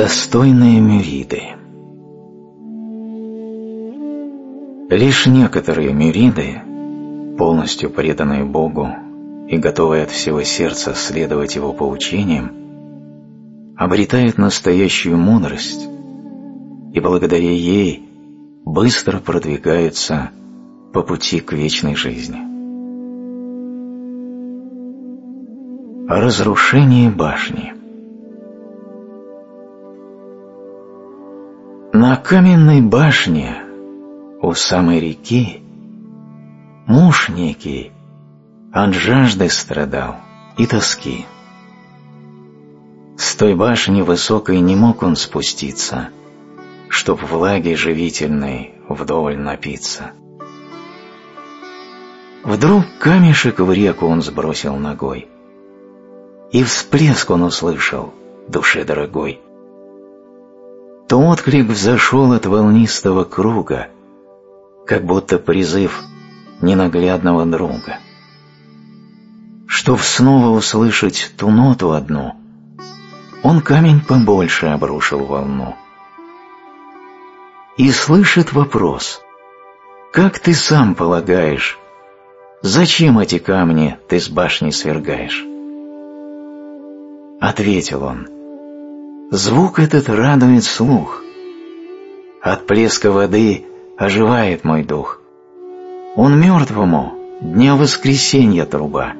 Достойные мюриды Лишь некоторые мюриды, полностью преданные Богу и готовые от всего сердца следовать Его поучениям, обретают настоящую мудрость и благодаря ей быстро продвигаются по пути к вечной жизни. Разрушение башни каменной башне у самой реки муж некий от жажды страдал и тоски. С той башни высокой не мог он спуститься, чтоб влаги живительной вдоволь напиться. Вдруг камешек в реку он сбросил ногой, и всплеск он услышал, душе дорогой то отклик взошел от волнистого круга, как будто призыв ненаглядного друга. Чтоб снова услышать ту ноту одну, он камень побольше обрушил волну. И слышит вопрос, «Как ты сам полагаешь, зачем эти камни ты с башни свергаешь?» Ответил он, — Звук этот радует слух. От плеска воды оживает мой дух. Он мертвому дня воскресенья труба.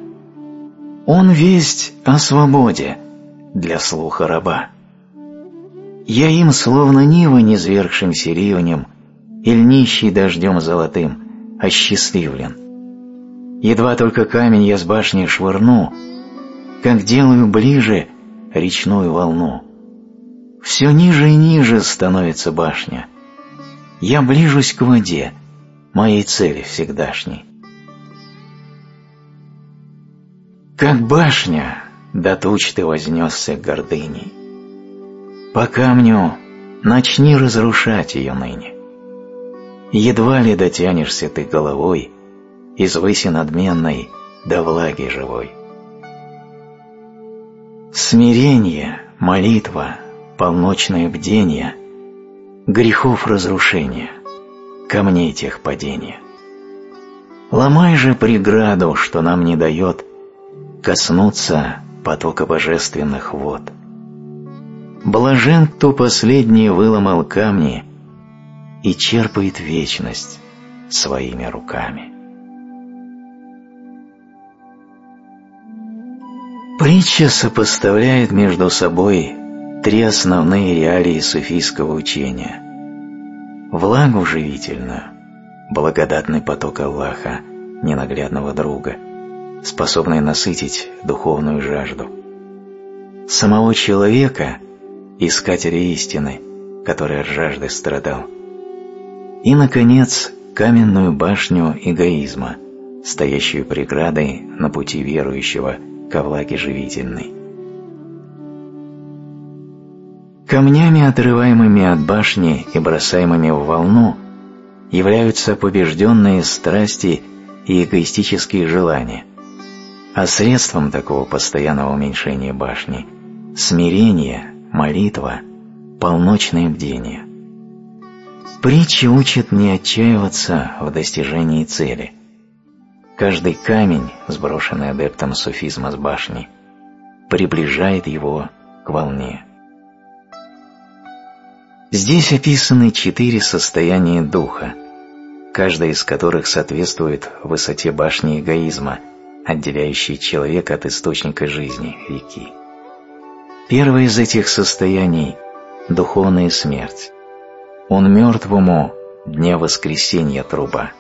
Он весть о свободе для слуха раба. Я им, словно нива низвергшимся ривнем, Иль нищий дождем золотым, осчастливлен. Едва только камень я с башни швырну, Как делаю ближе речную волну. Все ниже и ниже становится башня. Я ближусь к воде, моей цели всегдашней. Как башня, до туч ты вознесся гордыней. По камню начни разрушать ее ныне. Едва ли дотянешься ты головой из выси надменной до влаги живой. Смирение, молитва, полночное бдение, грехов разрушения, камней тех падения. Ломай же преграду, что нам не дает коснуться потока божественных вод. Блажен, кто последний выломал камни и черпает вечность своими руками. Притча сопоставляет между собой три основные реалии суфийского учения. Влагу живительную, благодатный поток Аллаха, ненаглядного друга, способный насытить духовную жажду. Самого человека, искателя истины, который от жажды страдал. И, наконец, каменную башню эгоизма, стоящую преградой на пути верующего ко влаге живительной. Камнями, отрываемыми от башни и бросаемыми в волну, являются побежденные страсти и эгоистические желания, а средством такого постоянного уменьшения башни – смирение, молитва, полночное бдение. Притча учит не отчаиваться в достижении цели. Каждый камень, сброшенный адептом суфизма с башни, приближает его к волне. Здесь описаны четыре состояния духа, каждое из которых соответствует высоте башни эгоизма, отделяющей человека от источника жизни, реки. Первое из этих состояний – духовная смерть. Он мертвому дня воскресенья труба.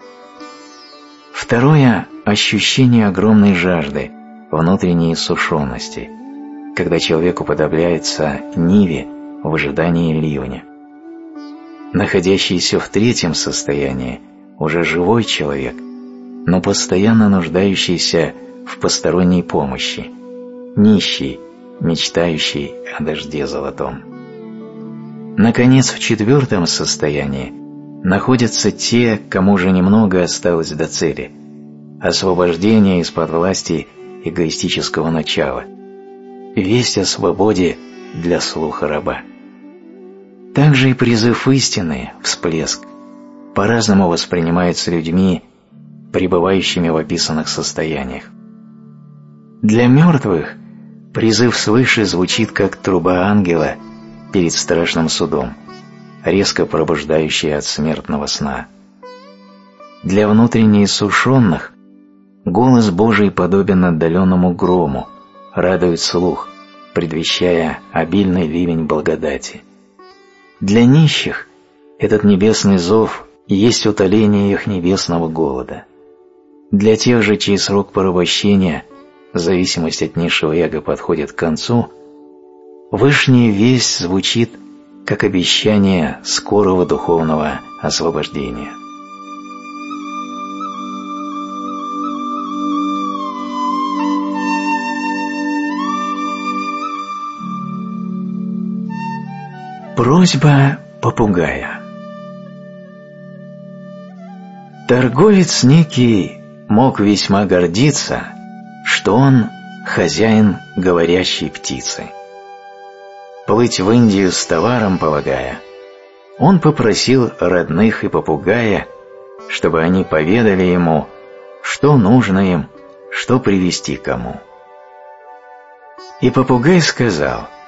Второе – ощущение огромной жажды, внутренней сушености, когда человек уподобляется ниве в ожидании ливня находящийся в третьем состоянии, уже живой человек, но постоянно нуждающийся в посторонней помощи, нищий, мечтающий о дожде золотом. Наконец, в четвертом состоянии находятся те, кому же немного осталось до цели – освобождение из-под власти эгоистического начала, весть о свободе для слуха раба. Также и призыв истины, всплеск, по-разному воспринимается людьми, пребывающими в описанных состояниях. Для мертвых призыв свыше звучит как труба ангела перед страшным судом, резко пробуждающая от смертного сна. Для внутренне иссушенных голос Божий подобен отдаленному грому, радует слух, предвещая обильный ливень благодати. Для нищих этот небесный зов есть утоление их небесного голода. Для тех же, чей срок порабощения, зависимость от низшего эго подходит к концу, Вышняя весть звучит как обещание скорого духовного освобождения. Просьба попугая Торговец некий мог весьма гордиться, что он хозяин говорящей птицы. Плыть в Индию с товаром полагая, он попросил родных и попугая, чтобы они поведали ему, что нужно им, что привезти кому. И попугай сказал –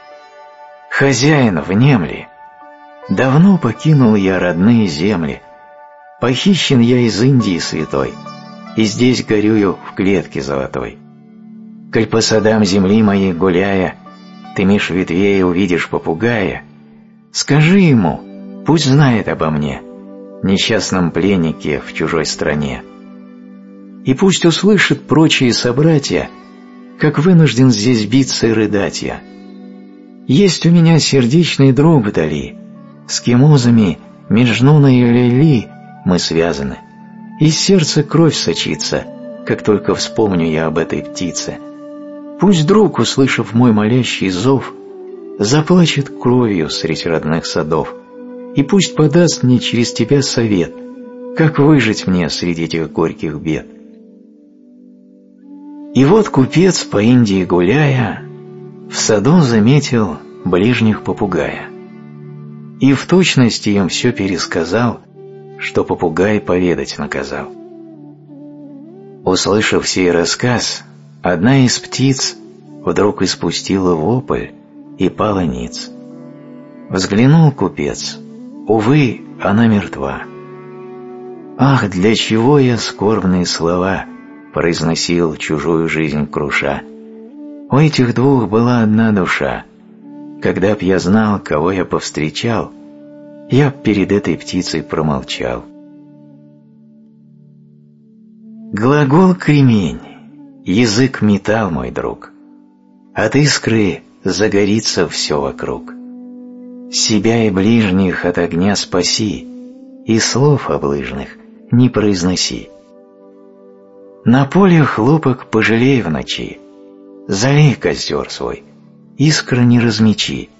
Хозяин, внемли, давно покинул я родные земли, похищен я из Индии святой, и здесь горюю в клетке золотой. Коль по садам земли моей гуляя, ты меж ветвей увидишь попугая, скажи ему, пусть знает обо мне, несчастном пленнике в чужой стране. И пусть услышит прочие собратья, как вынужден здесь биться и рыдать я — есть у меня сердечный друг вдали, с кемузами, Межнуна и Лили мы связаны. Из сердца кровь сочится, как только вспомню я об этой птице. Пусть друг, услышав мой молящий зов, заплачет кровью среди родных садов, и пусть подаст мне через тебя совет, как выжить мне среди этих горьких бед. И вот купец по Индии гуляя, в саду заметил ближних попугая. И в точности им все пересказал, что попугай поведать наказал. Услышав сей рассказ, одна из птиц вдруг испустила вопль и пала ниц. Взглянул купец, увы, она мертва. Ах, для чего я скорбные слова произносил чужую жизнь круша? У этих двух была одна душа. Когда б я знал, кого я повстречал, я б перед этой птицей промолчал. Глагол кремень, язык металл, мой друг. От искры загорится все вокруг. Себя и ближних от огня спаси, и слов облыжных не произноси. На поле хлопок пожалей в ночи, Залей костер свой, искры не размечи.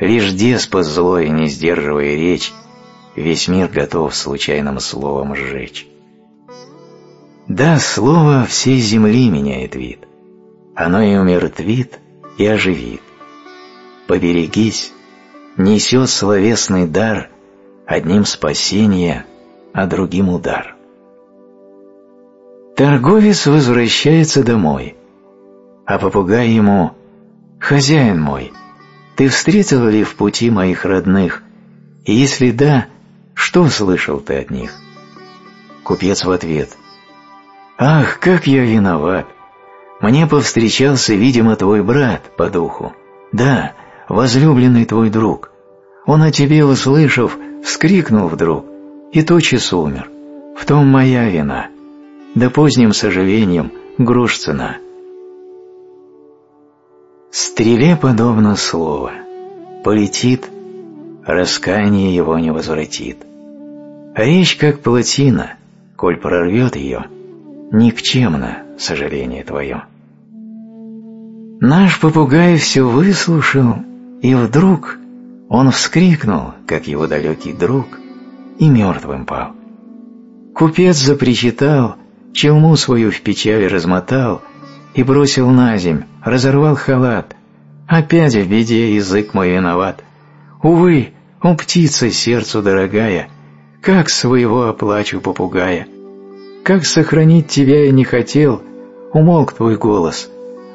Лишь деспот злой, не сдерживая речь, Весь мир готов случайным словом сжечь. Да, слово всей земли меняет вид. Оно и умертвит, и оживит. Поберегись, несет словесный дар Одним спасение, а другим удар. Торговец возвращается домой — а попугай ему «Хозяин мой, ты встретил ли в пути моих родных? И если да, что слышал ты от них?» Купец в ответ «Ах, как я виноват! Мне повстречался, видимо, твой брат по духу. Да, возлюбленный твой друг. Он о тебе, услышав, вскрикнул вдруг, и тотчас умер. В том моя вина. Да поздним сожалением грош цена». Стреле подобно слово, полетит, раскаяние его не возвратит. Речь как плотина, коль прорвет ее, никчемно сожаление твое. Наш попугай все выслушал, и вдруг он вскрикнул, как его далекий друг, и мертвым пал. Купец запричитал, челму свою в печали размотал и бросил на земь, разорвал халат. Опять в беде язык мой виноват. Увы, О, птица сердцу дорогая, как своего оплачу попугая. Как сохранить тебя я не хотел, умолк твой голос,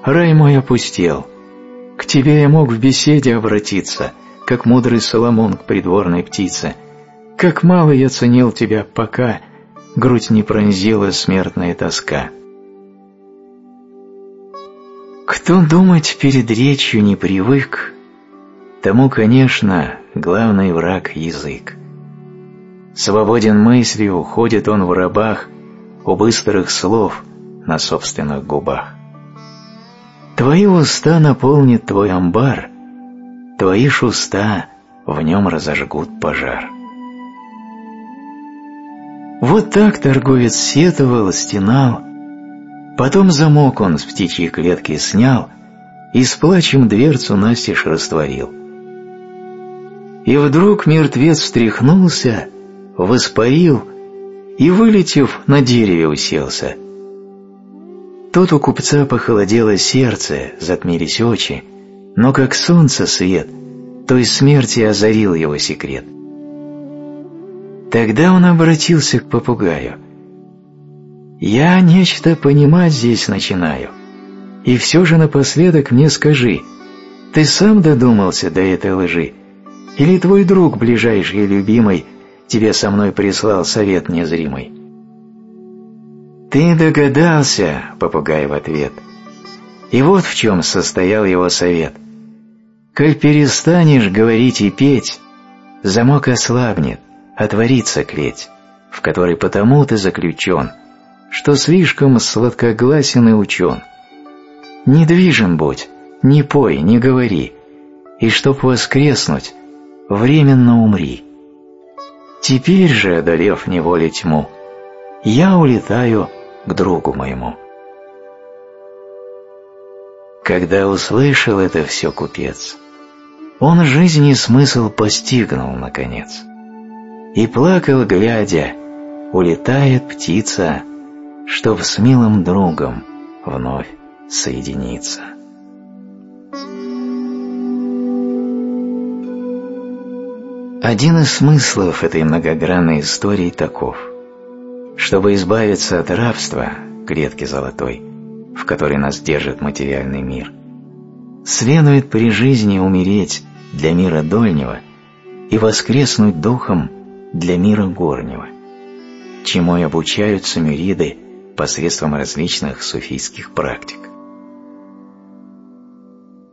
рай мой опустел. К тебе я мог в беседе обратиться, как мудрый Соломон к придворной птице. Как мало я ценил тебя, пока грудь не пронзила смертная тоска. Кто думать перед речью не привык, тому, конечно, главный враг — язык. Свободен мыслью, уходит он в рабах у быстрых слов на собственных губах. Твои уста наполнит твой амбар, твои шуста в нем разожгут пожар. Вот так торговец сетовал, стенал, потом замок он с птичьей клетки снял и с плачем дверцу настежь растворил. И вдруг мертвец встряхнулся, воспарил и, вылетев, на дереве уселся. Тут у купца похолодело сердце, затмились очи, но как солнце свет, той смерти озарил его секрет. Тогда он обратился к попугаю. «Я нечто понимать здесь начинаю, и все же напоследок мне скажи, ты сам додумался до этой лжи, или твой друг ближайший и любимый тебе со мной прислал совет незримый?» «Ты догадался», — попугай в ответ. И вот в чем состоял его совет. «Коль перестанешь говорить и петь, замок ослабнет, отворится клеть, в которой потому ты заключен, что слишком сладкогласен и учен. Недвижен будь, не пой, не говори, и чтоб воскреснуть, временно умри. Теперь же, одолев неволе тьму, я улетаю к другу моему. Когда услышал это все купец, он жизни смысл постигнул наконец. И плакал, глядя, улетает птица, чтоб с милым другом вновь соединиться. Один из смыслов этой многогранной истории таков. Чтобы избавиться от рабства, клетки золотой, в которой нас держит материальный мир, следует при жизни умереть для мира дольнего и воскреснуть духом для мира горнего, чему и обучаются мюриды посредством различных суфийских практик.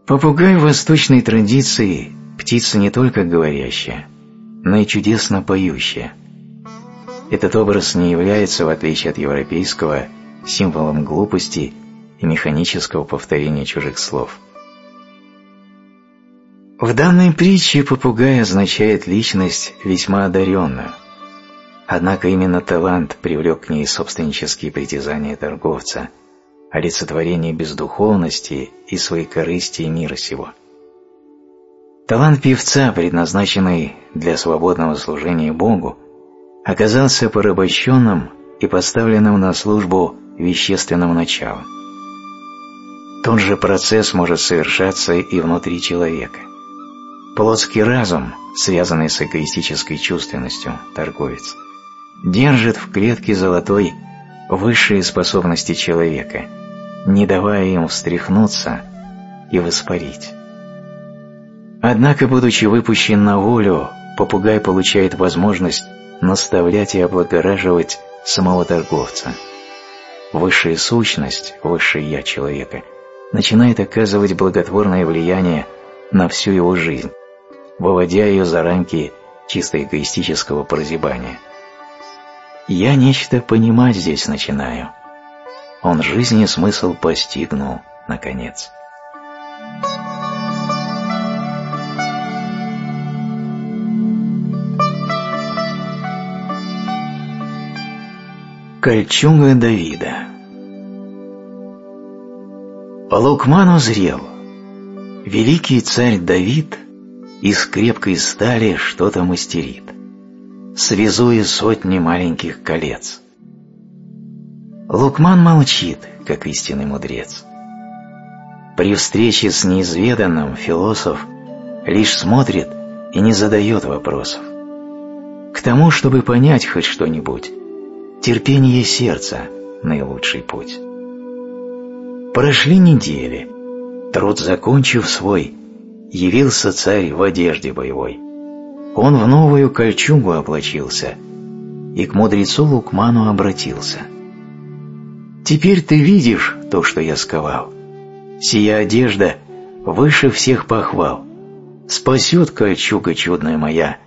Попугай в восточной традиции – птица не только говорящая – но и чудесно поющая. Этот образ не является, в отличие от европейского, символом глупости и механического повторения чужих слов. В данной притче попугай означает личность весьма одаренную, однако именно талант привлек к ней собственнические притязания торговца, олицетворение бездуховности и своей корысти мира сего. Талант певца, предназначенный для свободного служения Богу, оказался порабощенным и поставленным на службу вещественным началом. Тот же процесс может совершаться и внутри человека. Плотский разум, связанный с эгоистической чувственностью, торговец, держит в клетке золотой высшие способности человека, не давая им встряхнуться и воспарить. Однако, будучи выпущен на волю, попугай получает возможность наставлять и облагораживать самого торговца. Высшая сущность, высшее «я» человека начинает оказывать благотворное влияние на всю его жизнь, выводя ее за рамки чисто эгоистического прозябания. Я нечто понимать здесь начинаю. Он жизни смысл постигнул, наконец. Кольчуга Давида Лукман узрел. Великий царь Давид из крепкой стали что-то мастерит, связуя сотни маленьких колец. Лукман молчит, как истинный мудрец. При встрече с неизведанным философ лишь смотрит и не задает вопросов. К тому, чтобы понять хоть что-нибудь, терпение сердца – наилучший путь. Прошли недели. Труд закончив свой, явился царь в одежде боевой. Он в новую кольчугу облачился и к мудрецу Лукману обратился. «Теперь ты видишь то, что я сковал. Сия одежда выше всех похвал. Спасет кольчуга чудная моя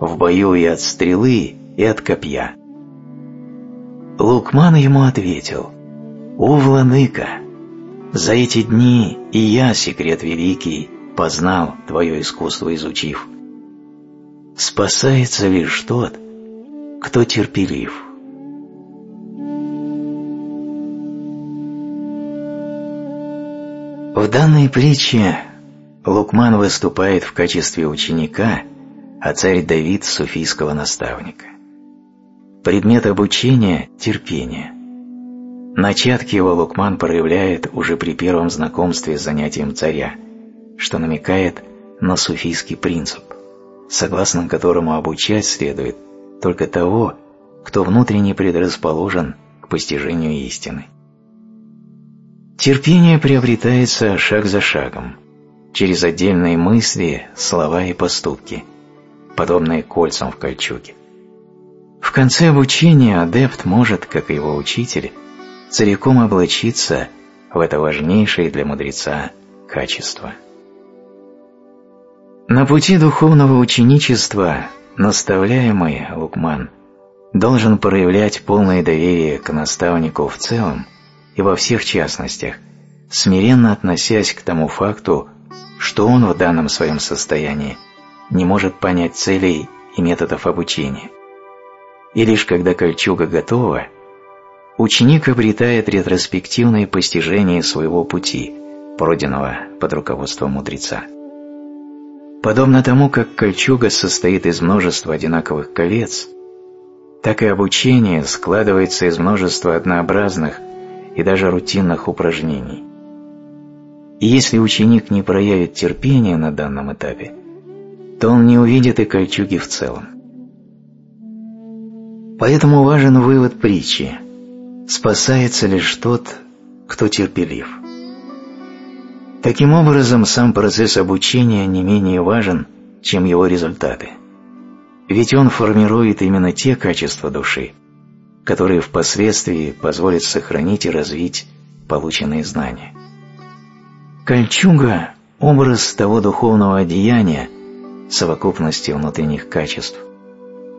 в бою и от стрелы, и от копья». Лукман ему ответил, «О, владыка, за эти дни и я, секрет великий, познал, твое искусство изучив. Спасается лишь тот, кто терпелив. В данной притче Лукман выступает в качестве ученика, а царь Давид – суфийского наставника. Предмет обучения – терпение. Начатки его Лукман проявляет уже при первом знакомстве с занятием царя, что намекает на суфийский принцип, согласно которому обучать следует только того, кто внутренне предрасположен к постижению истины. Терпение приобретается шаг за шагом, через отдельные мысли, слова и поступки, подобные кольцам в кольчуге. В конце обучения адепт может, как и его учитель, целиком облачиться в это важнейшее для мудреца качество. На пути духовного ученичества наставляемый Лукман должен проявлять полное доверие к наставнику в целом и во всех частностях, смиренно относясь к тому факту, что он в данном своем состоянии не может понять целей и методов обучения. И лишь когда кольчуга готова, ученик обретает ретроспективное постижение своего пути, пройденного под руководством мудреца. Подобно тому, как кольчуга состоит из множества одинаковых колец, так и обучение складывается из множества однообразных и даже рутинных упражнений. И если ученик не проявит терпения на данном этапе, то он не увидит и кольчуги в целом. Поэтому важен вывод притчи – спасается лишь тот, кто терпелив. Таким образом, сам процесс обучения не менее важен, чем его результаты. Ведь он формирует именно те качества души, которые впоследствии позволят сохранить и развить полученные знания. Кольчуга – образ того духовного одеяния, совокупности внутренних качеств,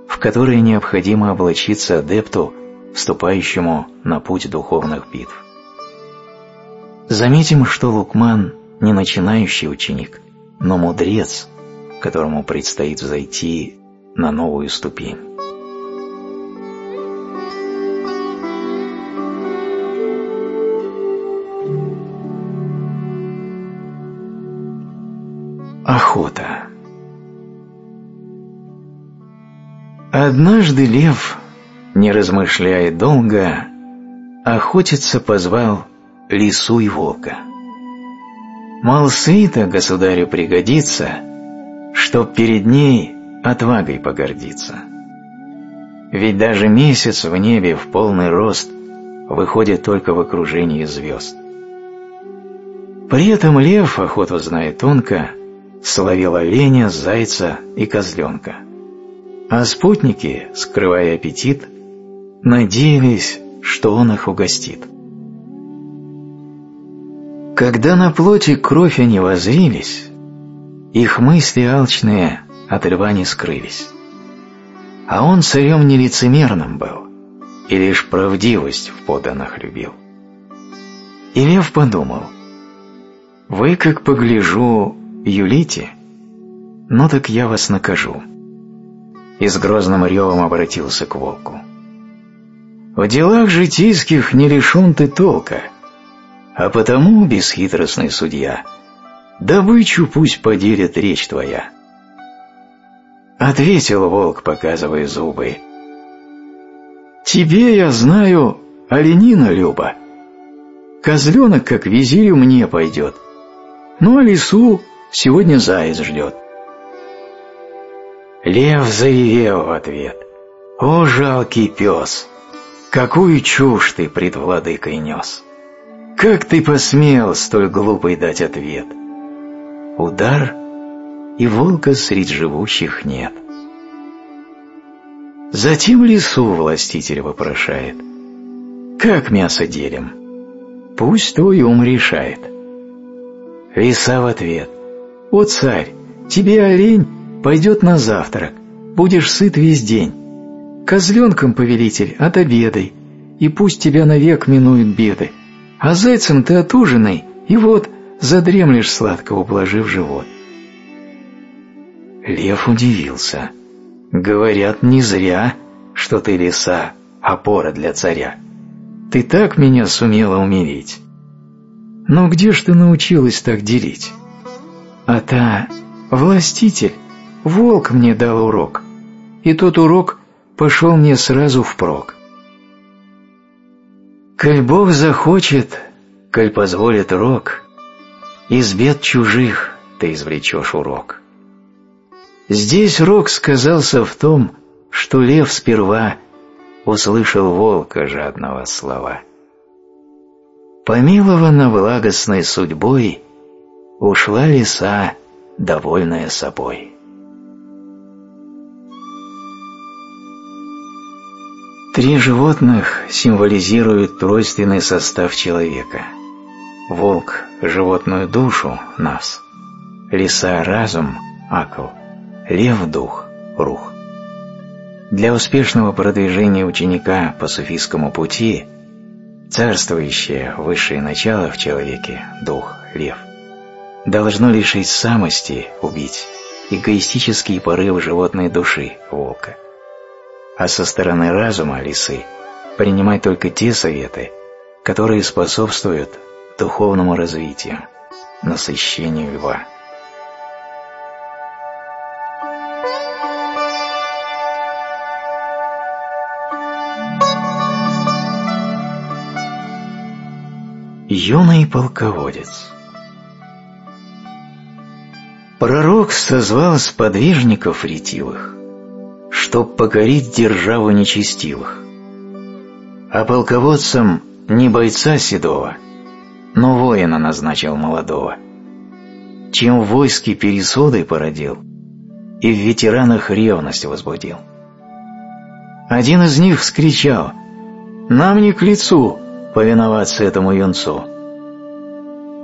в которые необходимо облачиться адепту – вступающему на путь духовных битв. Заметим, что Лукман не начинающий ученик, но мудрец, которому предстоит взойти на новую ступень. Охота Однажды лев не размышляя долго, охотиться позвал лису и волка. Мол, сыто государю пригодится, чтоб перед ней отвагой погордиться. Ведь даже месяц в небе в полный рост выходит только в окружении звезд. При этом лев, охоту знает тонко, словил оленя, зайца и козленка. А спутники, скрывая аппетит, надеялись, что он их угостит. Когда на плоти кровь они возрились, их мысли алчные от льва не скрылись. А он царем нелицемерным был, и лишь правдивость в поданных любил. И лев подумал, «Вы, как погляжу, юлите, ну так я вас накажу». И с грозным ревом обратился к волку. В делах житейских не лишен ты толка, а потому, бесхитростный судья, добычу пусть поделит речь твоя. Ответил волк, показывая зубы. Тебе, я знаю, оленина Люба. Козленок, как визирю, мне пойдет. Ну, а лису сегодня заяц ждет. Лев заревел в ответ. «О, жалкий пес! Какую чушь ты пред владыкой нес! Как ты посмел столь глупый дать ответ? Удар, и волка средь живущих нет». Затем лесу властитель вопрошает. «Как мясо делим?» Пусть твой ум решает. Лиса в ответ. «О, царь, тебе олень пойдет на завтрак, будешь сыт весь день. Козленком, повелитель, отобедай, и пусть тебя навек минуют беды. А зайцем ты отужинай, и вот задремлешь сладко, ублажив живот». Лев удивился. «Говорят, не зря, что ты лиса, опора для царя. Ты так меня сумела умереть. Но где ж ты научилась так делить? А та, властитель, волк мне дал урок, и тот урок пошел мне сразу впрок. Коль Бог захочет, коль позволит рок, из бед чужих ты извлечешь урок. Здесь рок сказался в том, что лев сперва услышал волка жадного слова. Помилована благостной судьбой, ушла лиса, довольная собой. Три животных символизируют тройственный состав человека. Волк – животную душу, нас. Лиса – разум, акл. Лев – дух, рух. Для успешного продвижения ученика по суфийскому пути царствующее высшее начало в человеке, дух, лев, должно лишить самости, убить, эгоистические порывы животной души, волка. А со стороны разума, лисы, принимать только те советы, которые способствуют духовному развитию, насыщению льва. Юный полководец Пророк созвал сподвижников ретивых, Чтоб покорить державу нечестивых. А полководцам не бойца седого, Но воина назначил молодого, Чем в войске пересуды породил И в ветеранах ревность возбудил. Один из них вскричал «Нам не к лицу!» повиноваться этому юнцу.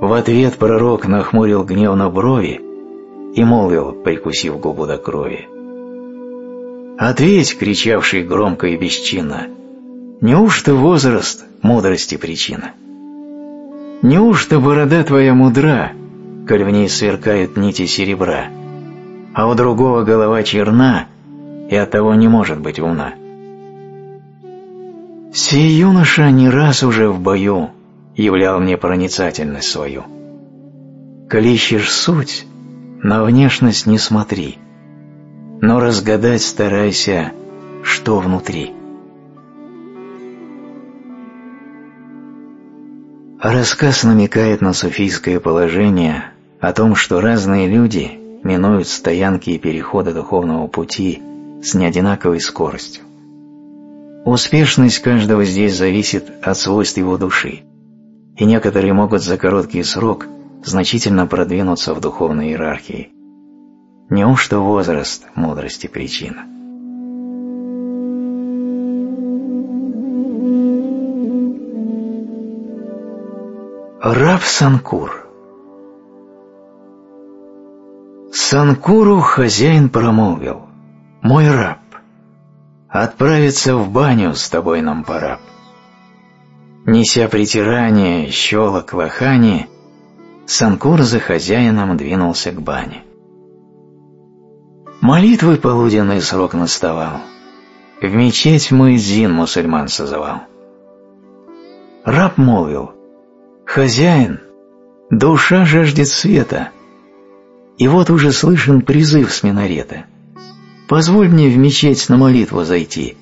В ответ пророк нахмурил гневно брови и молвил, прикусив губу до крови. «Ответь, кричавший громко и бесчинно, неужто возраст мудрости причина? Неужто борода твоя мудра, коль в ней сверкают нити серебра, а у другого голова черна и оттого не может быть умна?» Сей юноша не раз уже в бою являл мне проницательность свою. Коли суть, на внешность не смотри, но разгадать старайся, что внутри. Рассказ намекает на суфийское положение о том, что разные люди минуют стоянки и переходы духовного пути с неодинаковой скоростью. Успешность каждого здесь зависит от свойств его души, и некоторые могут за короткий срок значительно продвинуться в духовной иерархии. Неужто возраст мудрости причина? Раб Санкур Санкуру хозяин промолвил «Мой раб, Отправиться в баню с тобой нам пора. Неся притирание, щелок, лохани, Санкур за хозяином двинулся к бане. Молитвы полуденный срок наставал, В мечеть Муэдзин мусульман созывал. Раб молвил, «Хозяин, душа жаждет света, и вот уже слышен призыв с минарета. Позволь мне в мечеть на молитву зайти,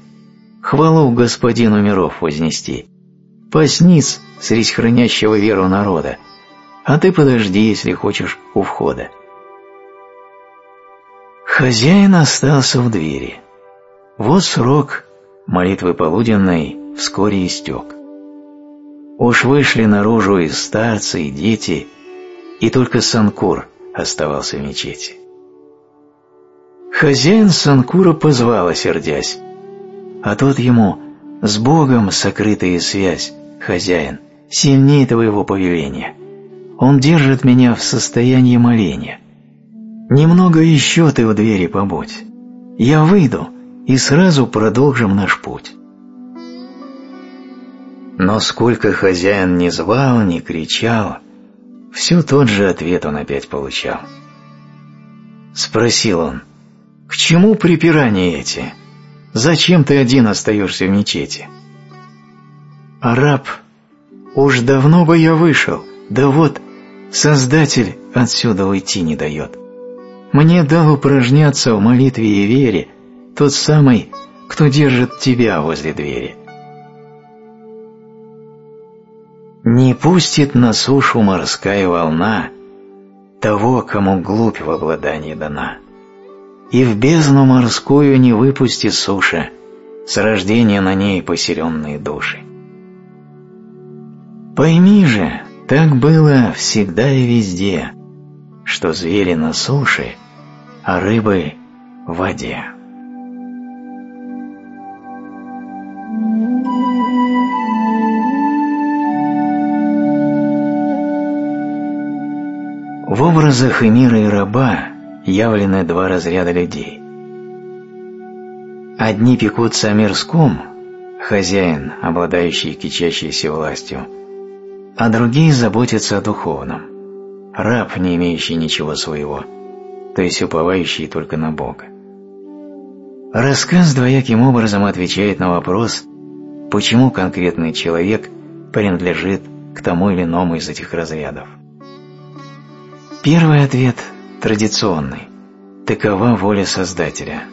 хвалу господину миров вознести, посниц средь хранящего веру народа, а ты подожди, если хочешь, у входа. Хозяин остался в двери. Вот срок молитвы полуденной вскоре истек. Уж вышли наружу и старцы, и дети, и только Санкур оставался в мечети. Хозяин Санкура позвал, осердясь, а тот ему «С Богом сокрытая связь, хозяин, сильнее твоего повеления. Он держит меня в состоянии моления. Немного еще ты у двери побудь. Я выйду, и сразу продолжим наш путь». Но сколько хозяин не звал, не кричал, все тот же ответ он опять получал. Спросил он, «К чему припирания эти? Зачем ты один остаешься в мечети?» «Араб, уж давно бы я вышел, да вот Создатель отсюда уйти не дает. Мне дал упражняться в молитве и вере тот самый, кто держит тебя возле двери». Не пустит на сушу морская волна Того, кому глубь в обладании дана. И в бездну морскую не выпустит суша С рождения на ней поселенные души. Пойми же, так было всегда и везде, Что звери на суше, а рыбы в воде. В образах Эмира и раба явлены два разряда людей. Одни пекутся о мирском, хозяин, обладающий кичащейся властью, а другие заботятся о духовном, раб, не имеющий ничего своего, то есть уповающий только на Бога. Рассказ двояким образом отвечает на вопрос, почему конкретный человек принадлежит к тому или иному из этих разрядов. Первый ответ традиционный. Такова воля Создателя.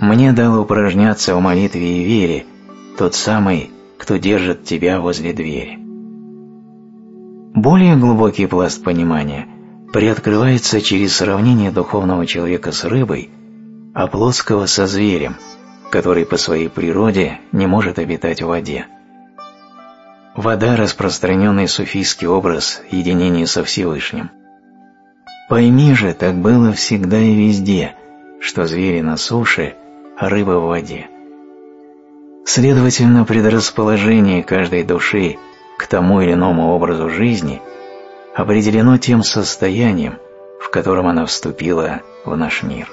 Мне дал упражняться в молитве и вере тот самый, кто держит тебя возле двери. Более глубокий пласт понимания приоткрывается через сравнение духовного человека с рыбой, а плоского со зверем, который по своей природе не может обитать в воде. Вода – распространенный суфийский образ единения со Всевышним – Пойми же, так было всегда и везде, что звери на суше, а рыба в воде. Следовательно, предрасположение каждой души к тому или иному образу жизни определено тем состоянием, в котором она вступила в наш мир.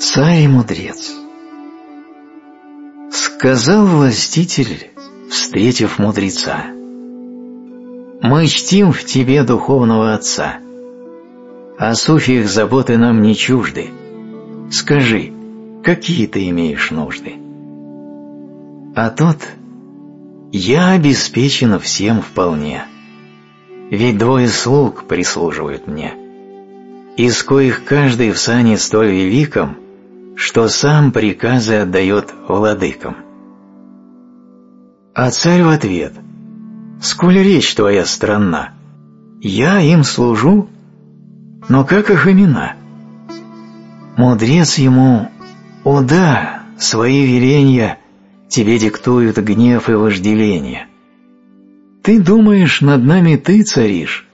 Царь и мудрец – Сказал властитель, встретив мудреца, «Мы чтим в тебе духовного отца, о суфиях заботы нам не чужды. Скажи, какие ты имеешь нужды?» А тот, «Я обеспечен всем вполне, ведь двое слуг прислуживают мне, из коих каждый в сане столь великом, что сам приказы отдает владыкам». А царь в ответ, «Сколь речь твоя странна, я им служу, но как их имена?» Мудрец ему, «О да, свои веления тебе диктуют гнев и вожделение. Ты думаешь, над нами ты царишь,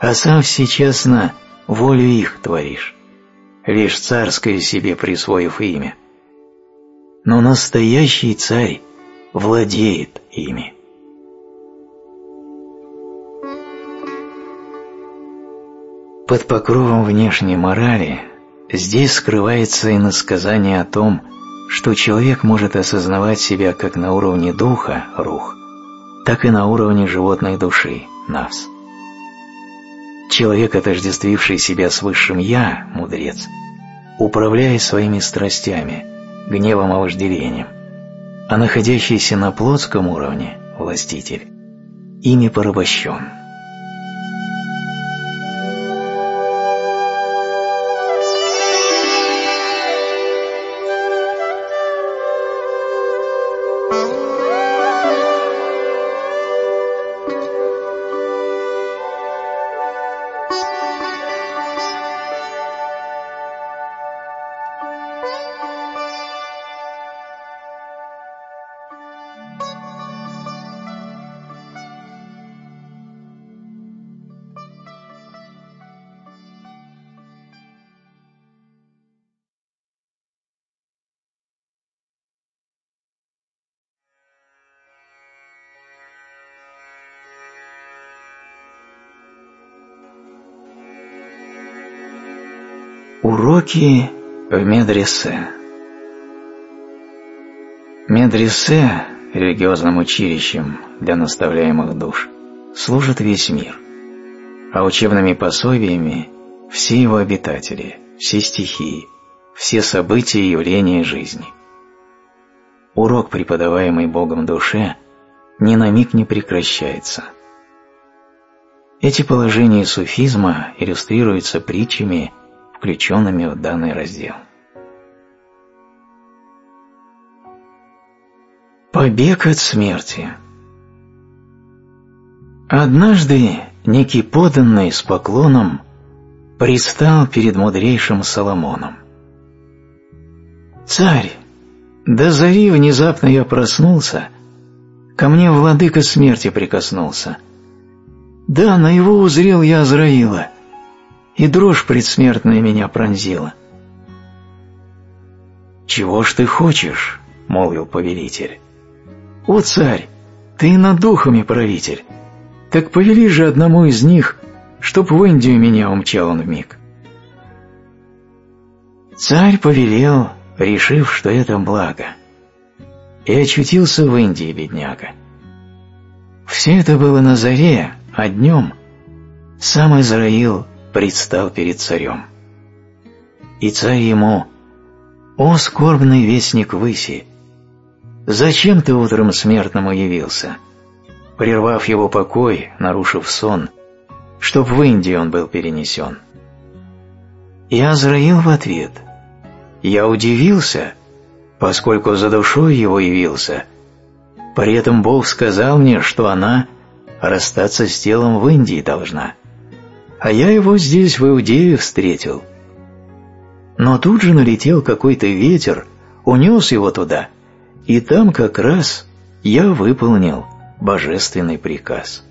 а сам всечестно волю их творишь, лишь царское себе присвоив имя. Но настоящий царь владеет ими. Под покровом внешней морали здесь скрывается и насказание о том, что человек может осознавать себя как на уровне духа, рух, так и на уровне животной души, навс. Человек, отождествивший себя с высшим «я», мудрец, управляет своими страстями, гневом и вожделением – а находящийся на плотском уровне властитель ими порабощен. Уроки в медресе Медресе, религиозным училищем для наставляемых душ, служит весь мир, а учебными пособиями – все его обитатели, все стихии, все события и явления жизни. Урок, преподаваемый Богом душе, ни на миг не прекращается. Эти положения суфизма иллюстрируются притчами включенными в данный раздел. Побег от смерти Однажды некий поданный с поклоном пристал перед мудрейшим Соломоном. «Царь, до зари внезапно я проснулся, ко мне владыка смерти прикоснулся. Да, на его узрел я Азраила — и дрожь предсмертная меня пронзила. «Чего ж ты хочешь?» — молвил повелитель. «О, царь, ты над духами правитель, так повели же одному из них, чтоб в Индию меня умчал он вмиг». Царь повелел, решив, что это благо, и очутился в Индии, бедняга. Все это было на заре, а днем сам Израил предстал перед царем. И царь ему, «О, скорбный вестник выси! Зачем ты утром смертному явился?» Прервав его покой, нарушив сон, чтоб в Индию он был перенесен. И Азраил в ответ, «Я удивился, поскольку за душой его явился. При этом Бог сказал мне, что она расстаться с телом в Индии должна» а я его здесь, в Иудее, встретил. Но тут же налетел какой-то ветер, унес его туда, и там как раз я выполнил божественный приказ.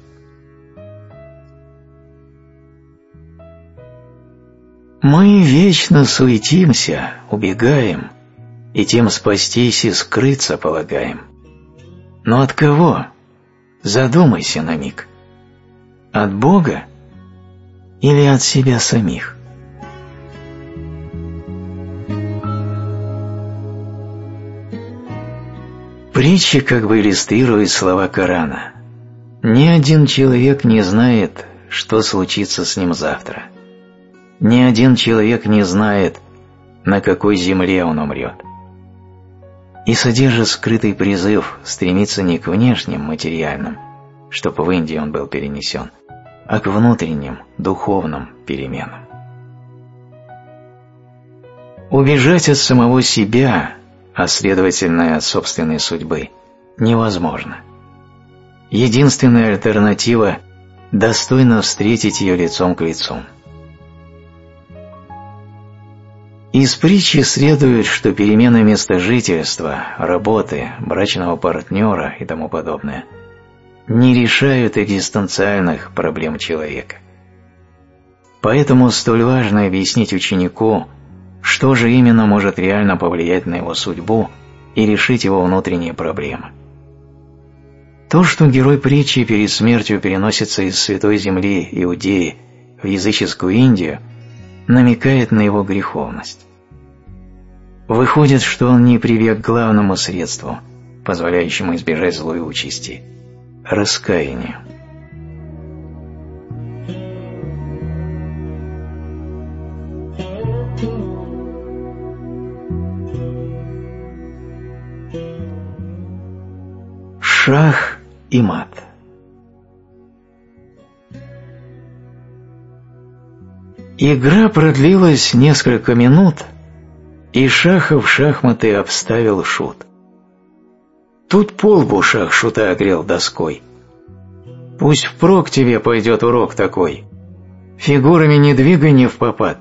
Мы вечно суетимся, убегаем, и тем спастись и скрыться полагаем. Но от кого? Задумайся на миг. От Бога или от себя самих. Притча как бы иллюстрирует слова Корана. Ни один человек не знает, что случится с ним завтра. Ни один человек не знает, на какой земле он умрет. И содержит скрытый призыв стремиться не к внешним материальным, чтобы в Индии он был перенесен, а к внутренним, духовным переменам. Убежать от самого себя, а следовательно от собственной судьбы, невозможно. Единственная альтернатива – достойно встретить ее лицом к лицу. Из притчи следует, что перемена места жительства, работы, брачного партнера и тому подобное – не решают экзистенциальных проблем человека. Поэтому столь важно объяснить ученику, что же именно может реально повлиять на его судьбу и решить его внутренние проблемы. То, что герой притчи перед смертью переносится из Святой Земли Иудеи в языческую Индию, намекает на его греховность. Выходит, что он не прибег к главному средству, позволяющему избежать злой участи – раскаяние. Шах и мат Игра продлилась несколько минут, и Шаха в шахматы обставил шут. Тут пол в ушах шута огрел доской. Пусть впрок тебе пойдет урок такой. Фигурами не двигай не в попад.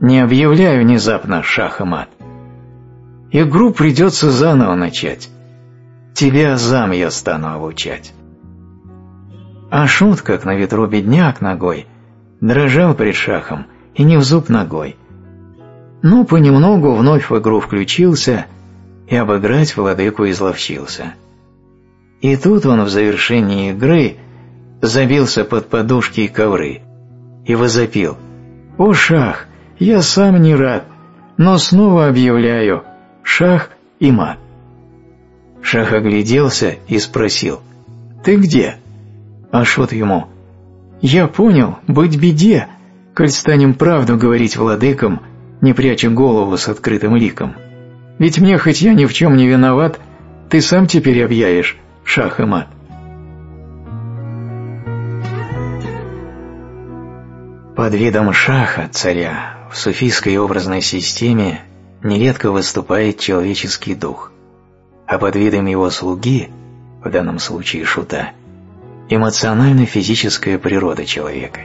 Не объявляй внезапно шах и мат. Игру придется заново начать. Тебя зам я стану обучать. А шут, как на ветру бедняк ногой, дрожал пред шахом и не в зуб ногой. Ну, понемногу вновь в игру включился — и обыграть владыку изловчился. И тут он в завершении игры забился под подушки и ковры и возопил «О, шах, я сам не рад, но снова объявляю шах и мат. Шах огляделся и спросил, «Ты где?» Ашот ему, «Я понял, быть беде, коль станем правду говорить владыкам, не пряча голову с открытым ликом. Ведь мне, хоть я ни в чем не виноват, ты сам теперь объявишь шах и мат». Под видом шаха, царя, в суфийской образной системе нередко выступает человеческий дух, а под видом его слуги, в данном случае шута, эмоционально-физическая природа человека.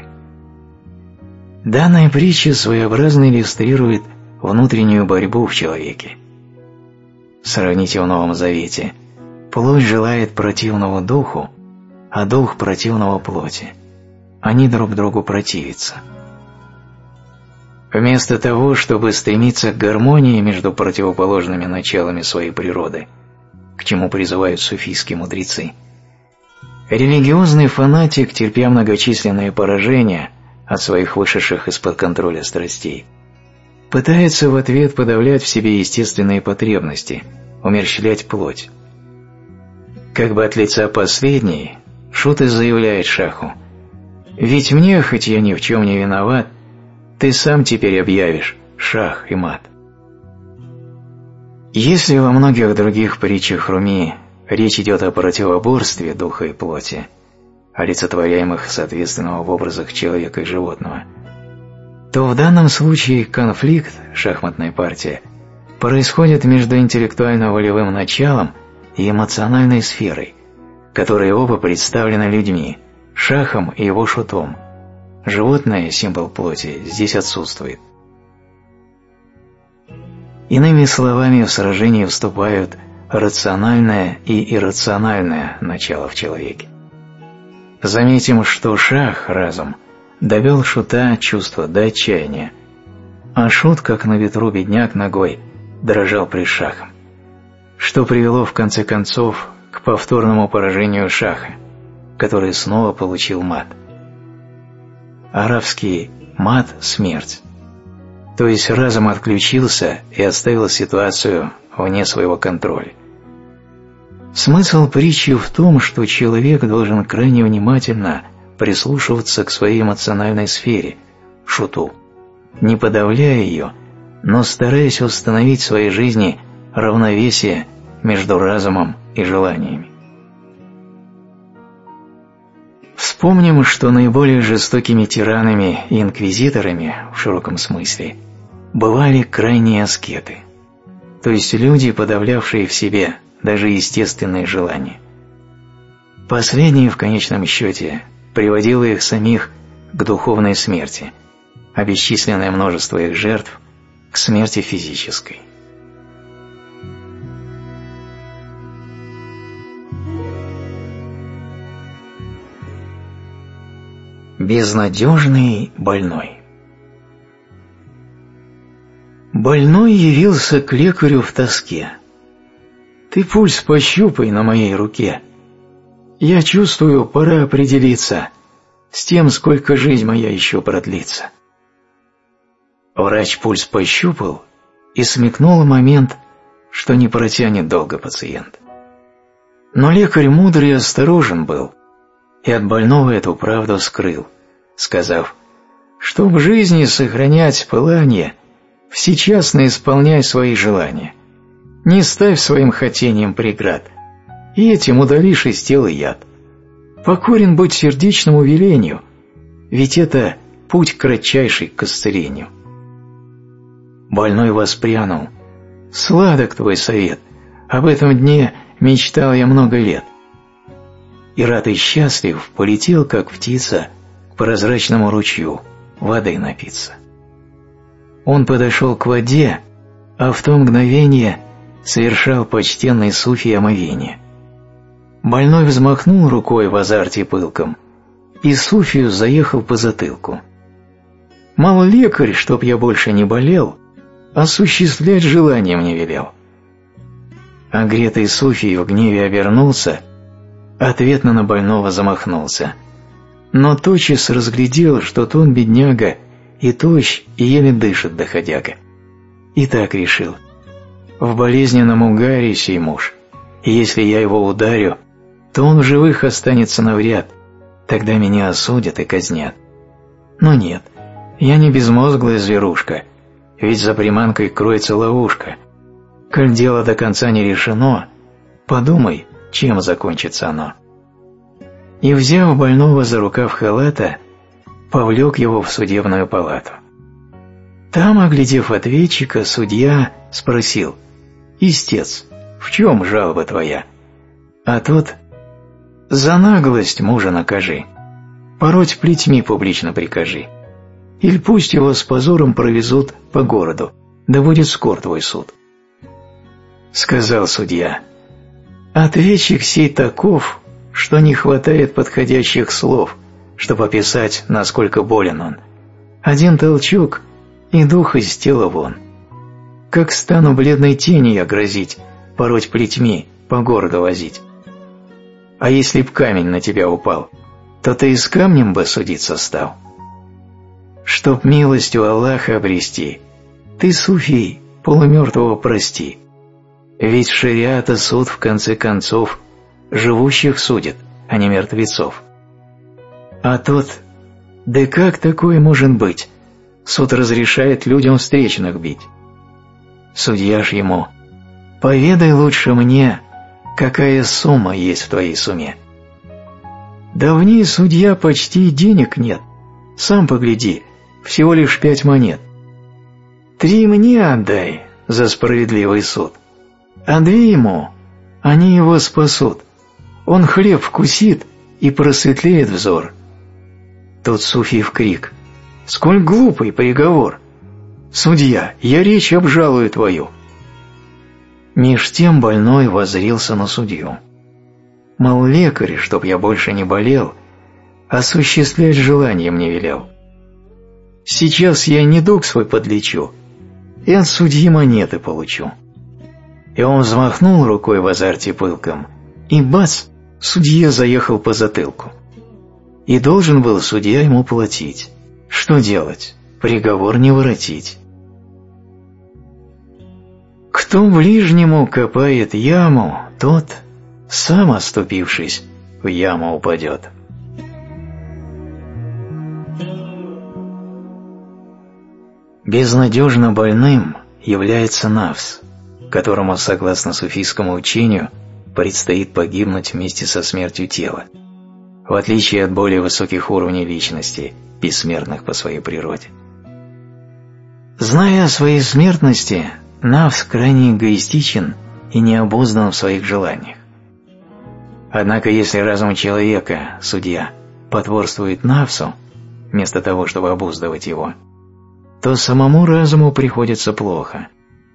Данная притча своеобразно иллюстрирует внутреннюю борьбу в человеке. Сравните в Новом Завете. Плоть желает противного духу, а дух противного плоти. Они друг другу противятся. Вместо того, чтобы стремиться к гармонии между противоположными началами своей природы, к чему призывают суфийские мудрецы, религиозный фанатик, терпя многочисленные поражения от своих вышедших из-под контроля страстей, пытается в ответ подавлять в себе естественные потребности, умерщвлять плоть. Как бы от лица последней, Шут и заявляет Шаху, «Ведь мне, хоть я ни в чем не виноват, ты сам теперь объявишь шах и мат. Если во многих других притчах Руми речь идет о противоборстве духа и плоти, олицетворяемых соответственно в образах человека и животного, то в данном случае конфликт, шахматная партия, происходит между интеллектуально-волевым началом и эмоциональной сферой, которые оба представлены людьми, шахом и его шутом – Животное, символ плоти, здесь отсутствует. Иными словами, в сражении вступают рациональное и иррациональное начало в человеке. Заметим, что шах, разум, довел шута чувство до отчаяния, а шут, как на ветру бедняк ногой, дрожал при шахом, что привело в конце концов к повторному поражению шаха, который снова получил мат арабский «мат» – смерть. То есть разум отключился и оставил ситуацию вне своего контроля. Смысл притчи в том, что человек должен крайне внимательно прислушиваться к своей эмоциональной сфере, шуту, не подавляя ее, но стараясь установить в своей жизни равновесие между разумом и желаниями. Вспомним, что наиболее жестокими тиранами и инквизиторами, в широком смысле, бывали крайние аскеты, то есть люди, подавлявшие в себе даже естественные желания. Последнее, в конечном счете, приводило их самих к духовной смерти, а бесчисленное множество их жертв – к смерти физической. Безнадежный больной Больной явился к лекарю в тоске. «Ты пульс пощупай на моей руке. Я чувствую, пора определиться с тем, сколько жизнь моя еще продлится». Врач пульс пощупал и смекнул момент, что не протянет долго пациент. Но лекарь мудрый и осторожен был, и от больного эту правду скрыл – сказав, «Чтоб в жизни сохранять пылание, всечасно исполняй свои желания. Не ставь своим хотениям преград, и этим удалишь из тела яд. Покорен будь сердечному велению, ведь это путь кратчайший к исцелению». Больной воспрянул. «Сладок твой совет, об этом дне мечтал я много лет». И рад и счастлив полетел, как птица, прозрачному ручью, воды напиться. Он подошел к воде, а в то мгновение совершал почтенный суфий омовение. Больной взмахнул рукой в азарте пылком, и суфию заехал по затылку. Мало лекарь, чтоб я больше не болел, осуществлять желание мне велел. Огретый суфий в гневе обернулся, ответно на больного замахнулся — но тотчас разглядел, что тон бедняга и тощ, и еле дышит доходяга. И так решил. В болезненном угаре сей муж, и если я его ударю, то он в живых останется навряд, тогда меня осудят и казнят. Но нет, я не безмозглая зверушка, ведь за приманкой кроется ловушка. Коль дело до конца не решено, подумай, чем закончится оно. И, взяв больного за рукав халата, повлек его в судебную палату. Там, оглядев ответчика, судья спросил, «Истец, в чем жалоба твоя?» А тот, «За наглость мужа накажи, пороть плетьми публично прикажи, или пусть его с позором провезут по городу, да будет скор твой суд». Сказал судья, «Ответчик сей таков, что не хватает подходящих слов, чтобы описать, насколько болен он. Один толчок, и дух из тела вон. Как стану бледной тени я грозить, пороть плетьми, по городу возить. А если б камень на тебя упал, то ты и с камнем бы судиться стал. Чтоб милость у Аллаха обрести, ты, суфий, полумертвого прости. Ведь шариата суд в конце концов живущих судит, а не мертвецов. А тот, да как такое может быть? Суд разрешает людям встречных бить. Судья ж ему, поведай лучше мне, какая сумма есть в твоей сумме. Да в ней, судья, почти денег нет. Сам погляди, всего лишь пять монет. Три мне отдай за справедливый суд, а две ему, они его спасут. Он хлеб вкусит и просветлеет взор. Тут Суфий в крик. «Сколь глупый приговор! Судья, я речь обжалую твою!» Меж тем больной возрился на судью. Мол, лекарь, чтоб я больше не болел, осуществлять желание мне велел. Сейчас я недуг свой подлечу, и от судьи монеты получу. И он взмахнул рукой в азарте пылком, и бац, Судья заехал по затылку. И должен был судья ему платить. Что делать? Приговор не воротить. Кто ближнему копает яму, тот, сам оступившись, в яму упадет. Безнадежно больным является Навс, которому, согласно суфийскому учению, предстоит погибнуть вместе со смертью тела, в отличие от более высоких уровней личности, бессмертных по своей природе. Зная о своей смертности, Навс крайне эгоистичен и необуздан в своих желаниях. Однако если разум человека, судья, потворствует Навсу, вместо того, чтобы обуздывать его, то самому разуму приходится плохо,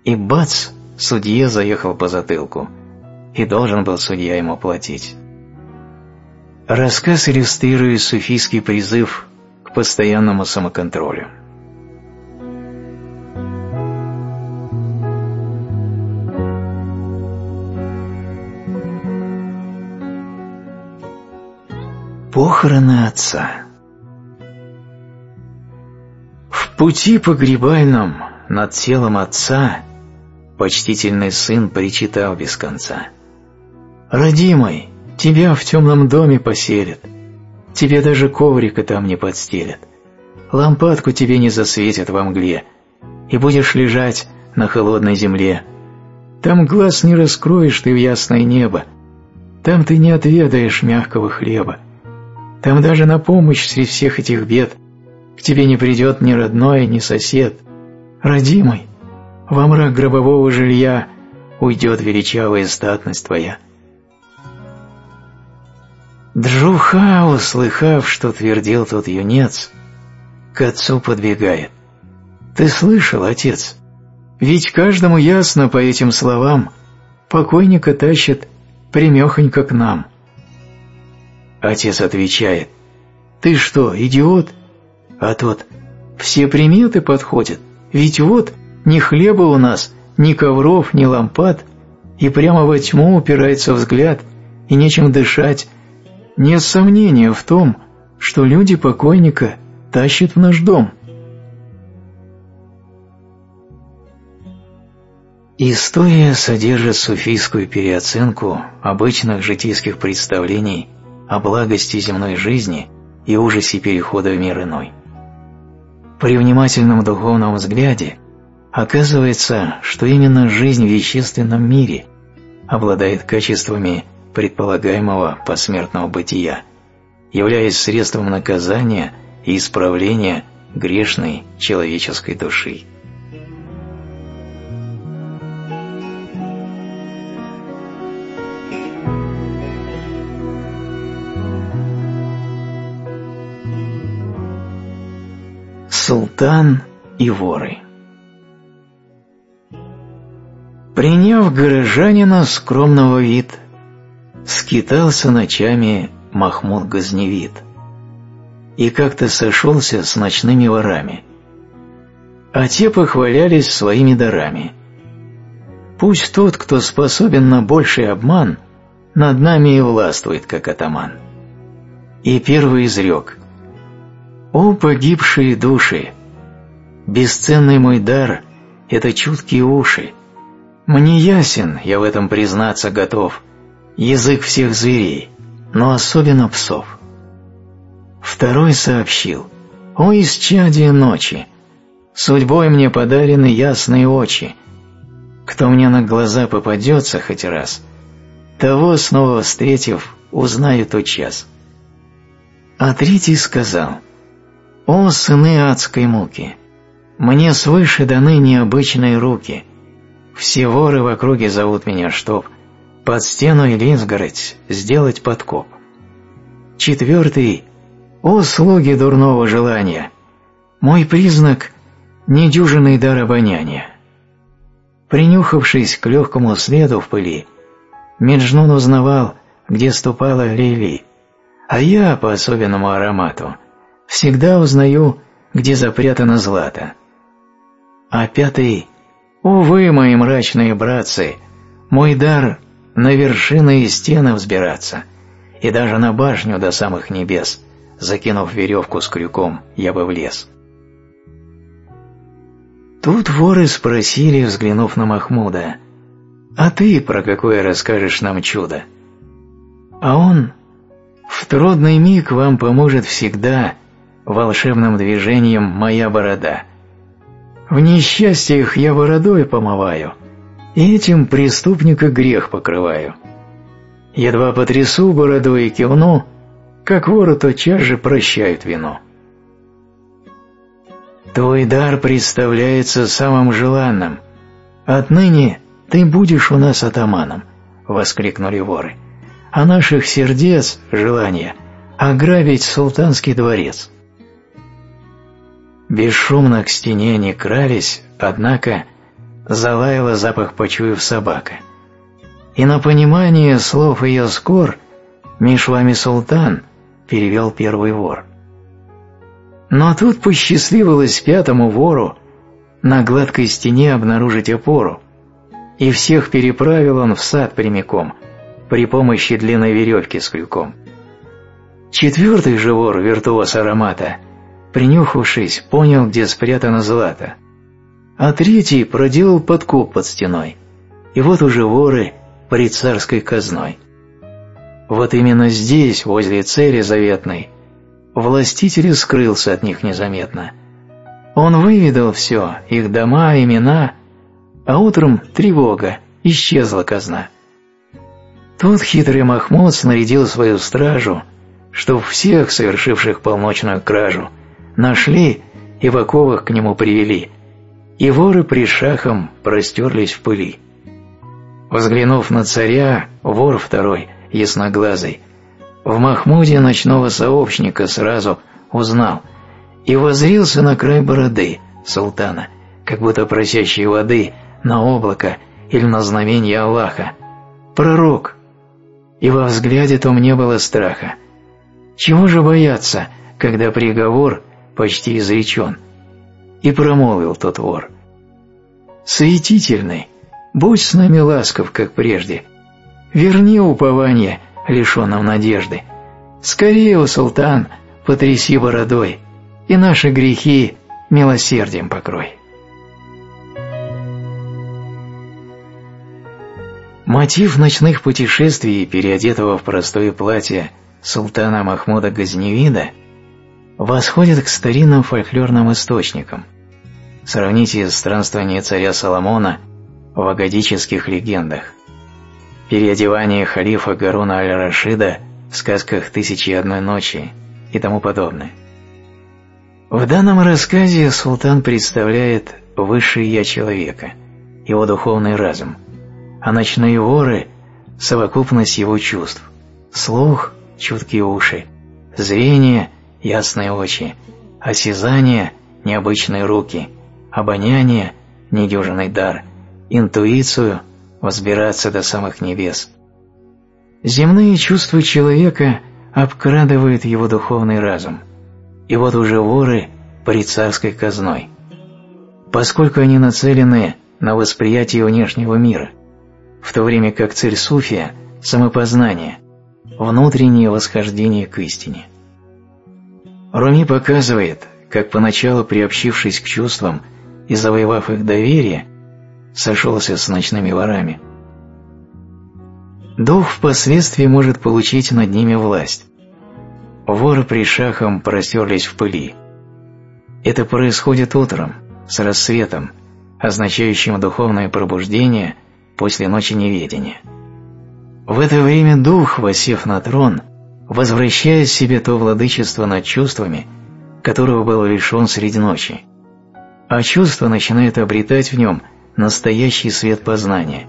и бац, судье заехал по затылку – и должен был судья ему платить. Рассказ иллюстрирует суфийский призыв к постоянному самоконтролю. Похороны отца В пути погребальном над телом отца почтительный сын причитал без конца – «Родимый, тебя в темном доме поселят, тебе даже коврика там не подстелят, лампадку тебе не засветят во мгле, и будешь лежать на холодной земле. Там глаз не раскроешь ты в ясное небо, там ты не отведаешь мягкого хлеба, там даже на помощь среди всех этих бед к тебе не придет ни родной, ни сосед. Родимый, во мрак гробового жилья уйдет величавая статность твоя». Джуха, услыхав, что твердил тот юнец, к отцу подбегает. «Ты слышал, отец? Ведь каждому ясно по этим словам, покойника тащит примехонько к нам». Отец отвечает, «Ты что, идиот?» А тот, «Все приметы подходят, ведь вот ни хлеба у нас, ни ковров, ни лампад, и прямо во тьму упирается взгляд, и нечем дышать. Нет сомнения в том, что люди покойника тащат в наш дом». История содержит суфийскую переоценку обычных житейских представлений о благости земной жизни и ужасе перехода в мир иной. При внимательном духовном взгляде оказывается, что именно жизнь в вещественном мире обладает качествами предполагаемого посмертного бытия, являясь средством наказания и исправления грешной человеческой души. Султан и воры Приняв горожанина скромного вид, скитался ночами Махмуд Газневид и как-то сошелся с ночными ворами. А те похвалялись своими дарами. Пусть тот, кто способен на больший обман, над нами и властвует, как атаман. И первый изрек о, погибшие души! Бесценный мой дар — это чуткие уши. Мне ясен, я в этом признаться готов, язык всех зверей, но особенно псов. Второй сообщил, о, исчадие ночи! Судьбой мне подарены ясные очи. Кто мне на глаза попадется хоть раз, того, снова встретив, узнаю тот час. А третий сказал — «О, сыны адской муки! Мне свыше даны необычные руки. Все воры в округе зовут меня, чтоб под стену или изгородь сделать подкоп. Четвертый — «О, слуги дурного желания! Мой признак — недюжинный дар обоняния». Принюхавшись к легкому следу в пыли, Меджнун узнавал, где ступала Лейли, а я по особенному аромату — всегда узнаю, где запрятано злато. А пятый, увы, мои мрачные братцы, мой дар на вершины и стены взбираться, и даже на башню до самых небес, закинув веревку с крюком, я бы влез. Тут воры спросили, взглянув на Махмуда, «А ты про какое расскажешь нам чудо?» А он, «В трудный миг вам поможет всегда волшебным движением моя борода. В несчастьях я бородой помываю, и этим преступника грех покрываю. Едва потрясу бородой и кивну, как вору тотчас же прощают вину. Твой дар представляется самым желанным. Отныне ты будешь у нас атаманом, — воскликнули воры. А наших сердец желание ограбить султанский дворец. Бесшумно к стене не крались, однако залаяла запах почуяв собака. И на понимание слов ее скор «Меж вами султан» перевел первый вор. Но тут посчастливилось пятому вору на гладкой стене обнаружить опору, и всех переправил он в сад прямиком при помощи длинной веревки с крюком. Четвертый же вор, виртуоз аромата, принюхавшись, понял, где спрятано злато. А третий проделал подкоп под стеной. И вот уже воры при царской казной. Вот именно здесь, возле цели заветной, властитель скрылся от них незаметно. Он выведал все, их дома, имена, а утром тревога, исчезла казна. Тут хитрый Махмуд снарядил свою стражу, чтоб всех, совершивших полночную кражу, нашли и в оковах к нему привели, и воры при шахом простерлись в пыли. Взглянув на царя, вор второй, ясноглазый, в Махмуде ночного сообщника сразу узнал и возрился на край бороды султана, как будто просящий воды на облако или на знамение Аллаха. Пророк! И во взгляде том не было страха. Чего же бояться, когда приговор почти изречен. И промолвил тот вор. «Святительный, будь с нами ласков, как прежде. Верни упование, лишенным надежды. Скорее, о султан, потряси бородой, и наши грехи милосердием покрой». Мотив ночных путешествий, переодетого в простое платье султана Махмуда Газневида, восходит к старинным фольклорным источникам. Сравните странствование царя Соломона в агадических легендах, переодевание халифа Гаруна аль-Рашида в сказках «Тысячи и одной ночи» и тому подобное. В данном рассказе султан представляет высшее «я» человека, его духовный разум, а ночные воры – совокупность его чувств, слух – чуткие уши, зрение – ясные очи, осязание – необычные руки, обоняние – недюжинный дар, интуицию – возбираться до самых небес. Земные чувства человека обкрадывают его духовный разум – и вот уже воры при царской казной, поскольку они нацелены на восприятие внешнего мира, в то время как цель суфия – самопознание, внутреннее восхождение к истине. Руми показывает, как поначалу приобщившись к чувствам и завоевав их доверие, сошелся с ночными ворами. Дух впоследствии может получить над ними власть, Воры при шахом простерлись в пыли. Это происходит утром, с рассветом, означающим духовное пробуждение после ночи неведения. В это время дух, восев на трон, возвращает себе то владычество над чувствами, которого был лишен среди ночи, а чувство начинает обретать в нем настоящий свет познания,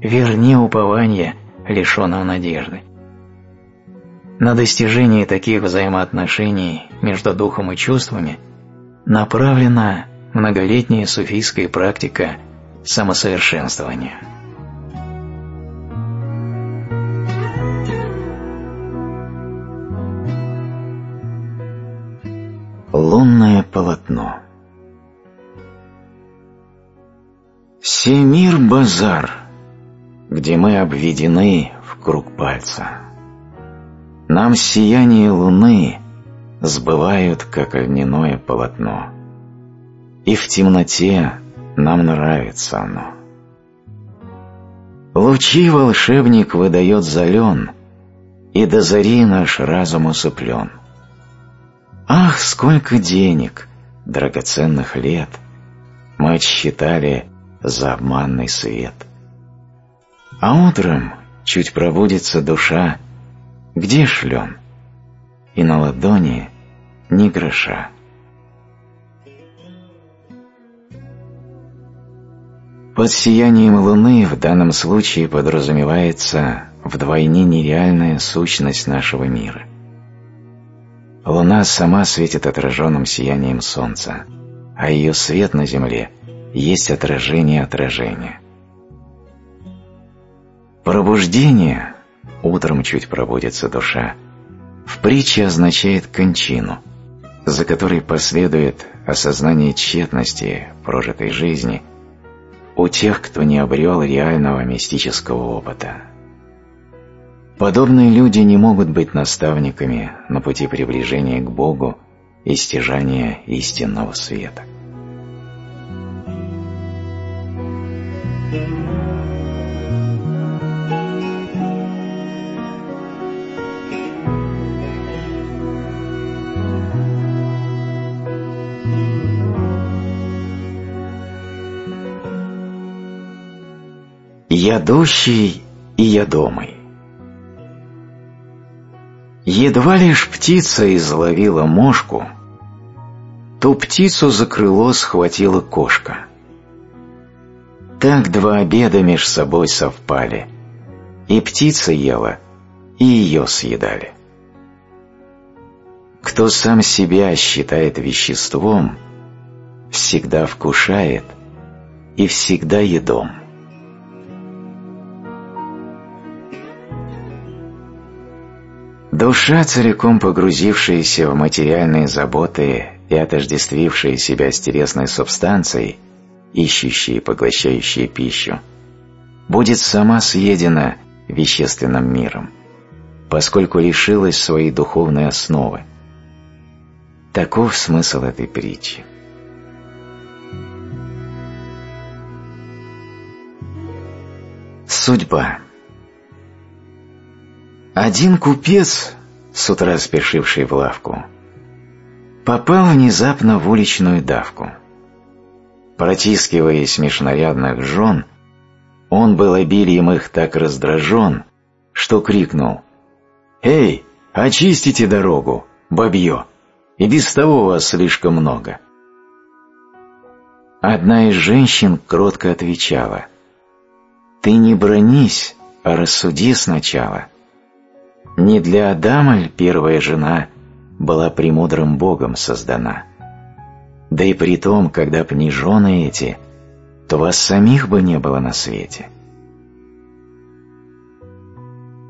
вернее упования, лишенного надежды. На достижение таких взаимоотношений между духом и чувствами направлена многолетняя суфийская практика самосовершенствования. Лунное полотно Все мир базар, где мы обведены в круг пальца. Нам сияние луны сбывают, как огненное полотно, и в темноте нам нравится оно. Лучи волшебник выдает зален, и до зари наш разум усыплен. Ах, сколько денег, драгоценных лет мы отсчитали за обманный свет. А утром чуть пробудится душа, где шлем? И на ладони ни гроша. Под сиянием луны в данном случае подразумевается вдвойне нереальная сущность нашего мира. Луна сама светит отраженным сиянием солнца, а ее свет на земле есть отражение отражения. Пробуждение утром чуть пробудится душа, в притче означает кончину, за которой последует осознание тщетности прожитой жизни у тех, кто не обрел реального мистического опыта. Подобные люди не могут быть наставниками на пути приближения к Богу и стяжания истинного света. You. Ядущий и ядомый Едва лишь птица изловила мошку, ту птицу за крыло схватила кошка. Так два обеда меж собой совпали, и птица ела, и ее съедали. Кто сам себя считает веществом, всегда вкушает и всегда едом. Душа, целиком погрузившаяся в материальные заботы и отождествившая себя с телесной субстанцией, ищущей и поглощающей пищу, будет сама съедена вещественным миром, поскольку лишилась своей духовной основы. Таков смысл этой притчи. Судьба Один купец, с утра спешивший в лавку, попал внезапно в уличную давку. Протискиваясь меж нарядных жен, он был обилием их так раздражен, что крикнул «Эй, очистите дорогу, бабье, и без того вас слишком много». Одна из женщин кротко отвечала «Ты не бронись, а рассуди сначала. Не для Адама первая жена была премудрым Богом создана? Да и при том, когда б не жены эти, то вас самих бы не было на свете».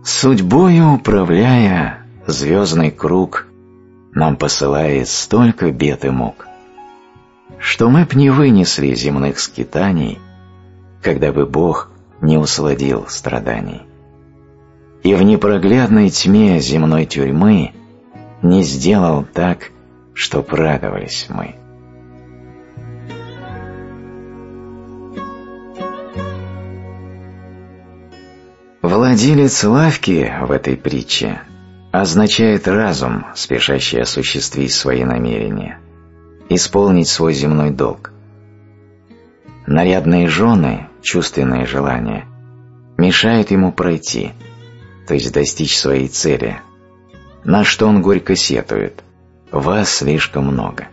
Судьбою управляя, звездный круг нам посылает столько бед и мук, что мы б не вынесли земных скитаний, когда бы Бог не усладил страданий. И в непроглядной тьме земной тюрьмы не сделал так, чтоб радовались мы. Владелец лавки в этой притче означает разум, спешащий осуществить свои намерения, исполнить свой земной долг. Нарядные жены, чувственные желания, мешают ему пройти, то есть достичь своей цели, на что он горько сетует «вас слишком много».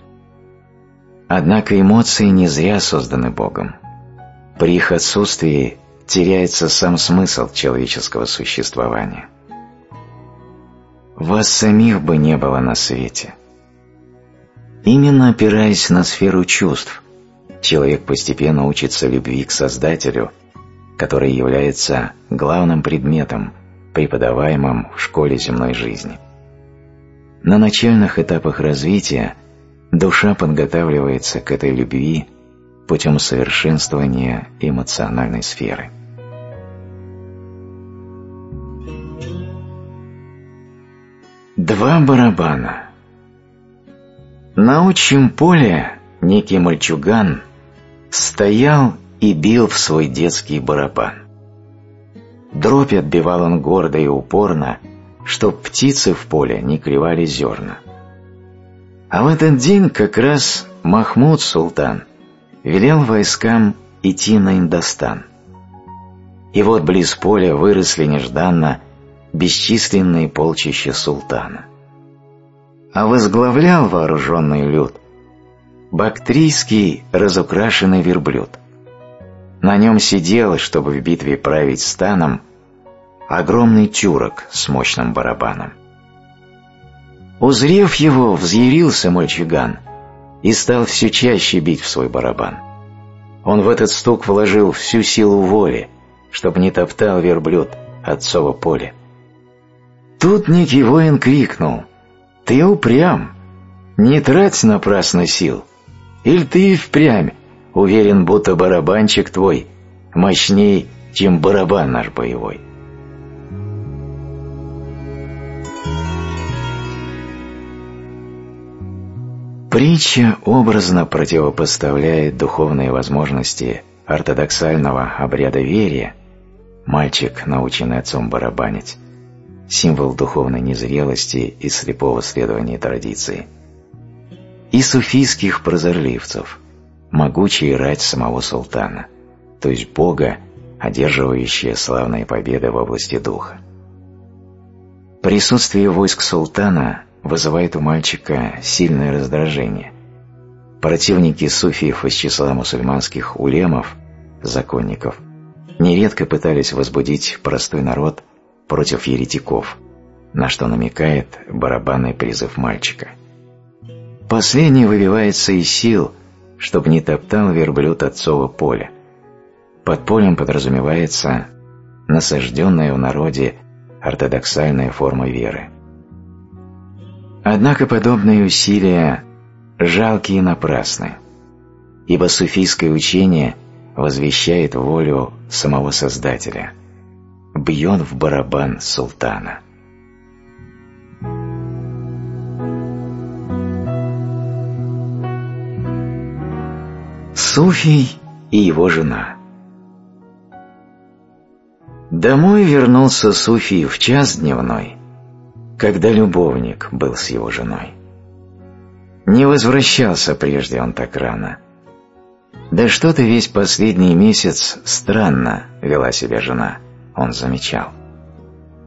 Однако эмоции не зря созданы Богом. При их отсутствии теряется сам смысл человеческого существования. Вас самих бы не было на свете. Именно опираясь на сферу чувств, человек постепенно учится любви к Создателю, который является главным предметом, преподаваемым в школе земной жизни. На начальных этапах развития душа подготавливается к этой любви путем совершенствования эмоциональной сферы. Два барабана. На отчим поле некий мальчуган стоял и бил в свой детский барабан. Дробь отбивал он гордо и упорно, чтоб птицы в поле не клевали зерна. А в этот день как раз Махмуд Султан велел войскам идти на Индостан. И вот близ поля выросли нежданно бесчисленные полчища султана. А возглавлял вооруженный люд бактрийский разукрашенный верблюд. На нем сидел, чтобы в битве править станом, огромный тюрок с мощным барабаном. Узрев его, взъярился мальчуган и стал все чаще бить в свой барабан. Он в этот стук вложил всю силу воли, чтобы не топтал верблюд отцово поле. Тут некий воин крикнул «Ты упрям! Не трать напрасно сил! Или ты впрямь уверен, будто барабанчик твой мощней, чем барабан наш боевой?» Притча образно противопоставляет духовные возможности ортодоксального обряда верия, мальчик, наученный отцом барабанить, символ духовной незрелости и слепого следования традиции, и суфийских прозорливцев, могучий рать самого султана, то есть Бога, одерживающая славные победы в области духа. Присутствие войск султана вызывает у мальчика сильное раздражение. Противники суфиев из числа мусульманских улемов, законников, нередко пытались возбудить простой народ – против еретиков, на что намекает барабанный призыв мальчика. Последний выбивается из сил, чтобы не топтал верблюд отцова поля. Под полем подразумевается насажденная в народе ортодоксальная форма веры. Однако подобные усилия жалкие и напрасны, ибо суфийское учение возвещает волю самого Создателя – бьет в барабан султана. Суфий и его жена Домой вернулся Суфий в час дневной, когда любовник был с его женой. Не возвращался прежде он так рано. Да что-то весь последний месяц странно вела себя жена, он замечал.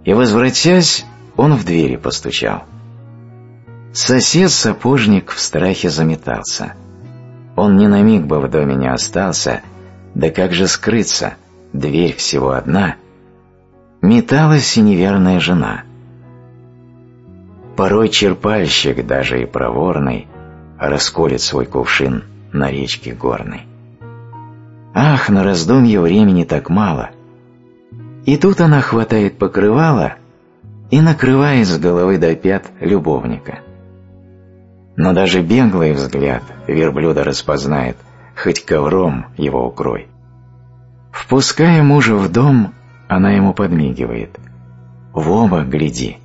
И, возвратясь, он в двери постучал. Сосед-сапожник в страхе заметался. Он ни на миг бы в доме не остался, да как же скрыться, дверь всего одна. Металась и неверная жена. Порой черпальщик, даже и проворный, расколет свой кувшин на речке горной. Ах, на раздумье времени так мало. И тут она хватает покрывало и накрывает с головы до пят любовника. Но даже беглый взгляд верблюда распознает, хоть ковром его укрой. Впуская мужа в дом, она ему подмигивает. «В оба гляди,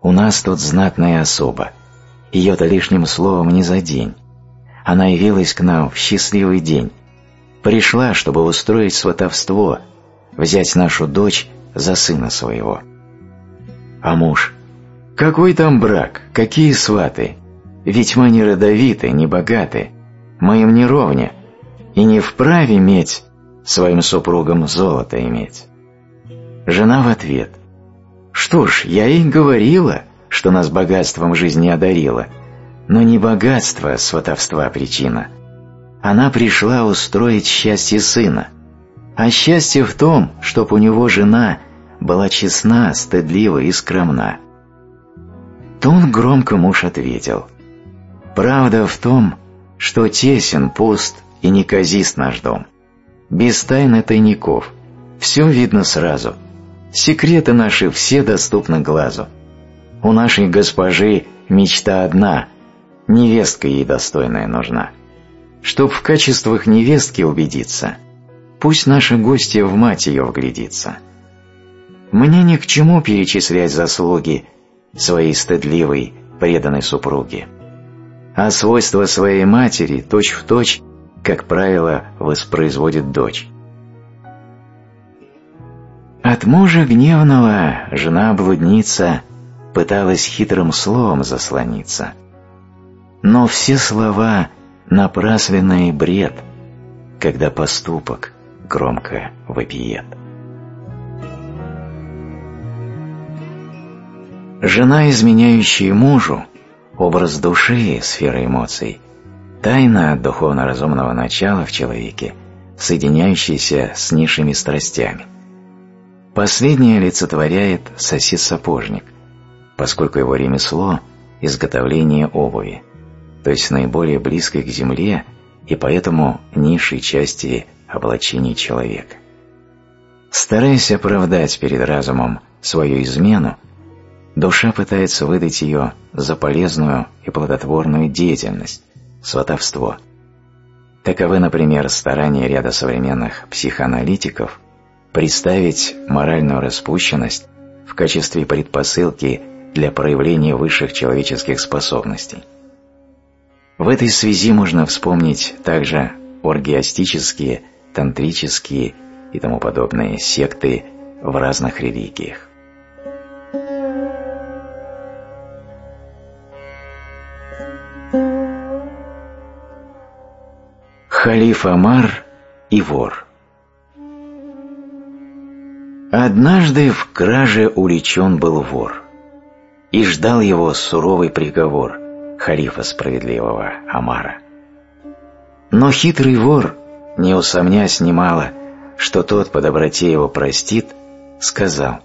у нас тут знатная особа, ее-то лишним словом не за день. Она явилась к нам в счастливый день, пришла, чтобы устроить сватовство, взять нашу дочь за сына своего». А муж? «Какой там брак? Какие сваты? Ведь мы не родовиты, не богаты, мы им не ровня, и не вправе иметь своим супругам золото иметь. Жена в ответ. Что ж, я ей говорила, что нас богатством жизни одарила, но не богатство сватовства причина. Она пришла устроить счастье сына, а счастье в том, чтоб у него жена была честна, стыдлива и скромна. Тон громко муж ответил – Правда в том, что тесен, пуст и неказист наш дом. Без тайны тайников. Все видно сразу. Секреты наши все доступны глазу. У нашей госпожи мечта одна, невестка ей достойная нужна. Чтоб в качествах невестки убедиться, пусть наша гостья в мать ее вглядится. Мне ни к чему перечислять заслуги своей стыдливой, преданной супруги а свойства своей матери точь-в-точь, точь, как правило, воспроизводит дочь. От мужа гневного жена-блудница пыталась хитрым словом заслониться. Но все слова — напрасленный бред, когда поступок громко вопиет. Жена, изменяющая мужу, образ души, сфера эмоций, тайна духовно-разумного начала в человеке, соединяющаяся с низшими страстями. Последнее олицетворяет сосед-сапожник, поскольку его ремесло – изготовление обуви, то есть наиболее близкой к земле и поэтому низшей части облачения человека. Стараясь оправдать перед разумом свою измену, Душа пытается выдать ее за полезную и плодотворную деятельность, сватовство. Таковы, например, старания ряда современных психоаналитиков представить моральную распущенность в качестве предпосылки для проявления высших человеческих способностей. В этой связи можно вспомнить также оргиастические, тантрические и тому подобные секты в разных религиях. Халиф Амар и вор Однажды в краже уличен был вор, и ждал его суровый приговор халифа справедливого Амара. Но хитрый вор, не усомнясь немало, что тот по доброте его простит, сказал,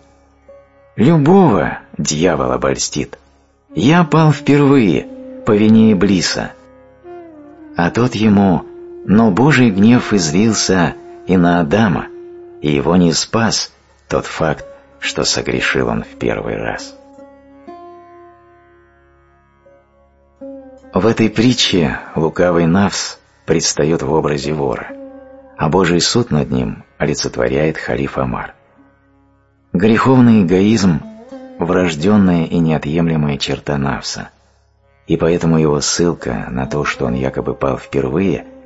«Любого дьявол обольстит. Я пал впервые по вине Иблиса». А тот ему но Божий гнев излился и на Адама, и его не спас тот факт, что согрешил он в первый раз. В этой притче лукавый Навс предстает в образе вора, а Божий суд над ним олицетворяет халиф Амар. Греховный эгоизм – врожденная и неотъемлемая черта Навса, и поэтому его ссылка на то, что он якобы пал впервые –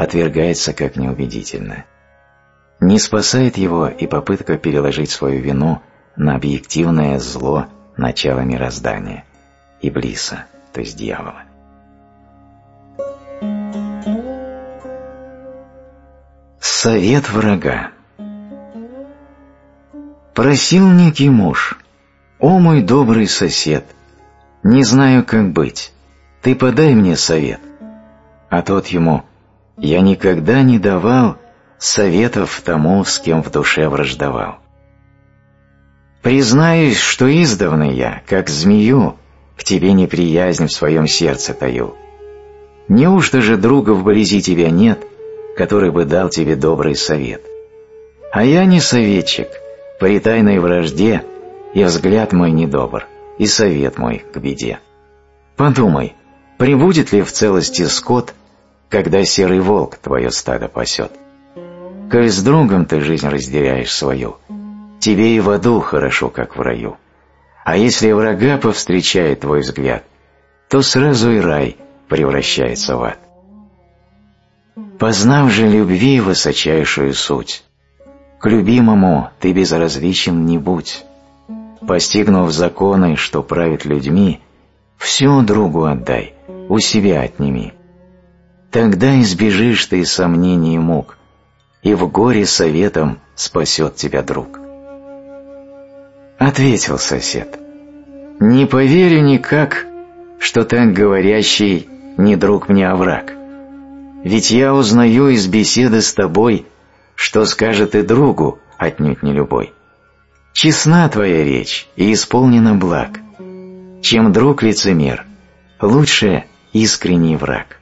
отвергается как неубедительно. Не спасает его и попытка переложить свою вину на объективное зло начала мироздания, Иблиса, то есть дьявола. Совет врага Просил некий муж, «О мой добрый сосед, не знаю, как быть, ты подай мне совет». А тот ему, «Я никогда не давал советов тому, с кем в душе враждовал. Признаюсь, что издавна я, как змею, к тебе неприязнь в своем сердце таю. Неужто же друга вблизи тебя нет, который бы дал тебе добрый совет? А я не советчик, при тайной вражде и взгляд мой недобр, и совет мой к беде. Подумай, прибудет ли в целости скот, когда серый волк твое стадо пасет? Коль с другом ты жизнь разделяешь свою, тебе и в аду хорошо, как в раю. А если врага повстречает твой взгляд, то сразу и рай превращается в ад. Познав же любви высочайшую суть, к любимому ты безразличен не будь. Постигнув законы, что правят людьми, все другу отдай, у себя отними. Тогда избежишь ты сомнений и мук, и в горе советом спасет тебя друг. Ответил сосед, не поверю никак, что так говорящий не друг мне, а враг. Ведь я узнаю из беседы с тобой, что скажет и другу, отнюдь не любой. Честна твоя речь и исполнена благ. Чем друг лицемер, лучше искренний враг.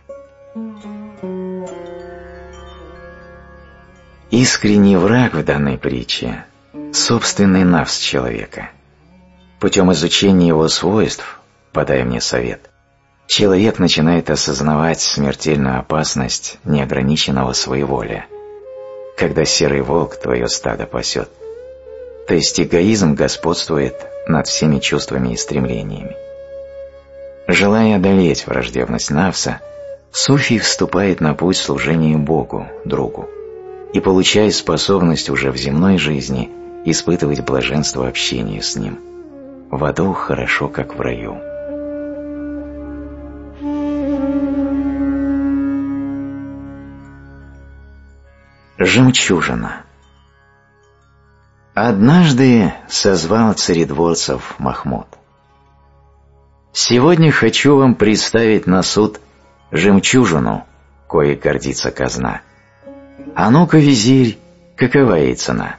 Искренний враг в данной притче – собственный навс человека. Путем изучения его свойств, подай мне совет, человек начинает осознавать смертельную опасность неограниченного своеволия, когда серый волк твое стадо пасет. То есть эгоизм господствует над всеми чувствами и стремлениями. Желая одолеть враждебность Навса, Суфий вступает на путь служения Богу, другу и получает способность уже в земной жизни испытывать блаженство общения с Ним. В аду хорошо, как в раю. Жемчужина Однажды созвал царедворцев Махмуд. Сегодня хочу вам представить на суд жемчужину, кое гордится казна. А ну-ка, визирь, какова ей цена?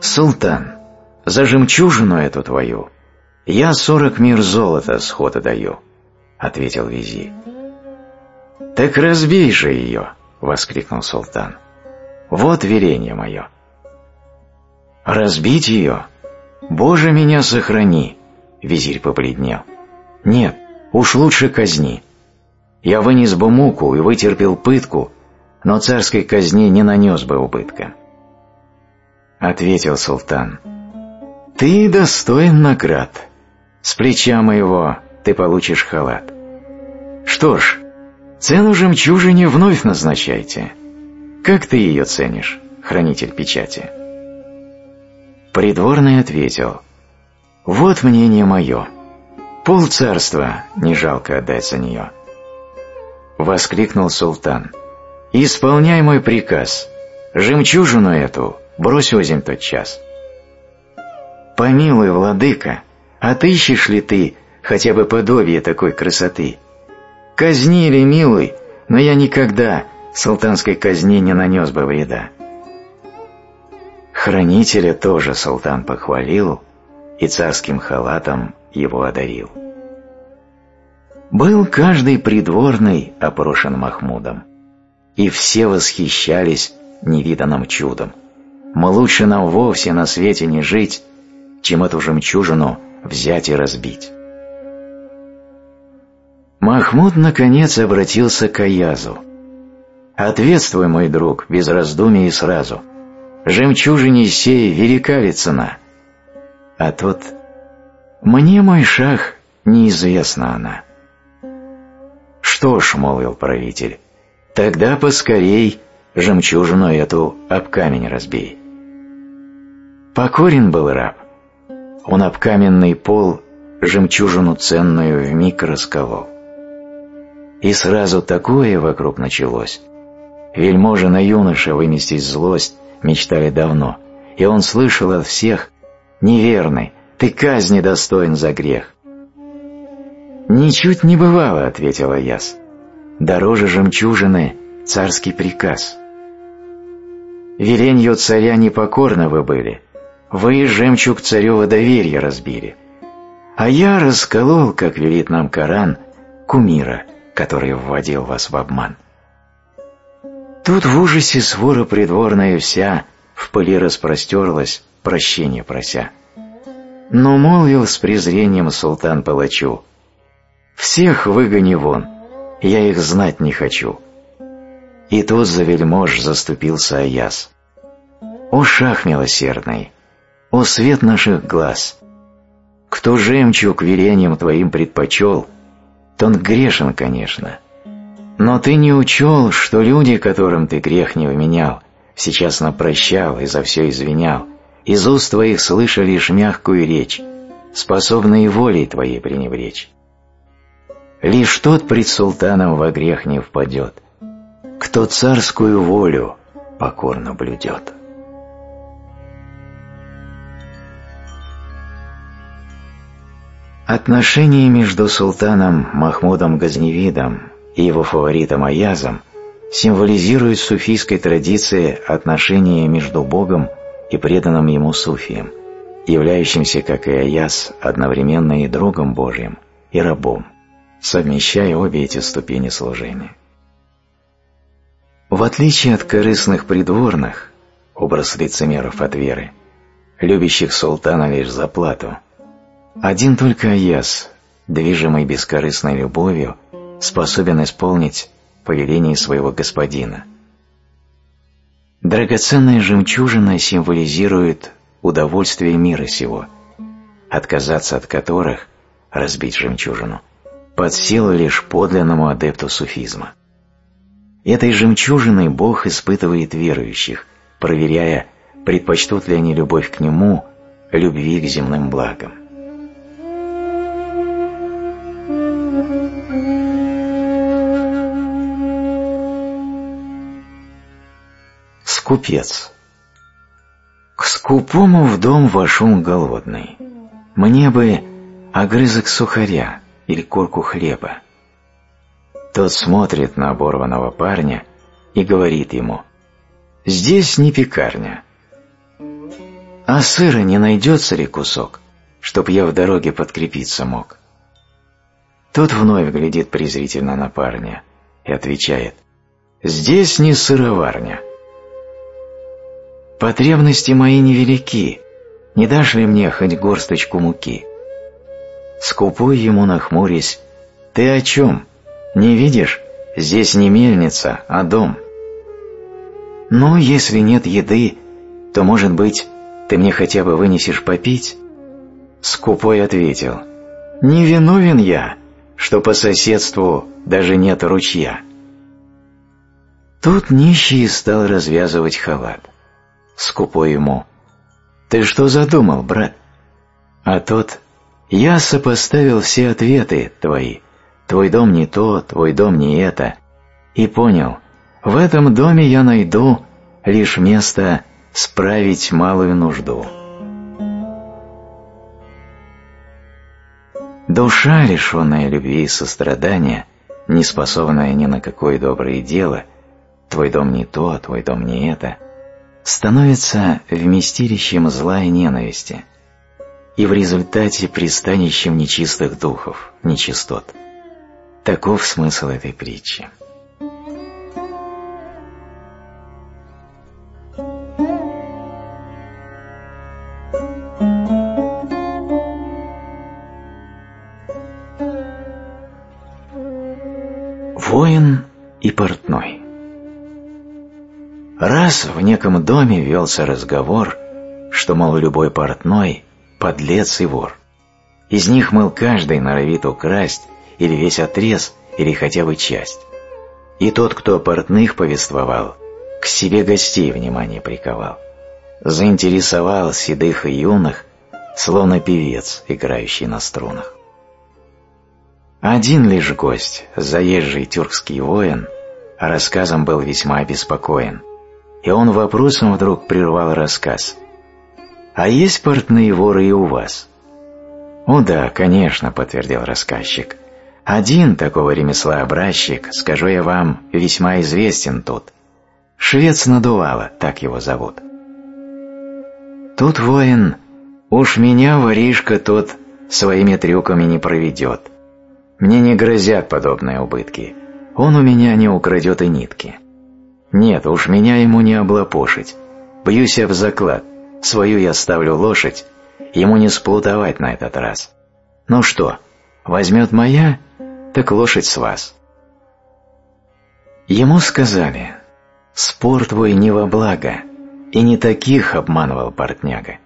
Султан, за жемчужину эту твою я сорок мир золота схода даю, ответил визирь. Так разбей же ее, воскликнул султан. Вот веление мое. Разбить ее? Боже, меня сохрани, визирь побледнел. Нет, уж лучше казни. Я вынес бы муку и вытерпел пытку, но царской казни не нанес бы убытка. Ответил султан, «Ты достоин наград. С плеча моего ты получишь халат. Что ж, цену жемчужине вновь назначайте. Как ты ее ценишь, хранитель печати?» Придворный ответил, «Вот мнение мое. Пол царства не жалко отдать за нее». Воскликнул султан, «Исполняй мой приказ. Жемчужину эту брось озимь тот час». «Помилуй, владыка, отыщешь ли ты хотя бы подобие такой красоты? Казни или милуй, но я никогда султанской казни не нанес бы вреда». Хранителя тоже султан похвалил и царским халатом его одарил. Был каждый придворный опрошен Махмудом и все восхищались невиданным чудом. Мы лучше нам вовсе на свете не жить, чем эту жемчужину взять и разбить. Махмуд наконец обратился к Аязу. «Ответствуй, мой друг, без раздумий и сразу. Жемчужине сей велика ли цена?» А тот «Мне, мой шах, неизвестна она». «Что ж», — молвил правитель, Тогда поскорей жемчужину эту об камень разбей. Покорен был раб. Он об каменный пол жемчужину ценную вмиг расколол. И сразу такое вокруг началось. Вельможи на юноша выместить злость мечтали давно, и он слышал от всех «Неверный, ты казни достоин за грех». «Ничуть не бывало», — ответила Яс. «Дороже жемчужины царский приказ». «Веленью царя непокорны вы были, вы жемчуг царева доверия разбили, а я расколол, как велит нам Коран, кумира, который вводил вас в обман». Тут в ужасе свора придворная вся в пыли распростерлась, прощения прося. Но молвил с презрением султан палачу, всех выгони вон, я их знать не хочу. И тут за вельмож заступился Аяс. О шах милосердный, о свет наших глаз! Кто жемчуг велением твоим предпочел, тон грешен, конечно. Но ты не учел, что люди, которым ты грех не вменял, сейчас напрощал и за все извинял, из уст твоих слыша лишь мягкую речь, способные волей твоей пренебречь. Лишь тот пред султаном во грех не впадет, кто царскую волю покорно блюдет. Отношения между султаном Махмудом Газневидом и его фаворитом Аязом символизируют в суфийской традиции отношения между Богом и преданным ему суфием, являющимся, как и Аяз, одновременно и другом Божьим, и рабом совмещая обе эти ступени служения. В отличие от корыстных придворных, образ лицемеров от веры, любящих султана лишь за плату, один только Аяс, движимый бескорыстной любовью, способен исполнить повеление своего господина. Драгоценная жемчужина символизирует удовольствие мира сего, отказаться от которых – разбить жемчужину – под силу лишь подлинному адепту суфизма. Этой жемчужиной Бог испытывает верующих, проверяя, предпочтут ли они любовь к Нему любви к земным благам. Скупец К скупому в дом вошел голодный. Мне бы огрызок сухаря, или корку хлеба. Тот смотрит на оборванного парня и говорит ему «Здесь не пекарня». «А сыра не найдется ли кусок, чтоб я в дороге подкрепиться мог?» Тот вновь глядит презрительно на парня и отвечает «Здесь не сыроварня». «Потребности мои невелики, не дашь ли мне хоть горсточку муки?» Скупой ему нахмурясь, «Ты о чем? Не видишь? Здесь не мельница, а дом». «Ну, если нет еды, то, может быть, ты мне хотя бы вынесешь попить?» Скупой ответил, «Не виновен я, что по соседству даже нет ручья». Тут нищий стал развязывать халат. Скупой ему, «Ты что задумал, брат?» А тот я сопоставил все ответы твои, твой дом не то, твой дом не это, и понял, в этом доме я найду лишь место справить малую нужду. Душа, лишенная любви и сострадания, не способная ни на какое доброе дело, твой дом не то, твой дом не это, становится вместилищем зла и ненависти – и в результате пристанищем нечистых духов, нечистот. Таков смысл этой притчи. Воин и портной Раз в неком доме велся разговор, что, мол, любой портной подлец и вор. Из них, мыл, каждый норовит украсть или весь отрез, или хотя бы часть. И тот, кто портных повествовал, к себе гостей внимание приковал, заинтересовал седых и юных, словно певец, играющий на струнах. Один лишь гость, заезжий тюркский воин, рассказом был весьма обеспокоен, и он вопросом вдруг прервал рассказ. «А есть портные воры и у вас?» «О да, конечно», — подтвердил рассказчик. «Один такого ремесла образчик, скажу я вам, весьма известен тут. Швец надувало, так его зовут». Тут воин, уж меня воришка тот своими трюками не проведет. Мне не грозят подобные убытки. Он у меня не украдет и нитки. Нет, уж меня ему не облапошить. Бьюсь я в заклад. Свою я ставлю лошадь, ему не сплутовать на этот раз. Ну что, возьмет моя, так лошадь с вас. Ему сказали, спор твой не во благо, и не таких обманывал портняга.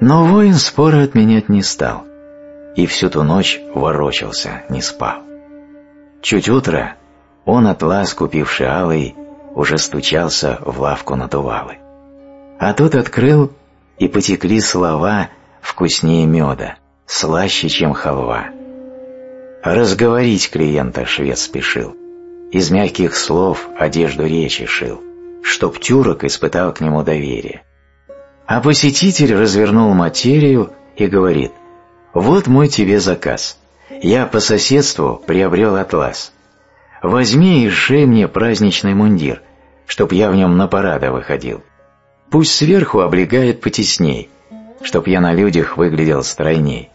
Но воин спора отменять не стал, и всю ту ночь ворочался, не спал. Чуть утро он от лаз, купивший алый, уже стучался в лавку надувалы. А тот открыл, и потекли слова вкуснее меда, слаще, чем халва. Разговорить клиента швед спешил, из мягких слов одежду речи шил, чтоб тюрок испытал к нему доверие. А посетитель развернул материю и говорит, «Вот мой тебе заказ. Я по соседству приобрел атлас. Возьми и шей мне праздничный мундир, чтоб я в нем на парады выходил. Пусть сверху облегает потесней, чтоб я на людях выглядел стройней.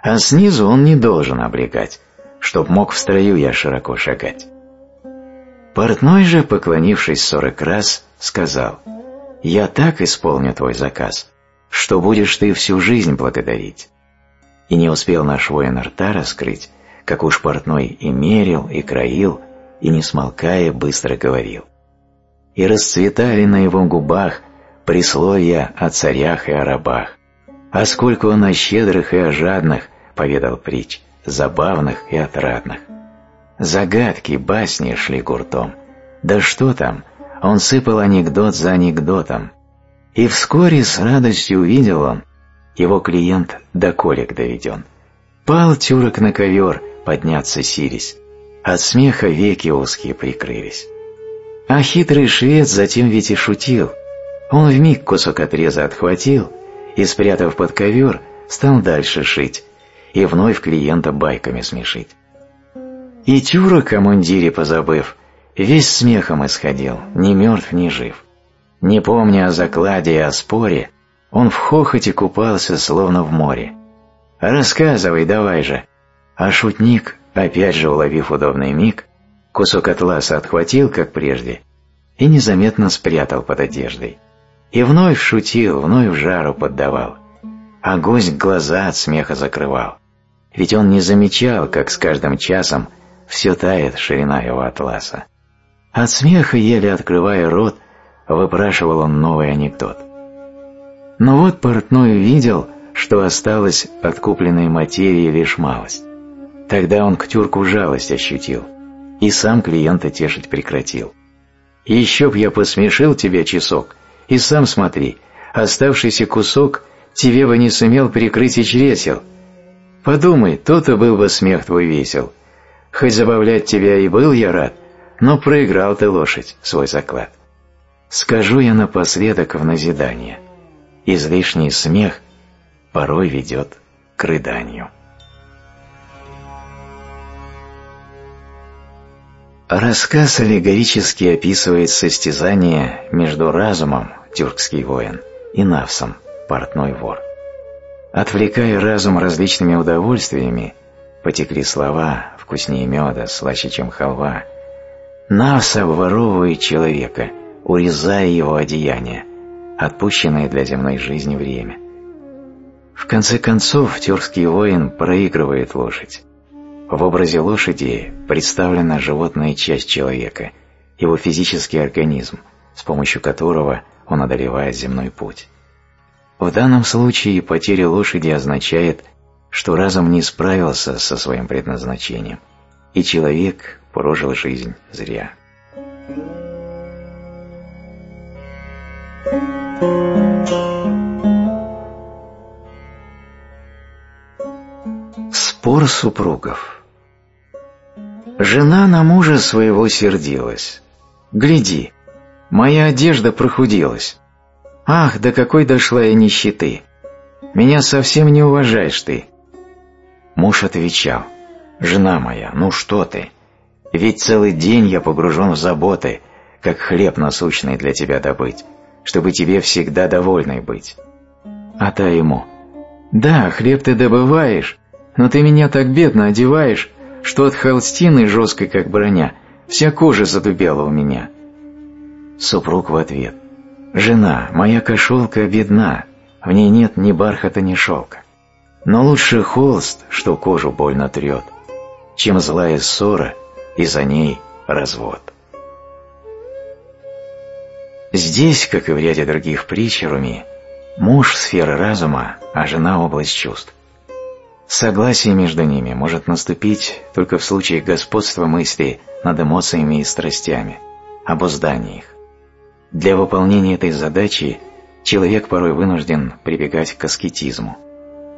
А снизу он не должен облегать, чтоб мог в строю я широко шагать. Портной же, поклонившись сорок раз, сказал, «Я так исполню твой заказ, что будешь ты всю жизнь благодарить». И не успел наш воин рта раскрыть, как уж портной и мерил, и краил, и, не смолкая, быстро говорил. И расцветали на его губах присловия о царях и о рабах, а сколько он о щедрых и о жадных поведал притч, забавных и отрадных. Загадки, басни шли гуртом. Да что там, он сыпал анекдот за анекдотом. И вскоре с радостью увидел он, его клиент до колик доведен. Пал тюрок на ковер, подняться сились. От смеха веки узкие прикрылись. А хитрый швед затем ведь и шутил — он вмиг кусок отреза отхватил и, спрятав под ковер, стал дальше шить и вновь клиента байками смешить. И тюрок о мундире позабыв, весь смехом исходил, ни мертв, ни жив. Не помня о закладе и о споре, он в хохоте купался, словно в море. «Рассказывай, давай же!» А шутник, опять же уловив удобный миг, кусок атласа отхватил, как прежде, и незаметно спрятал под одеждой. И вновь шутил, вновь жару поддавал, а гость глаза от смеха закрывал. Ведь он не замечал, как с каждым часом все тает ширина его атласа. От смеха, еле открывая рот, выпрашивал он новый анекдот. Но вот портной увидел, что осталось от купленной материи лишь малость. Тогда он к тюрку жалость ощутил, и сам клиента тешить прекратил. «Еще б я посмешил тебя часок», и сам смотри, оставшийся кусок тебе бы не сумел перекрыть и чресел. Подумай, то-то был бы смех твой весел. Хоть забавлять тебя и был я рад, но проиграл ты лошадь свой заклад. Скажу я напоследок в назидание. Излишний смех порой ведет к рыданию. Рассказ аллегорически описывает состязание между разумом, тюркский воин, и навсом, портной вор. Отвлекая разум различными удовольствиями, потекли слова «вкуснее меда, слаще, чем халва», Навс обворовывает человека, урезая его одеяние, отпущенное для земной жизни время. В конце концов, тюркский воин проигрывает лошадь. В образе лошади представлена животная часть человека, его физический организм, с помощью которого он одолевает земной путь. В данном случае потеря лошади означает, что разум не справился со своим предназначением, и человек прожил жизнь зря. Спор супругов Жена на мужа своего сердилась. «Гляди, моя одежда прохудилась. Ах, до какой дошла я нищеты! Меня совсем не уважаешь ты!» Муж отвечал, «Жена моя, ну что ты? Ведь целый день я погружен в заботы, как хлеб насущный для тебя добыть, чтобы тебе всегда довольной быть». А та ему, «Да, хлеб ты добываешь, но ты меня так бедно одеваешь, что от холстины, жесткой как броня, вся кожа задубела у меня». Супруг в ответ, «Жена, моя кошелка бедна, в ней нет ни бархата, ни шелка. Но лучше холст, что кожу больно трет, чем злая ссора и за ней развод». Здесь, как и в ряде других притч Руми, муж – сфера разума, а жена – область чувств. Согласие между ними может наступить только в случае господства мысли над эмоциями и страстями, обуздания их. Для выполнения этой задачи человек порой вынужден прибегать к аскетизму.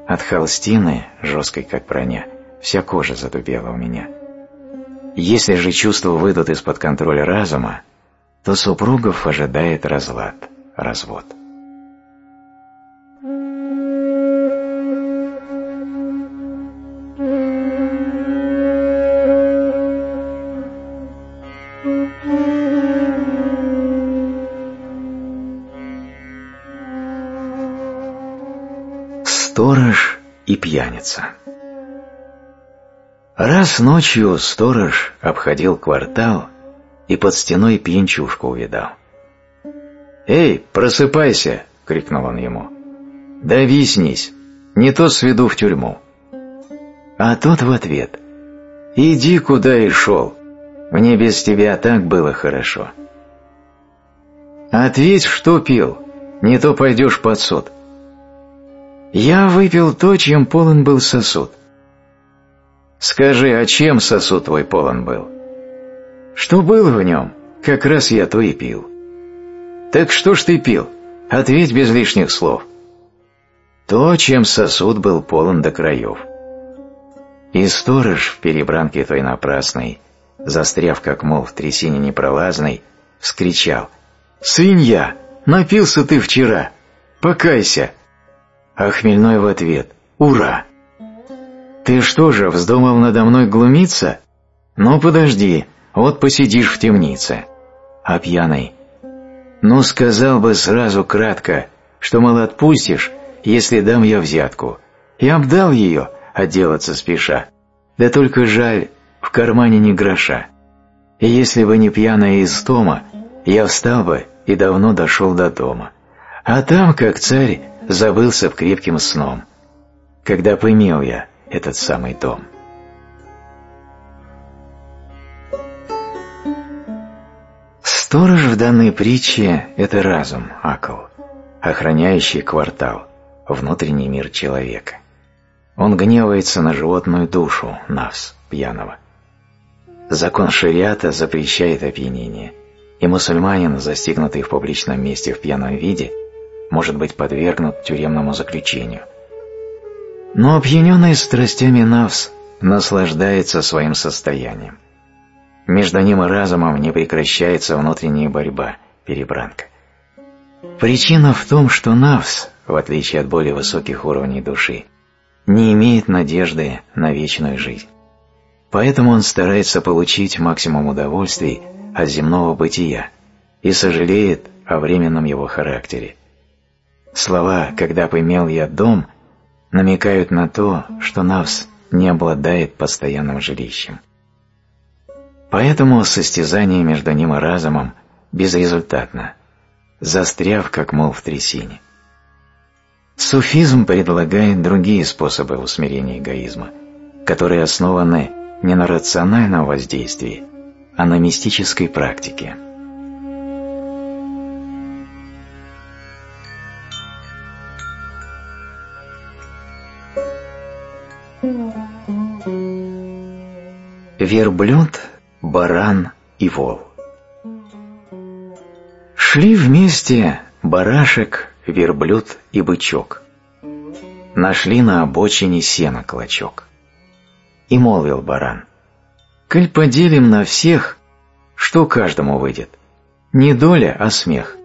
От холстины, жесткой как броня, вся кожа задубела у меня. Если же чувства выйдут из-под контроля разума, то супругов ожидает разлад, развод. Пьяница Раз ночью сторож обходил квартал и под стеной пьянчушку увидал. «Эй, просыпайся!» — крикнул он ему. «Да виснись, не то сведу в тюрьму». А тот в ответ «Иди, куда и шел, мне без тебя так было хорошо». «Ответь, что пил, не то пойдешь под суд». «Я выпил то, чем полон был сосуд». «Скажи, а чем сосуд твой полон был?» Что было в нем, как раз я то и пил. Так что ж ты пил? Ответь без лишних слов. То, чем сосуд был полон до краев. И сторож в перебранке той напрасной, застряв как мол в трясине непролазной, вскричал «Свинья! Напился ты вчера! Покайся!» А хмельной в ответ «Ура!» «Ты что же, вздумал надо мной глумиться? Ну подожди, вот посидишь в темнице. А пьяный. Ну, сказал бы сразу кратко, что, мол, отпустишь, если дам я взятку. И обдал ее, отделаться спеша. Да только жаль, в кармане ни гроша. И если бы не пьяная истома, я встал бы и давно дошел до дома. А там, как царь, забылся в крепким сном, когда поимел я этот самый дом. Сторож в данной притче – это разум, акл, охраняющий квартал, внутренний мир человека. Он гневается на животную душу, нас, пьяного. Закон шариата запрещает опьянение, и мусульманин, застигнутый в публичном месте в пьяном виде, может быть подвергнут тюремному заключению. Но опьяненный страстями навс наслаждается своим состоянием – между ним и разумом не прекращается внутренняя борьба, перебранка. Причина в том, что Навс, в отличие от более высоких уровней души, не имеет надежды на вечную жизнь. Поэтому он старается получить максимум удовольствий от земного бытия и сожалеет о временном его характере. Слова «когда поимел я дом» намекают на то, что Навс не обладает постоянным жилищем. Поэтому состязание между ним и разумом безрезультатно, застряв, как мол, в трясине. Суфизм предлагает другие способы усмирения эгоизма, которые основаны не на рациональном воздействии, а на мистической практике. Верблюд баран и вол. Шли вместе барашек, верблюд и бычок. Нашли на обочине сена клочок. И молвил баран, «Коль поделим на всех, что каждому выйдет? Не доля, а смех.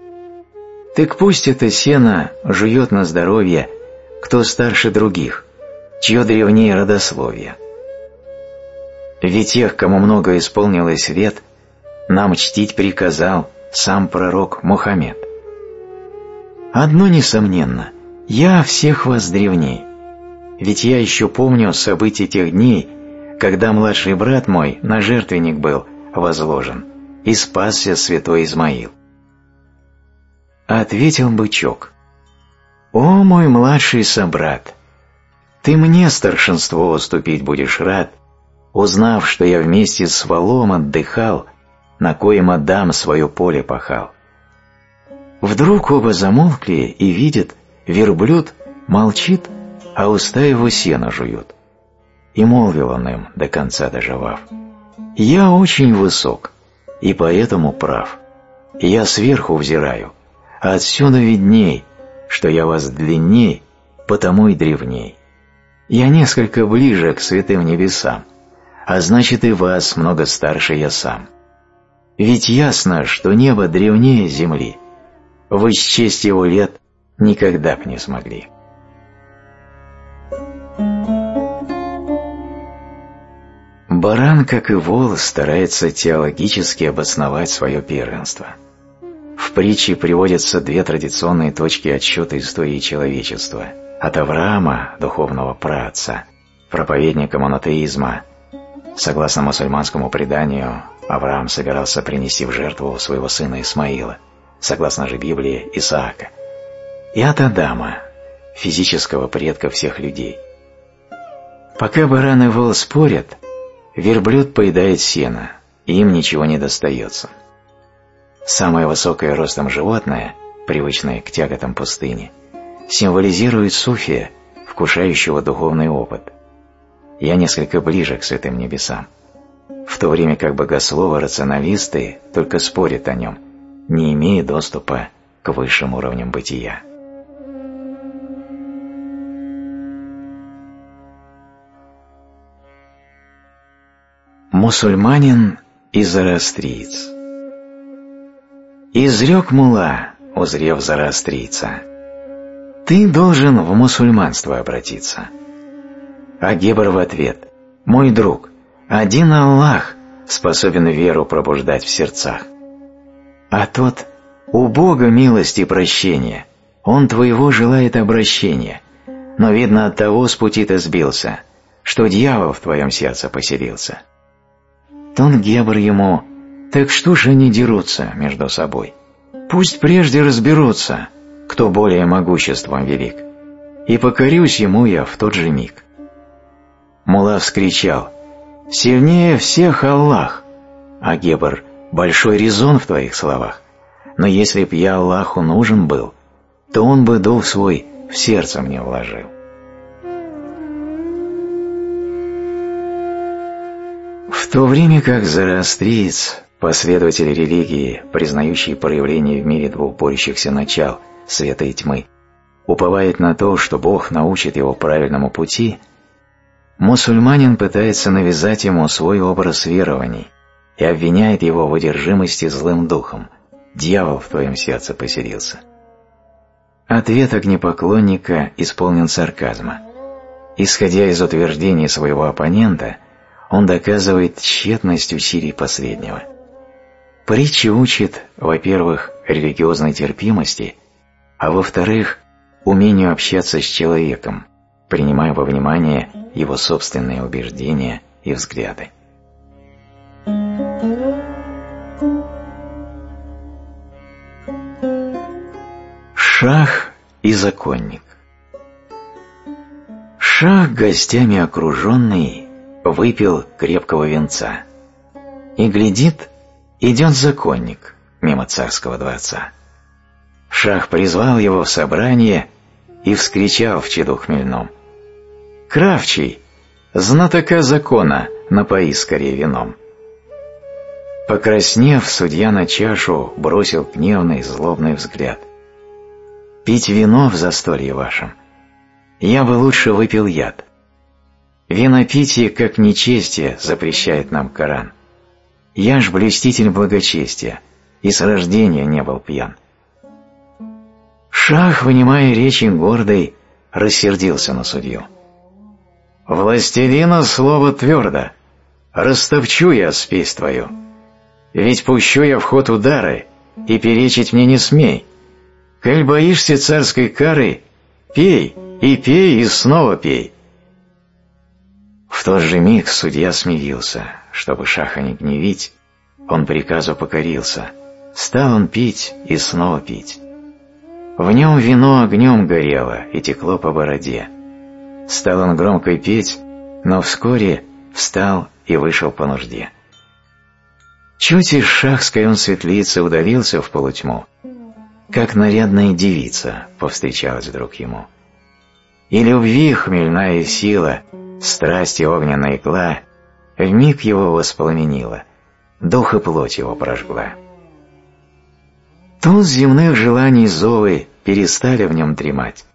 Так пусть это сено жует на здоровье, кто старше других, чье древнее родословие. Ведь тех, кому много исполнилось лет, нам чтить приказал сам пророк Мухаммед. Одно несомненно, я всех вас древней, ведь я еще помню события тех дней, когда младший брат мой на жертвенник был возложен, и спасся святой Измаил. Ответил бычок, «О, мой младший собрат, ты мне старшинство уступить будешь рад, узнав, что я вместе с валом отдыхал, на коем Адам свое поле пахал. Вдруг оба замолкли и видят, верблюд молчит, а уста его сено жуют. И молвил он им, до конца доживав, «Я очень высок, и поэтому прав. Я сверху взираю, а отсюда видней, что я вас длинней, потому и древней. Я несколько ближе к святым небесам, а значит и вас много старше я сам. Ведь ясно, что небо древнее земли. Вы счесть его лет никогда б не смогли. Баран, как и вол, старается теологически обосновать свое первенство. В притче приводятся две традиционные точки отсчета истории человечества. От Авраама, духовного праотца, проповедника монотеизма, Согласно мусульманскому преданию, Авраам собирался принести в жертву своего сына Исмаила, согласно же Библии Исаака, и от Адама, физического предка всех людей. Пока баран и вол спорят, верблюд поедает сено, и им ничего не достается. Самое высокое ростом животное, привычное к тяготам пустыни, символизирует суфия, вкушающего духовный опыт – я несколько ближе к святым небесам, в то время как богословы-рационалисты только спорят о нем, не имея доступа к высшим уровням бытия. Мусульманин и зороастриец Изрек мула, узрев зороастрийца, «Ты должен в мусульманство обратиться». А Гебр в ответ «Мой друг, один Аллах способен веру пробуждать в сердцах». А тот «У Бога милость и прощение, Он твоего желает обращения, но, видно, от того с пути ты сбился, что дьявол в твоем сердце поселился». Тон Гебр ему «Так что же они дерутся между собой? Пусть прежде разберутся, кто более могуществом велик, и покорюсь ему я в тот же миг». Мула вскричал «Сильнее всех Аллах!» А Гебр «Большой резон в твоих словах, но если б я Аллаху нужен был, то он бы дух свой в сердце мне вложил». В то время как зороастриец, последователь религии, признающий проявление в мире двух борющихся начал, света и тьмы, уповает на то, что Бог научит его правильному пути – Мусульманин пытается навязать ему свой образ верований и обвиняет его в одержимости злым духом. Дьявол в твоем сердце поселился. Ответ огнепоклонника исполнен сарказма. Исходя из утверждений своего оппонента, он доказывает тщетность усилий последнего. Притча учит, во-первых, религиозной терпимости, а во-вторых, умению общаться с человеком, принимая во внимание его собственные убеждения и взгляды. Шах и законник Шах, гостями окруженный, выпил крепкого венца. И глядит, идет законник мимо царского дворца. Шах призвал его в собрание и вскричал в чаду хмельном — Кравчий, знатока закона, напои скорее вином. Покраснев, судья на чашу бросил гневный злобный взгляд. пить вино в застолье вашем. Я бы лучше выпил яд. Винопитие, как нечестие, запрещает нам Коран. Я ж блюститель благочестия, и с рождения не был пьян. Шах, вынимая речи гордой, рассердился на судью. «Властелина слово твердо, растопчу я спесь твою, ведь пущу я в ход удары, и перечить мне не смей. Коль боишься царской кары, пей, и пей, и снова пей». В тот же миг судья смирился, чтобы шаха не гневить, он приказу покорился, стал он пить и снова пить. В нем вино огнем горело и текло по бороде. Стал он громко петь, но вскоре встал и вышел по нужде. Чуть из шахской он светлицы удалился в полутьму, как нарядная девица повстречалась вдруг ему. И любви хмельная сила, страсти огненная игла, вмиг его воспламенила, дух и плоть его прожгла. Тут земных желаний зовы перестали в нем дремать,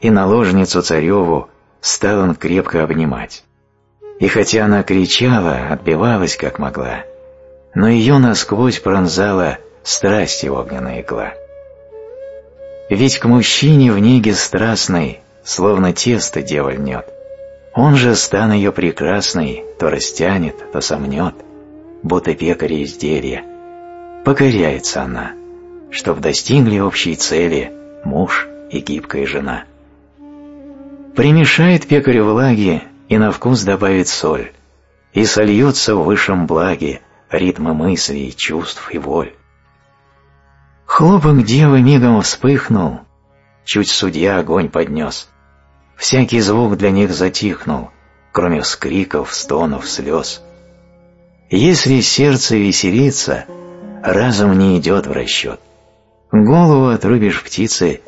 и наложницу цареву стал он крепко обнимать. И хотя она кричала, отбивалась как могла, но ее насквозь пронзала страсть его огненная игла. Ведь к мужчине в неге страстной, словно тесто дева льнет, он же стан ее прекрасный то растянет, то сомнет, будто пекаря изделия. Покоряется она — чтоб достигли общей цели муж и гибкая жена. Примешает пекарь влаги и на вкус добавит соль, и сольется в высшем благе ритмы мыслей, чувств и воль. Хлопок девы мигом вспыхнул, чуть судья огонь поднес. Всякий звук для них затихнул, кроме вскриков, стонов, слез. Если сердце веселится, разум не идет в расчет. Голову отрубишь птице,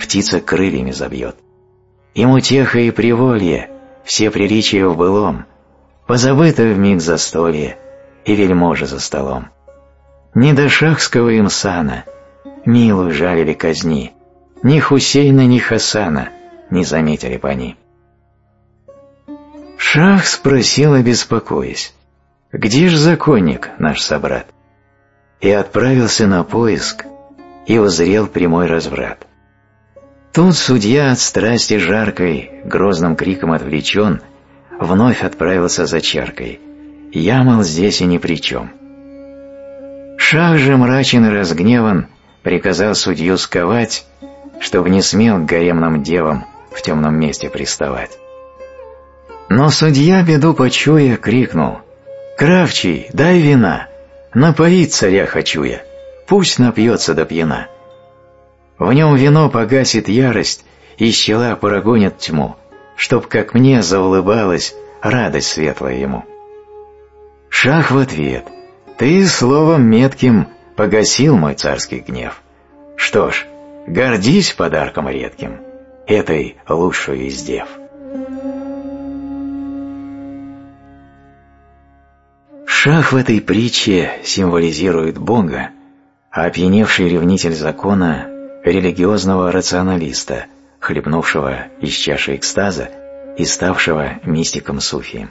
птица крыльями забьет. Ему теха и приволье, все приличия в былом, позабыто в миг застолье и вельможи за столом. Ни до шахского им сана, милую жалили казни, ни Хусейна, ни Хасана не заметили по ним. Шах спросил, обеспокоясь, «Где ж законник, наш собрат?» И отправился на поиск и узрел прямой разврат. Тут судья от страсти жаркой, грозным криком отвлечен, вновь отправился за чаркой. Я, мол, здесь и ни при чем. Шах же мрачен и разгневан, приказал судью сковать, чтобы не смел к гаремным девам в темном месте приставать. Но судья, беду почуя, крикнул «Кравчий, дай вина, напоить царя хочу я!» пусть напьется до пьяна. В нем вино погасит ярость, и щела прогонит тьму, чтоб, как мне, заулыбалась радость светлая ему. Шах в ответ, ты словом метким погасил мой царский гнев. Что ж, гордись подарком редким, этой лучшую из дев. Шах в этой притче символизирует Бога, а опьяневший ревнитель закона – религиозного рационалиста, хлебнувшего из чаши экстаза и ставшего мистиком-суфием.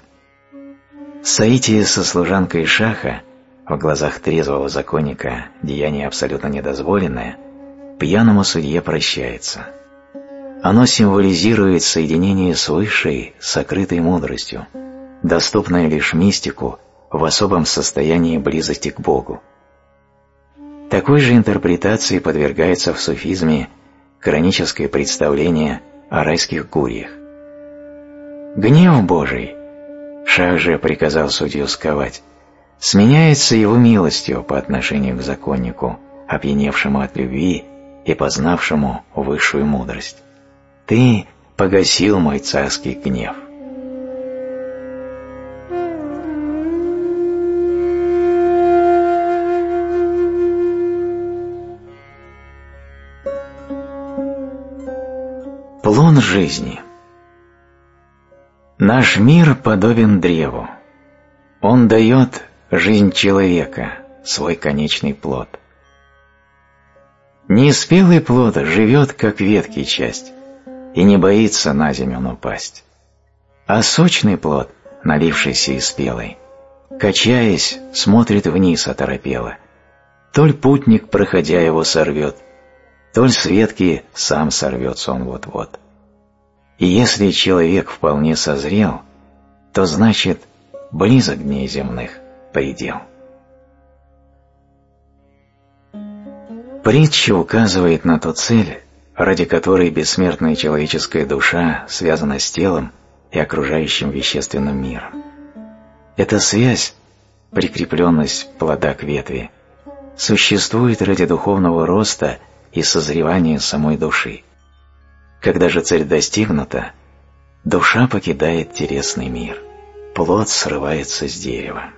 Соитие со служанкой Шаха в глазах трезвого законника деяние абсолютно недозволенное, пьяному судье прощается. Оно символизирует соединение с высшей, сокрытой мудростью, доступной лишь мистику в особом состоянии близости к Богу. Такой же интерпретации подвергается в суфизме хроническое представление о райских гурьях. Гнев Божий, Шах же приказал судью сковать, сменяется его милостью по отношению к законнику, опьяневшему от любви и познавшему высшую мудрость. Ты погасил мой царский гнев. Плон жизни Наш мир подобен древу. Он дает жизнь человека, свой конечный плод. Неспелый плод живет, как ветки часть, и не боится на землю упасть. А сочный плод, налившийся и спелый, качаясь, смотрит вниз оторопело. Толь путник, проходя его, сорвет, толь с ветки сам сорвется он вот-вот. И если человек вполне созрел, то значит близок дней земных предел. Притча указывает на ту цель, ради которой бессмертная человеческая душа связана с телом и окружающим вещественным миром. Эта связь, прикрепленность плода к ветви, существует ради духовного роста и созревания самой души. Когда же цель достигнута, душа покидает телесный мир, плод срывается с дерева.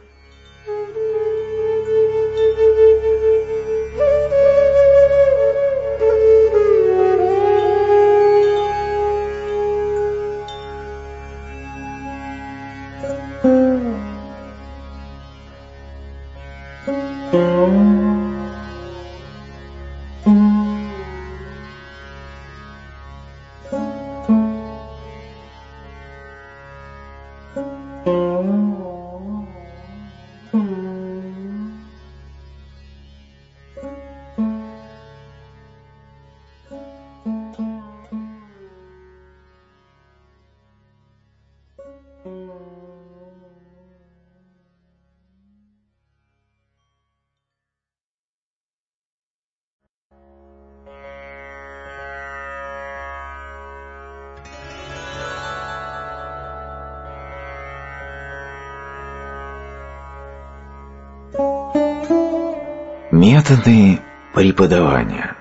Методы преподавания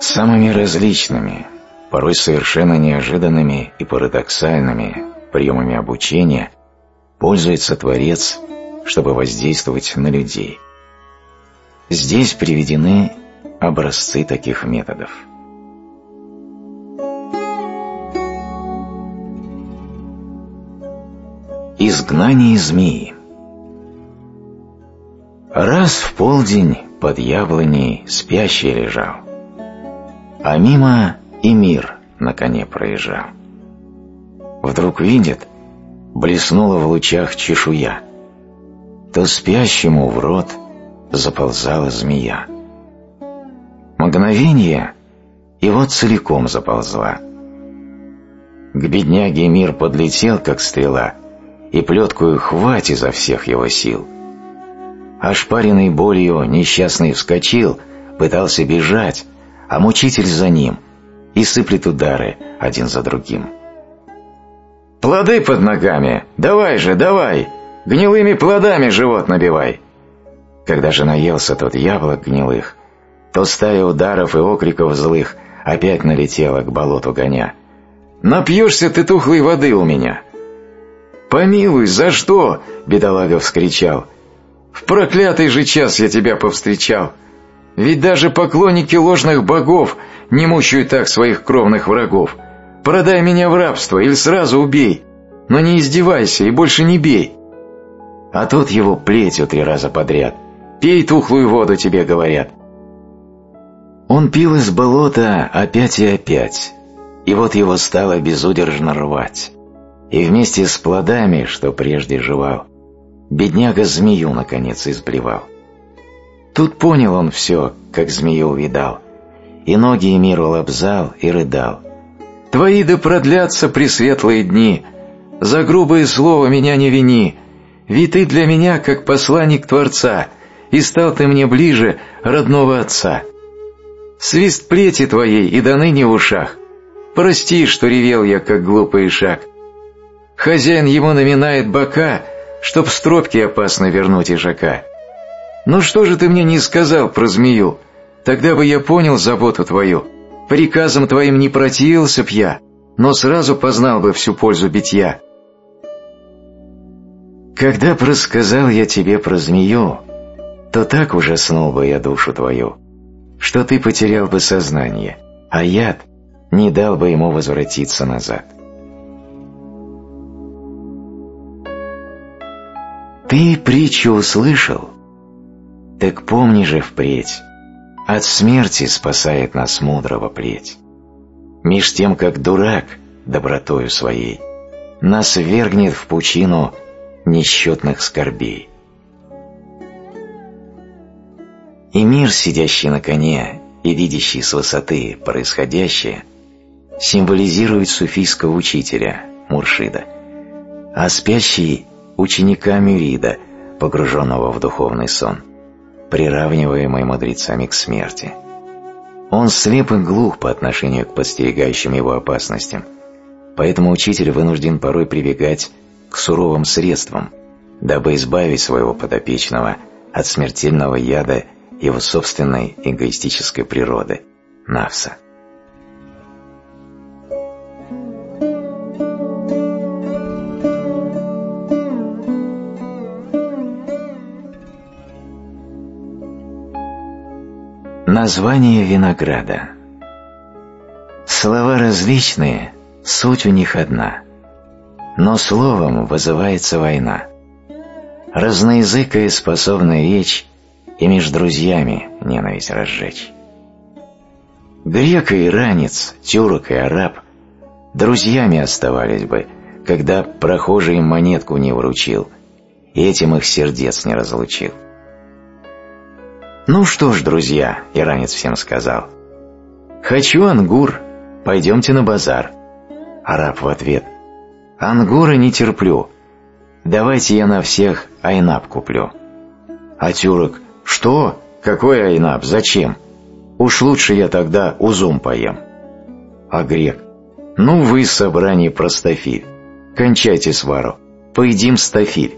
Самыми различными, порой совершенно неожиданными и парадоксальными приемами обучения пользуется Творец, чтобы воздействовать на людей. Здесь приведены образцы таких методов. Изгнание змеи Раз в полдень под яблоней спящий лежал, а мимо и мир на коне проезжал. Вдруг видит, блеснула в лучах чешуя, то спящему в рот заползала змея. Мгновение, и вот целиком заползла. К бедняге мир подлетел, как стрела, и плеткую хвать изо всех его сил — Ошпаренный болью, несчастный вскочил, пытался бежать, а мучитель за ним и сыплет удары один за другим. «Плоды под ногами! Давай же, давай! Гнилыми плодами живот набивай!» Когда же наелся тот яблок гнилых, то стая ударов и окриков злых опять налетела к болоту гоня. «Напьешься ты тухлой воды у меня!» «Помилуй, за что?» — бедолага вскричал. В проклятый же час я тебя повстречал. Ведь даже поклонники ложных богов не мучают так своих кровных врагов. Продай меня в рабство или сразу убей, но не издевайся и больше не бей. А тут его плетью три раза подряд. Пей тухлую воду, тебе говорят. Он пил из болота опять и опять, и вот его стало безудержно рвать. И вместе с плодами, что прежде жевал, Бедняга змею, наконец, изблевал. Тут понял он все, как змею увидал, и ноги миру лобзал и рыдал. «Твои да продлятся пресветлые дни, за грубое слово меня не вини, ведь ты для меня как посланник Творца, и стал ты мне ближе родного отца. Свист плети твоей и до ныне в ушах, прости, что ревел я, как глупый шаг. Хозяин ему наминает бока, чтоб стропки опасно вернуть ижака. Ну что же ты мне не сказал про змею? Тогда бы я понял заботу твою. Приказом твоим не противился б я, но сразу познал бы всю пользу битья. Когда просказал я тебе про змею, то так ужаснул бы я душу твою, что ты потерял бы сознание, а яд не дал бы ему возвратиться назад. Ты притчу услышал? Так помни же впредь, От смерти спасает нас мудрого плеть. Меж тем, как дурак добротою своей нас вергнет в пучину несчетных скорбей. И мир, сидящий на коне и видящий с высоты происходящее, символизирует суфийского учителя, Муршида, а спящий – ученика Мюрида, погруженного в духовный сон, приравниваемый мудрецами к смерти. Он слеп и глух по отношению к подстерегающим его опасностям, поэтому учитель вынужден порой прибегать к суровым средствам, дабы избавить своего подопечного от смертельного яда его собственной эгоистической природы – навса. Название винограда Слова различные, суть у них одна, но словом вызывается война. Разноязыкая способна речь и между друзьями ненависть разжечь. Грек и иранец, тюрок и араб друзьями оставались бы, когда прохожий монетку не вручил и этим их сердец не разлучил. «Ну что ж, друзья», — иранец всем сказал, — «хочу ангур, пойдемте на базар». Араб в ответ, «Ангура не терплю, давайте я на всех айнап куплю». А тюрок, «Что? Какой айнап? Зачем? Уж лучше я тогда узум поем». А грек, «Ну вы, собрание простофиль, кончайте свару, поедим стафиль».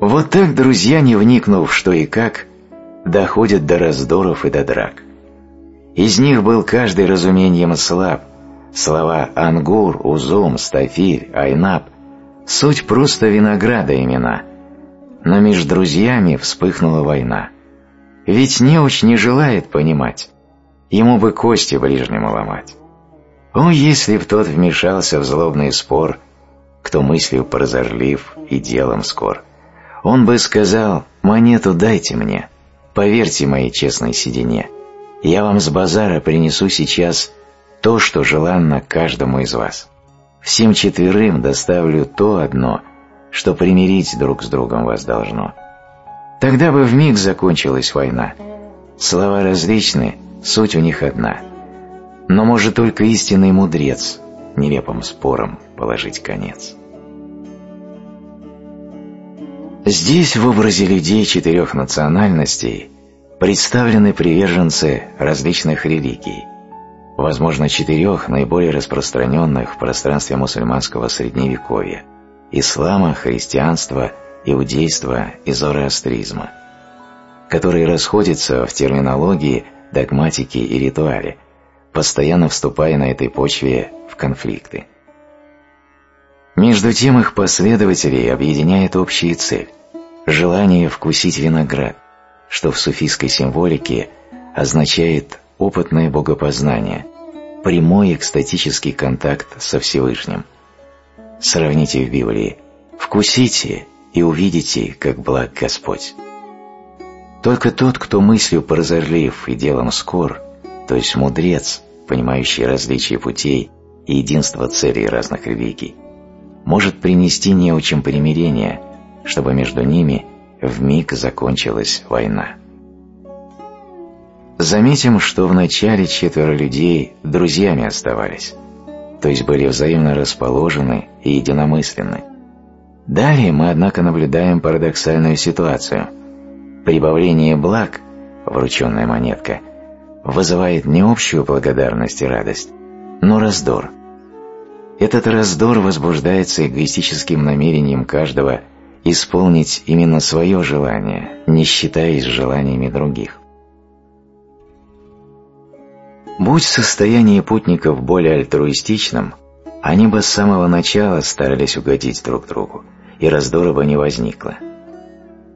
Вот так друзья, не вникнув что и как, доходят до раздоров и до драк. Из них был каждый разумением слаб. Слова «ангур», «узум», «стафиль», «айнап» — суть просто винограда имена — но между друзьями вспыхнула война. Ведь неуч не желает понимать, ему бы кости ближнему ломать. О, если б тот вмешался в злобный спор, кто мыслью поразожлив и делом скор, он бы сказал «монету дайте мне, поверьте моей честной седине, я вам с базара принесу сейчас то, что желанно каждому из вас. Всем четверым доставлю то одно — что примирить друг с другом вас должно. Тогда бы вмиг закончилась война. Слова различны, суть у них одна. Но может только истинный мудрец нелепым спором положить конец. Здесь в образе людей четырех национальностей представлены приверженцы различных религий, возможно, четырех наиболее распространенных в пространстве мусульманского средневековья – ислама, христианства, иудейства и зороастризма, которые расходятся в терминологии, догматике и ритуале, постоянно вступая на этой почве в конфликты. Между тем их последователей объединяет общая цель – желание вкусить виноград, что в суфийской символике означает опытное богопознание, прямой экстатический контакт со Всевышним – Сравните в Библии «Вкусите и увидите, как благ Господь». Только тот, кто мыслью прозорлив и делом скор, то есть мудрец, понимающий различия путей и единство целей разных религий, может принести неучим примирение, чтобы между ними в миг закончилась война. Заметим, что в начале четверо людей друзьями оставались, то есть были взаимно расположены и единомысленны. Далее мы, однако, наблюдаем парадоксальную ситуацию. Прибавление благ, врученная монетка, вызывает не общую благодарность и радость, но раздор. Этот раздор возбуждается эгоистическим намерением каждого исполнить именно свое желание, не считаясь желаниями других. Будь состояние путников более альтруистичным, они бы с самого начала старались угодить друг другу, и раздора бы не возникло.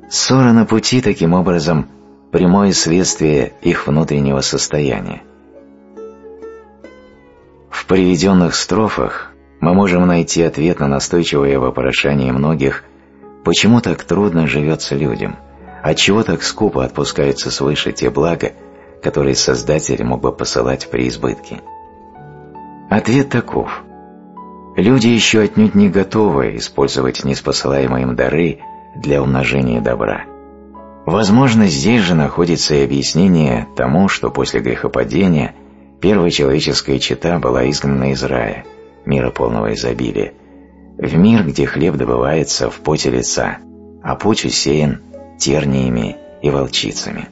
Ссора на пути, таким образом, прямое следствие их внутреннего состояния. В приведенных строфах мы можем найти ответ на настойчивое вопрошание многих, почему так трудно живется людям, Отчего так скупо отпускаются свыше те блага, которые Создатель мог бы посылать при избытке? Ответ таков. Люди еще отнюдь не готовы использовать неспосылаемые им дары для умножения добра. Возможно, здесь же находится и объяснение тому, что после грехопадения первая человеческая чета была изгнана из рая, мира полного изобилия, в мир, где хлеб добывается в поте лица, а путь усеян терниями и волчицами.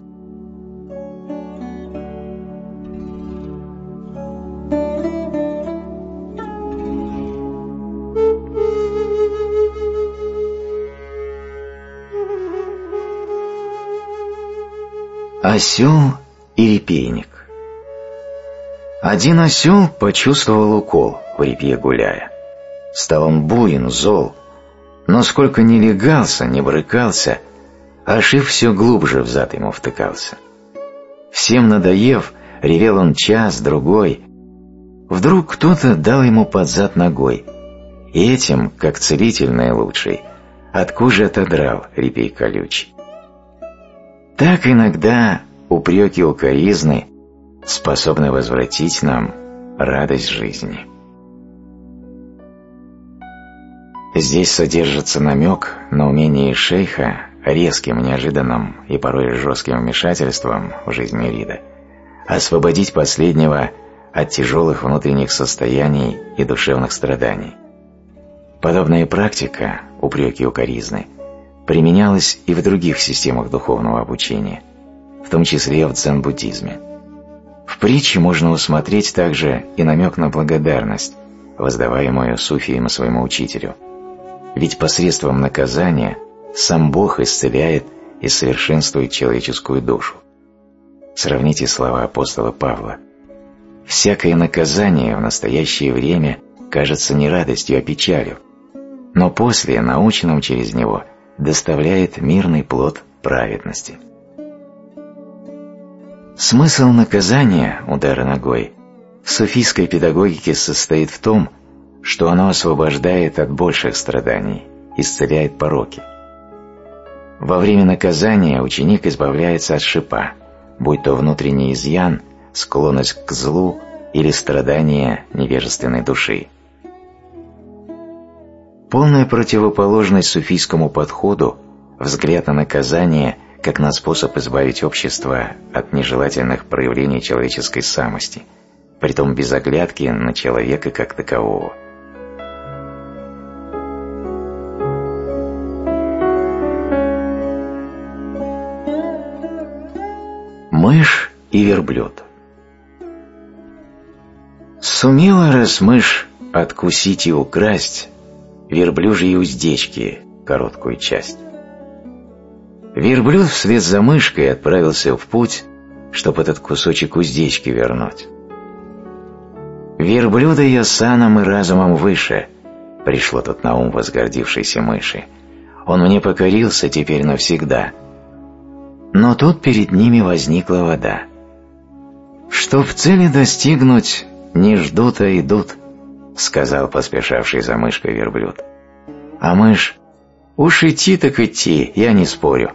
Осел и репейник Один осел почувствовал укол репье гуляя. Стал он буин, зол, но сколько ни легался, не брыкался, ошиб все глубже в зад ему втыкался. Всем надоев, ревел он час, другой. Вдруг кто-то дал ему под зад ногой, и этим, как целитель наилучший, от кожи отодрал репей колючий. Так иногда упреки укоризны способны возвратить нам радость жизни. Здесь содержится намек на умение шейха резким, неожиданным и порой жестким вмешательством в жизнь Мерида освободить последнего от тяжелых внутренних состояний и душевных страданий. Подобная практика, упреки укоризны, применялась и в других системах духовного обучения, в том числе в дзен-буддизме. В притче можно усмотреть также и намек на благодарность, воздаваемую суфием своему учителю – ведь посредством наказания сам Бог исцеляет и совершенствует человеческую душу. Сравните слова апостола Павла. «Всякое наказание в настоящее время кажется не радостью, а печалью, но после, наученным через него, доставляет мирный плод праведности». Смысл наказания, удара ногой, в суфийской педагогике состоит в том, что оно освобождает от больших страданий, исцеляет пороки. Во время наказания ученик избавляется от шипа, будь то внутренний изъян, склонность к злу или страдания невежественной души. Полная противоположность суфийскому подходу – взгляд на наказание как на способ избавить общество от нежелательных проявлений человеческой самости, притом без оглядки на человека как такового – Мышь и верблюд Сумела раз мышь откусить и украсть верблюжьи уздечки короткую часть. Верблюд вслед за мышкой отправился в путь, чтобы этот кусочек уздечки вернуть. Верблюда я саном и разумом выше, пришло тут на ум возгордившейся мыши. Он мне покорился теперь навсегда — но тут перед ними возникла вода. «Чтоб цели достигнуть, не ждут, а идут», — сказал поспешавший за мышкой верблюд. А мышь, «Уж идти так идти, я не спорю,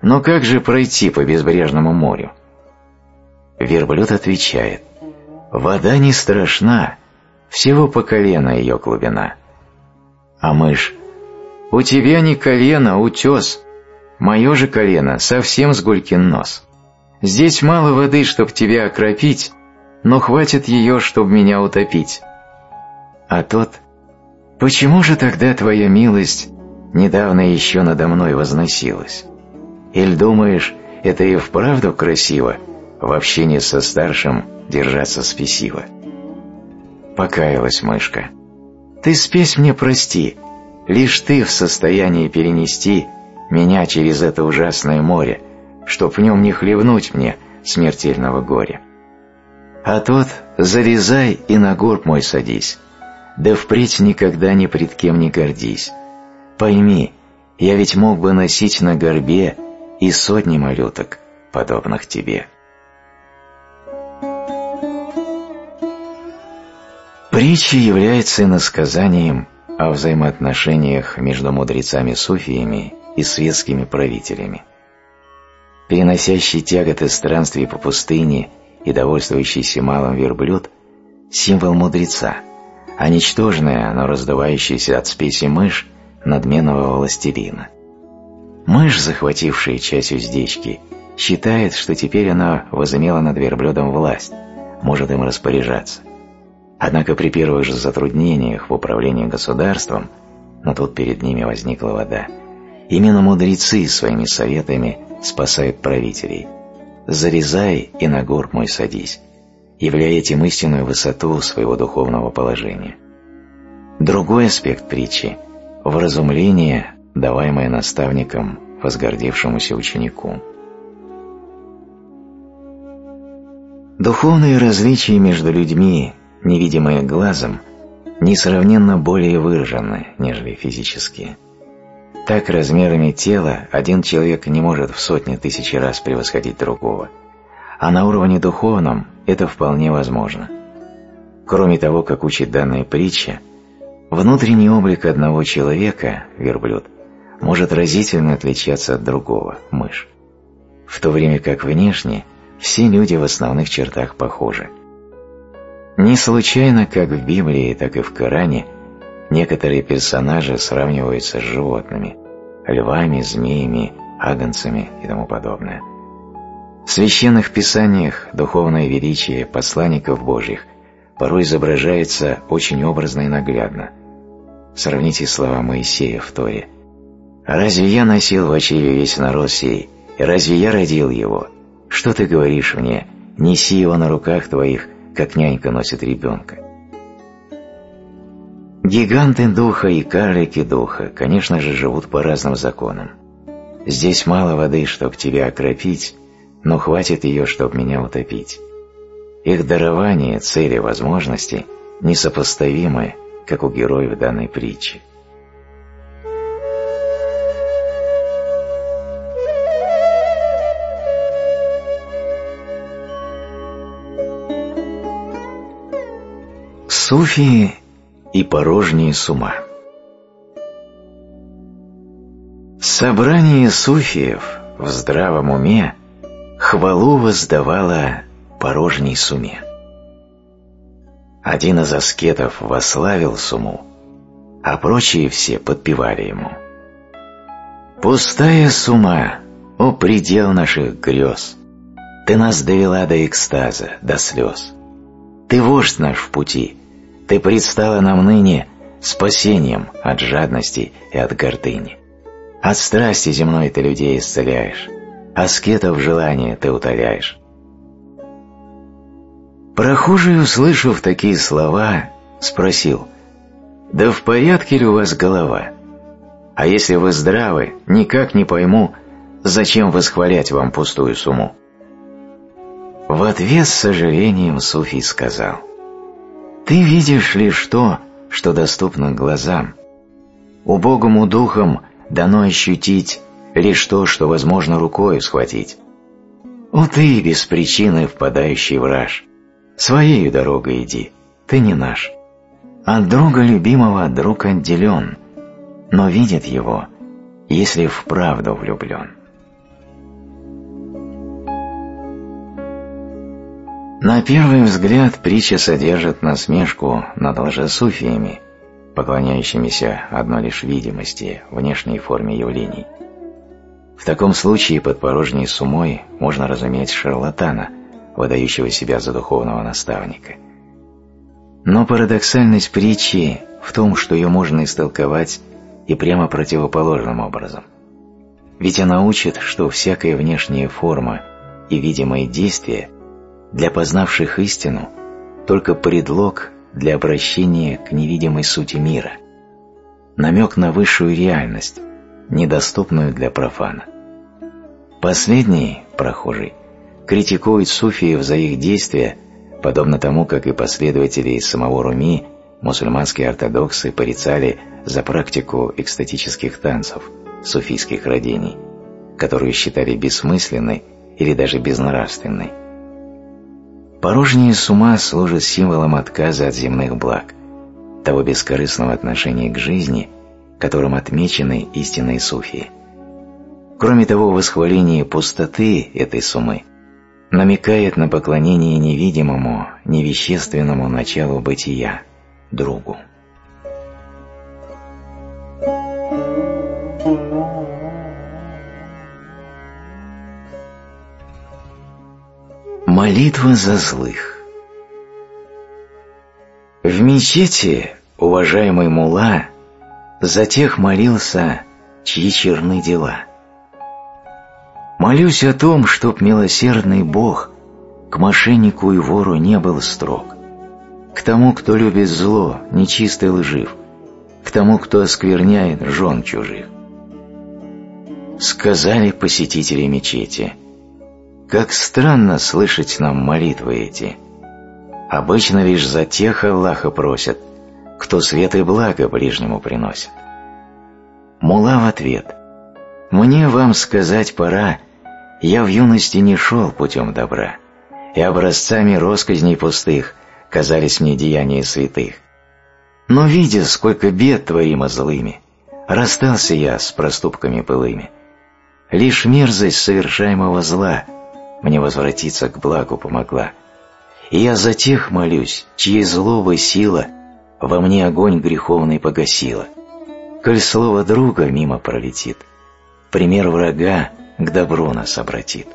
но как же пройти по безбрежному морю?» Верблюд отвечает, «Вода не страшна, всего по колено ее глубина». А мышь, «У тебя не колено, утес, Мое же колено совсем с гулькин нос. Здесь мало воды, чтоб тебя окропить, но хватит ее, чтоб меня утопить. А тот, почему же тогда твоя милость недавно еще надо мной возносилась? Или думаешь, это и вправду красиво, в общении со старшим держаться спесиво? Покаялась мышка. Ты спесь мне прости, лишь ты в состоянии перенести меня через это ужасное море, чтоб в нем не хлебнуть мне смертельного горя. А тот залезай и на горб мой садись, да впредь никогда ни пред кем не гордись. Пойми, я ведь мог бы носить на горбе и сотни малюток, подобных тебе. Притча является иносказанием о взаимоотношениях между мудрецами-суфиями и светскими правителями. переносящий тяготы странствий по пустыне и довольствующийся малым верблюд – символ мудреца, а ничтожная, но раздувающаяся от спеси мышь – надменного властелина. Мышь, захватившая часть уздечки, считает, что теперь она возымела над верблюдом власть, может им распоряжаться. Однако при первых же затруднениях в управлении государством, но тут перед ними возникла вода, именно мудрецы своими советами спасают правителей. «Зарезай и на гор мой садись», являя этим истинную высоту своего духовного положения. Другой аспект притчи – вразумление, даваемое наставником возгордевшемуся ученику. Духовные различия между людьми, невидимые глазом, несравненно более выражены, нежели физические. Так размерами тела один человек не может в сотни тысяч раз превосходить другого, а на уровне духовном это вполне возможно. Кроме того, как учит данная притча, внутренний облик одного человека, верблюд, может разительно отличаться от другого, мышь, в то время как внешне – все люди в основных чертах похожи. Не случайно, как в Библии, так и в Коране, некоторые персонажи сравниваются с животными – львами, змеями, агнцами и тому подобное. В священных писаниях духовное величие посланников Божьих порой изображается очень образно и наглядно. Сравните слова Моисея в Торе. «Разве я носил в очреве весь народ сей, и разве я родил его?» Что ты говоришь мне? Неси его на руках твоих, как нянька носит ребенка. Гиганты духа и карлики духа, конечно же, живут по разным законам. Здесь мало воды, чтоб тебя окропить, но хватит ее, чтоб меня утопить. Их дарование, цели, возможности несопоставимы, как у героев данной притчи. Суфии и порожние с ума Собрание суфиев в здравом уме хвалу воздавало порожней суме. Один из аскетов вославил суму, а прочие все подпевали ему. «Пустая сума, о предел наших грез! Ты нас довела до экстаза, до слез. Ты вождь наш в пути, ты предстала нам ныне спасением от жадности и от гордыни. От страсти земной ты людей исцеляешь, аскетов желания ты утоляешь. Прохожий, услышав такие слова, спросил, «Да в порядке ли у вас голова? А если вы здравы, никак не пойму, зачем восхвалять вам пустую сумму?» В ответ с сожалением Суфий сказал, ты видишь лишь то, что доступно глазам. Убогому духом дано ощутить лишь то, что возможно рукой схватить. О ты, без причины впадающий в раж, своею дорогой иди, ты не наш. От друга любимого друг отделен, но видит его, если вправду влюблен. На первый взгляд притча содержит насмешку над лжесуфиями, поклоняющимися одной лишь видимости, внешней форме явлений. В таком случае под порожней сумой можно разуметь шарлатана, выдающего себя за духовного наставника. Но парадоксальность притчи в том, что ее можно истолковать и прямо противоположным образом. Ведь она учит, что всякая внешняя форма и видимое действие – для познавших истину только предлог для обращения к невидимой сути мира, намек на высшую реальность, недоступную для профана. Последний, прохожий, критикует суфиев за их действия, подобно тому, как и последователи самого Руми, мусульманские ортодоксы порицали за практику экстатических танцев, суфийских родений, которую считали бессмысленной или даже безнравственной. Порожнее с ума служит символом отказа от земных благ, того бескорыстного отношения к жизни, которым отмечены истинные суфии. Кроме того, восхваление пустоты этой суммы намекает на поклонение невидимому, невещественному началу бытия, другу. Молитва за злых В мечети уважаемый мула за тех молился, чьи черны дела. Молюсь о том, чтоб милосердный Бог к мошеннику и вору не был строг, к тому, кто любит зло, нечистый лжив, к тому, кто оскверняет жен чужих. Сказали посетители мечети, как странно слышать нам молитвы эти. Обычно лишь за тех Аллаха просят, кто свет и благо ближнему приносит. Мула в ответ. «Мне вам сказать пора, я в юности не шел путем добра, и образцами росказней пустых казались мне деяния святых. Но видя, сколько бед творимо злыми, расстался я с проступками былыми. Лишь мерзость совершаемого зла мне возвратиться к благу помогла. И я за тех молюсь, чьей злобы сила во мне огонь греховный погасила. Коль слово друга мимо пролетит, пример врага к добру нас обратит.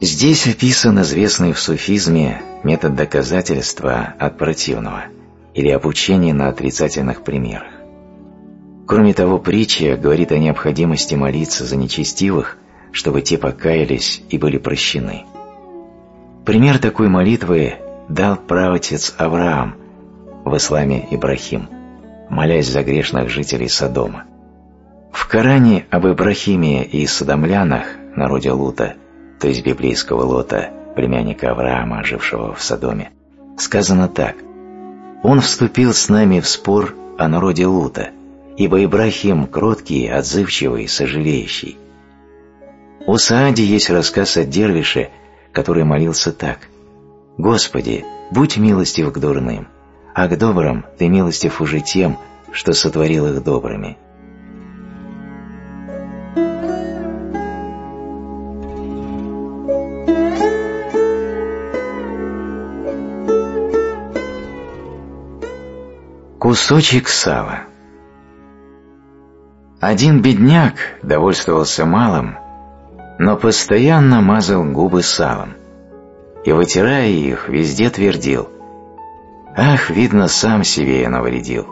Здесь описан известный в суфизме метод доказательства от противного или обучения на отрицательных примерах. Кроме того, притча говорит о необходимости молиться за нечестивых, чтобы те покаялись и были прощены. Пример такой молитвы дал правотец Авраам в исламе Ибрахим, молясь за грешных жителей Содома. В Коране об Ибрахиме и Содомлянах, народе Лута, то есть библейского Лота, племянника Авраама, жившего в Содоме, сказано так. «Он вступил с нами в спор о народе Лута, ибо Ибрахим кроткий, отзывчивый, сожалеющий». У Саади есть рассказ о дервише, который молился так. «Господи, будь милостив к дурным, а к добрым ты милостив уже тем, что сотворил их добрыми». Кусочек сала Один бедняк довольствовался малым, но постоянно мазал губы салом и, вытирая их, везде твердил «Ах, видно, сам себе я навредил.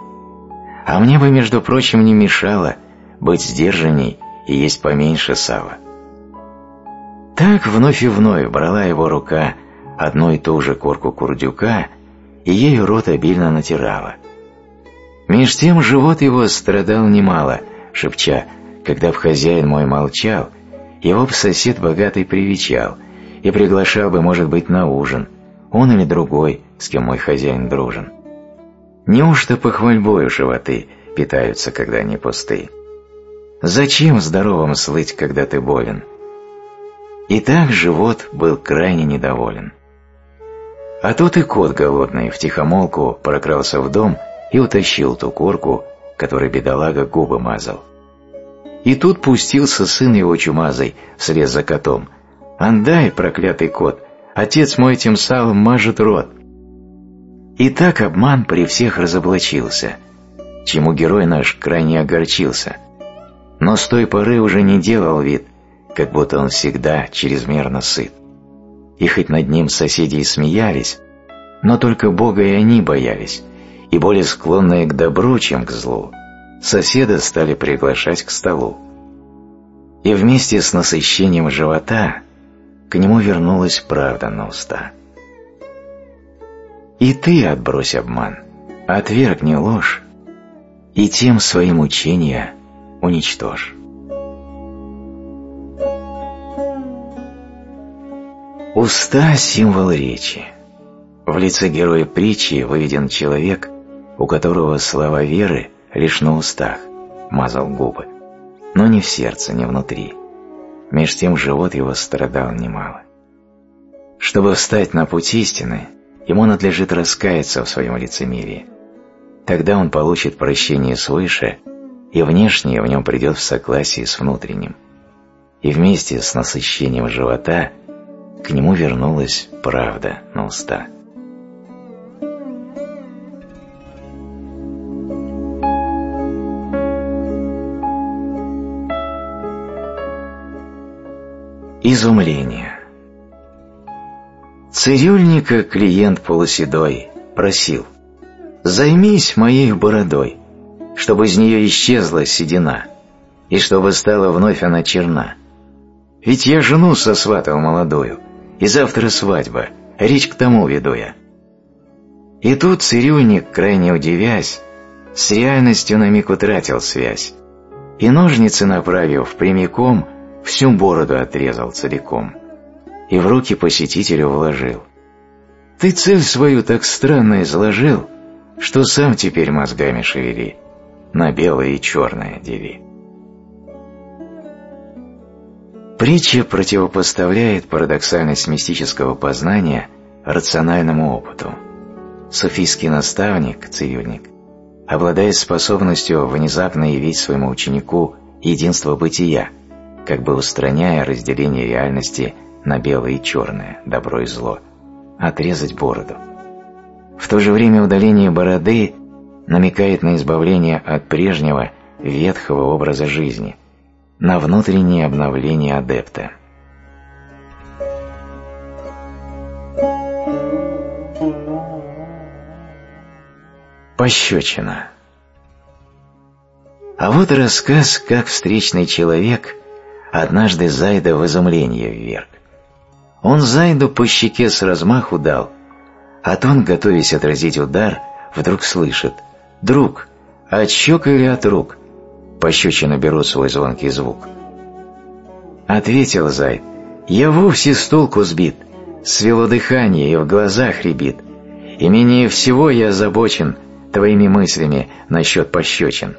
А мне бы, между прочим, не мешало быть сдержанней и есть поменьше сала». Так вновь и вновь брала его рука одну и ту же корку курдюка и ею рот обильно натирала – Меж тем живот его страдал немало, шепча, когда б хозяин мой молчал, его б сосед богатый привечал и приглашал бы, может быть, на ужин, он или другой, с кем мой хозяин дружен. Неужто похвальбою животы питаются, когда они пусты? Зачем здоровым слыть, когда ты болен? И так живот был крайне недоволен. А тут и кот голодный втихомолку прокрался в дом и утащил ту корку, которой бедолага губы мазал. И тут пустился сын его чумазой вслед за котом. «Андай, проклятый кот, отец мой тем салом мажет рот». И так обман при всех разоблачился, чему герой наш крайне огорчился. Но с той поры уже не делал вид, как будто он всегда чрезмерно сыт. И хоть над ним соседи и смеялись, но только Бога и они боялись, и более склонные к добру, чем к злу, соседа стали приглашать к столу. И вместе с насыщением живота к нему вернулась правда на уста. И ты отбрось обман, отвергни ложь, и тем своим учения уничтожь. Уста – символ речи. В лице героя притчи выведен человек, у которого слова веры лишь на устах, мазал губы, но не в сердце, не внутри. Меж тем живот его страдал немало. Чтобы встать на путь истины, ему надлежит раскаяться в своем лицемерии. Тогда он получит прощение свыше, и внешнее в нем придет в согласии с внутренним. И вместе с насыщением живота к нему вернулась правда на уста. Изумление Цирюльника клиент полуседой просил «Займись моей бородой, чтобы из нее исчезла седина, и чтобы стала вновь она черна. Ведь я жену сосватал молодую, и завтра свадьба, речь к тому веду я». И тут цирюльник, крайне удивясь, с реальностью на миг утратил связь, и ножницы направив прямиком – всю бороду отрезал целиком и в руки посетителю вложил. Ты цель свою так странно изложил, что сам теперь мозгами шевели, на белое и черное дели. Притча противопоставляет парадоксальность мистического познания рациональному опыту. Суфийский наставник, цирюльник, обладает способностью внезапно явить своему ученику единство бытия – как бы устраняя разделение реальности на белое и черное, добро и зло, отрезать бороду. В то же время удаление бороды намекает на избавление от прежнего ветхого образа жизни, на внутреннее обновление адепта. Пощечина А вот рассказ, как встречный человек однажды Зайда в изумление вверг. Он Зайду по щеке с размаху дал, а тон, готовясь отразить удар, вдруг слышит «Друг, от щек или от рук?» Пощечина берут свой звонкий звук. Ответил Зайд «Я вовсе с толку сбит, свело дыхание и в глазах рябит, и менее всего я озабочен твоими мыслями насчет пощечин».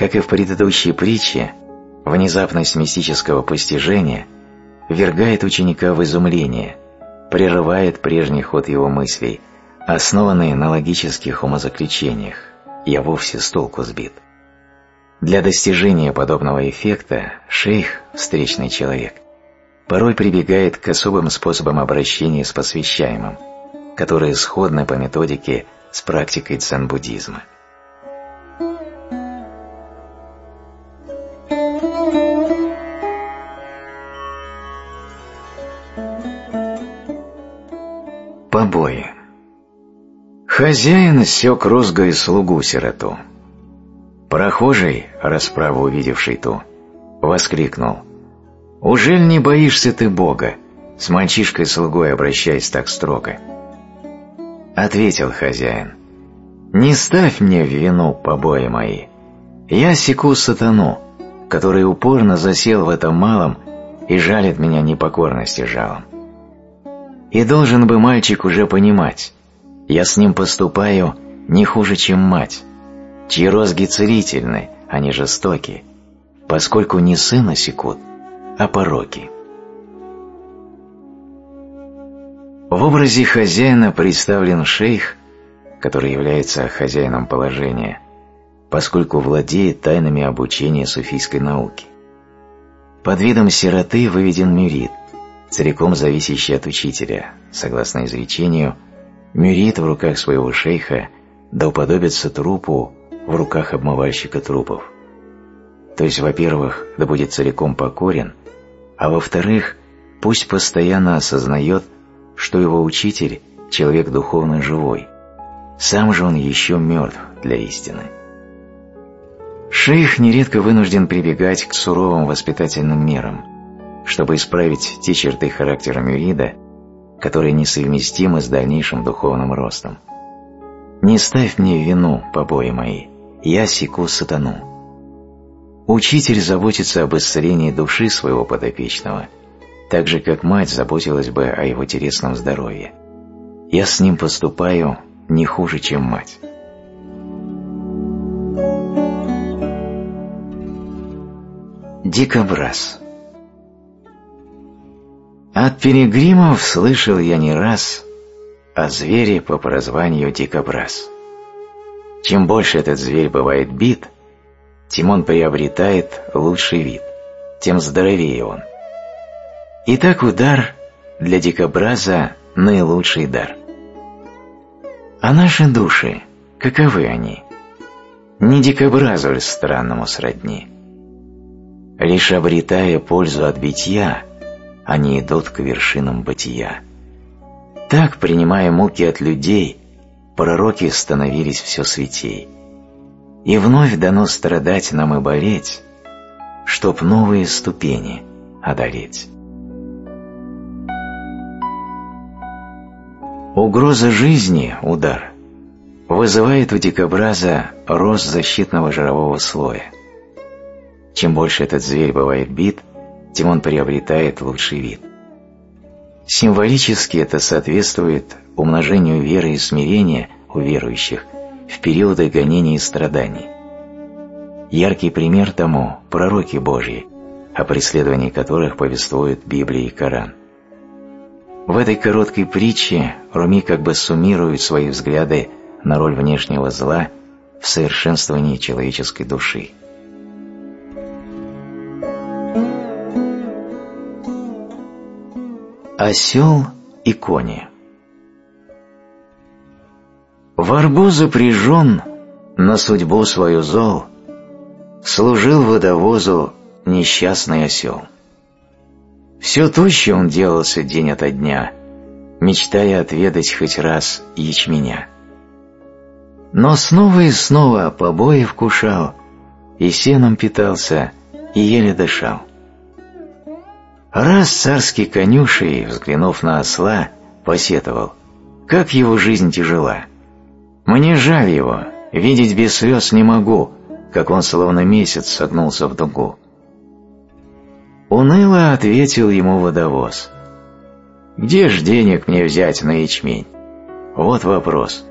Как и в предыдущей притче, внезапность мистического постижения ввергает ученика в изумление, прерывает прежний ход его мыслей, основанные на логических умозаключениях «я вовсе с толку сбит». Для достижения подобного эффекта шейх, встречный человек, порой прибегает к особым способам обращения с посвящаемым, которые сходны по методике с практикой дзен-буддизма. Хозяин сёк розгой слугу-сироту. Прохожий, расправу увидевший ту, воскликнул. «Ужель не боишься ты Бога, с мальчишкой-слугой обращаясь так строго?» Ответил хозяин. «Не ставь мне в вину побои мои. Я секу сатану, который упорно засел в этом малом и жалит меня непокорности жалом. И должен бы мальчик уже понимать, я с ним поступаю не хуже, чем мать, чьи розги целительны, не жестоки, поскольку не сына секут, а пороки. В образе хозяина представлен шейх, который является хозяином положения, поскольку владеет тайнами обучения суфийской науки. Под видом сироты выведен мюрид, целиком зависящий от учителя, согласно изречению «Мюрит в руках своего шейха да уподобится трупу в руках обмывальщика трупов». То есть, во-первых, да будет целиком покорен, а во-вторых, пусть постоянно осознает, что его учитель – человек духовно живой, сам же он еще мертв для истины. Шейх нередко вынужден прибегать к суровым воспитательным мерам, чтобы исправить те черты характера мюрида, которые несовместимы с дальнейшим духовным ростом. «Не ставь мне вину, побои мои, я секу сатану». Учитель заботится об исцелении души своего подопечного, так же, как мать заботилась бы о его телесном здоровье. Я с ним поступаю не хуже, чем мать. Дикобраз от пилигримов слышал я не раз, о звере по прозванию дикобраз. Чем больше этот зверь бывает бит, тем он приобретает лучший вид, тем здоровее он. Итак, удар для дикобраза – наилучший дар. А наши души, каковы они? Не дикобразу странному сродни? Лишь обретая пользу от битья, они идут к вершинам бытия. Так, принимая муки от людей, пророки становились все святей. И вновь дано страдать нам и болеть, чтоб новые ступени одолеть. Угроза жизни, удар, вызывает у дикобраза рост защитного жирового слоя. Чем больше этот зверь бывает бит, тем он приобретает лучший вид. Символически это соответствует умножению веры и смирения у верующих в периоды гонений и страданий. Яркий пример тому – пророки Божьи, о преследовании которых повествуют Библия и Коран. В этой короткой притче Руми как бы суммирует свои взгляды на роль внешнего зла в совершенствовании человеческой души. Осел и кони В арбу запряжен, на судьбу свою зол, Служил водовозу несчастный осел. Все туще он делался день ото дня, мечтая отведать хоть раз ячменя. Но снова и снова побои вкушал, и сеном питался, и еле дышал. Раз царский конюшей, взглянув на осла, посетовал, как его жизнь тяжела. Мне жаль его, видеть без слез не могу, как он словно месяц согнулся в дугу. Уныло ответил ему водовоз. «Где ж денег мне взять на ячмень? Вот вопрос».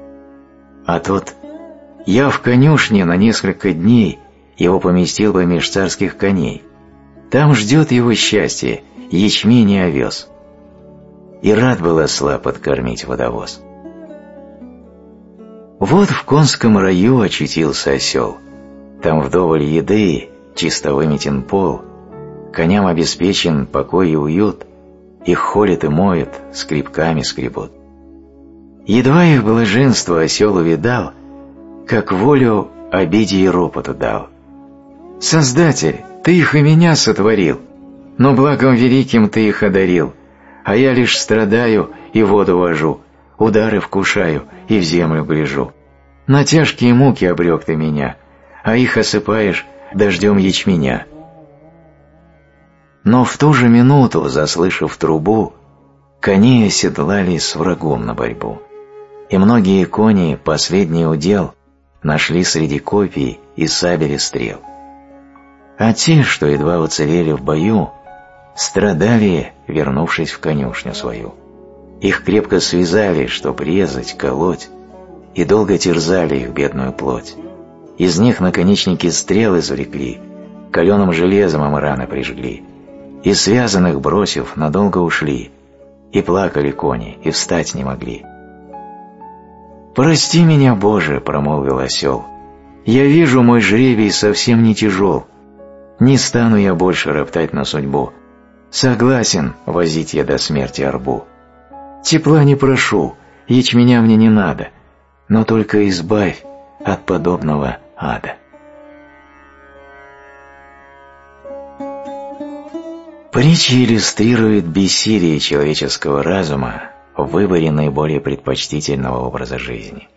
А тот «Я в конюшне на несколько дней его поместил бы меж царских коней. Там ждет его счастье, ячмень и овес». И рад был осла подкормить водовоз. Вот в конском раю очутился осел. Там вдоволь еды, чисто выметен пол, Коням обеспечен покой и уют, их холят и моют, скребками скребут. Едва их блаженство осел увидал, как волю обиде и ропоту дал. «Создатель, ты их и меня сотворил, но благом великим ты их одарил, а я лишь страдаю и воду вожу, удары вкушаю и в землю гляжу. На тяжкие муки обрек ты меня, а их осыпаешь дождем ячменя». Но в ту же минуту, заслышав трубу, коней оседлали с врагом на борьбу. И многие кони последний удел нашли среди копий и сабель и стрел. А те, что едва уцелели в бою, страдали, вернувшись в конюшню свою. Их крепко связали, чтоб резать, колоть, и долго терзали их бедную плоть. Из них наконечники стрел извлекли, каленым железом им раны прижгли, и связанных, бросив, надолго ушли, и плакали кони, и встать не могли. «Прости меня, Боже!» — промолвил осел. «Я вижу, мой жребий совсем не тяжел. Не стану я больше роптать на судьбу. Согласен возить я до смерти арбу. Тепла не прошу, ячменя мне не надо, но только избавь от подобного ада». Притча иллюстрирует бессилие человеческого разума в выборе наиболее предпочтительного образа жизни.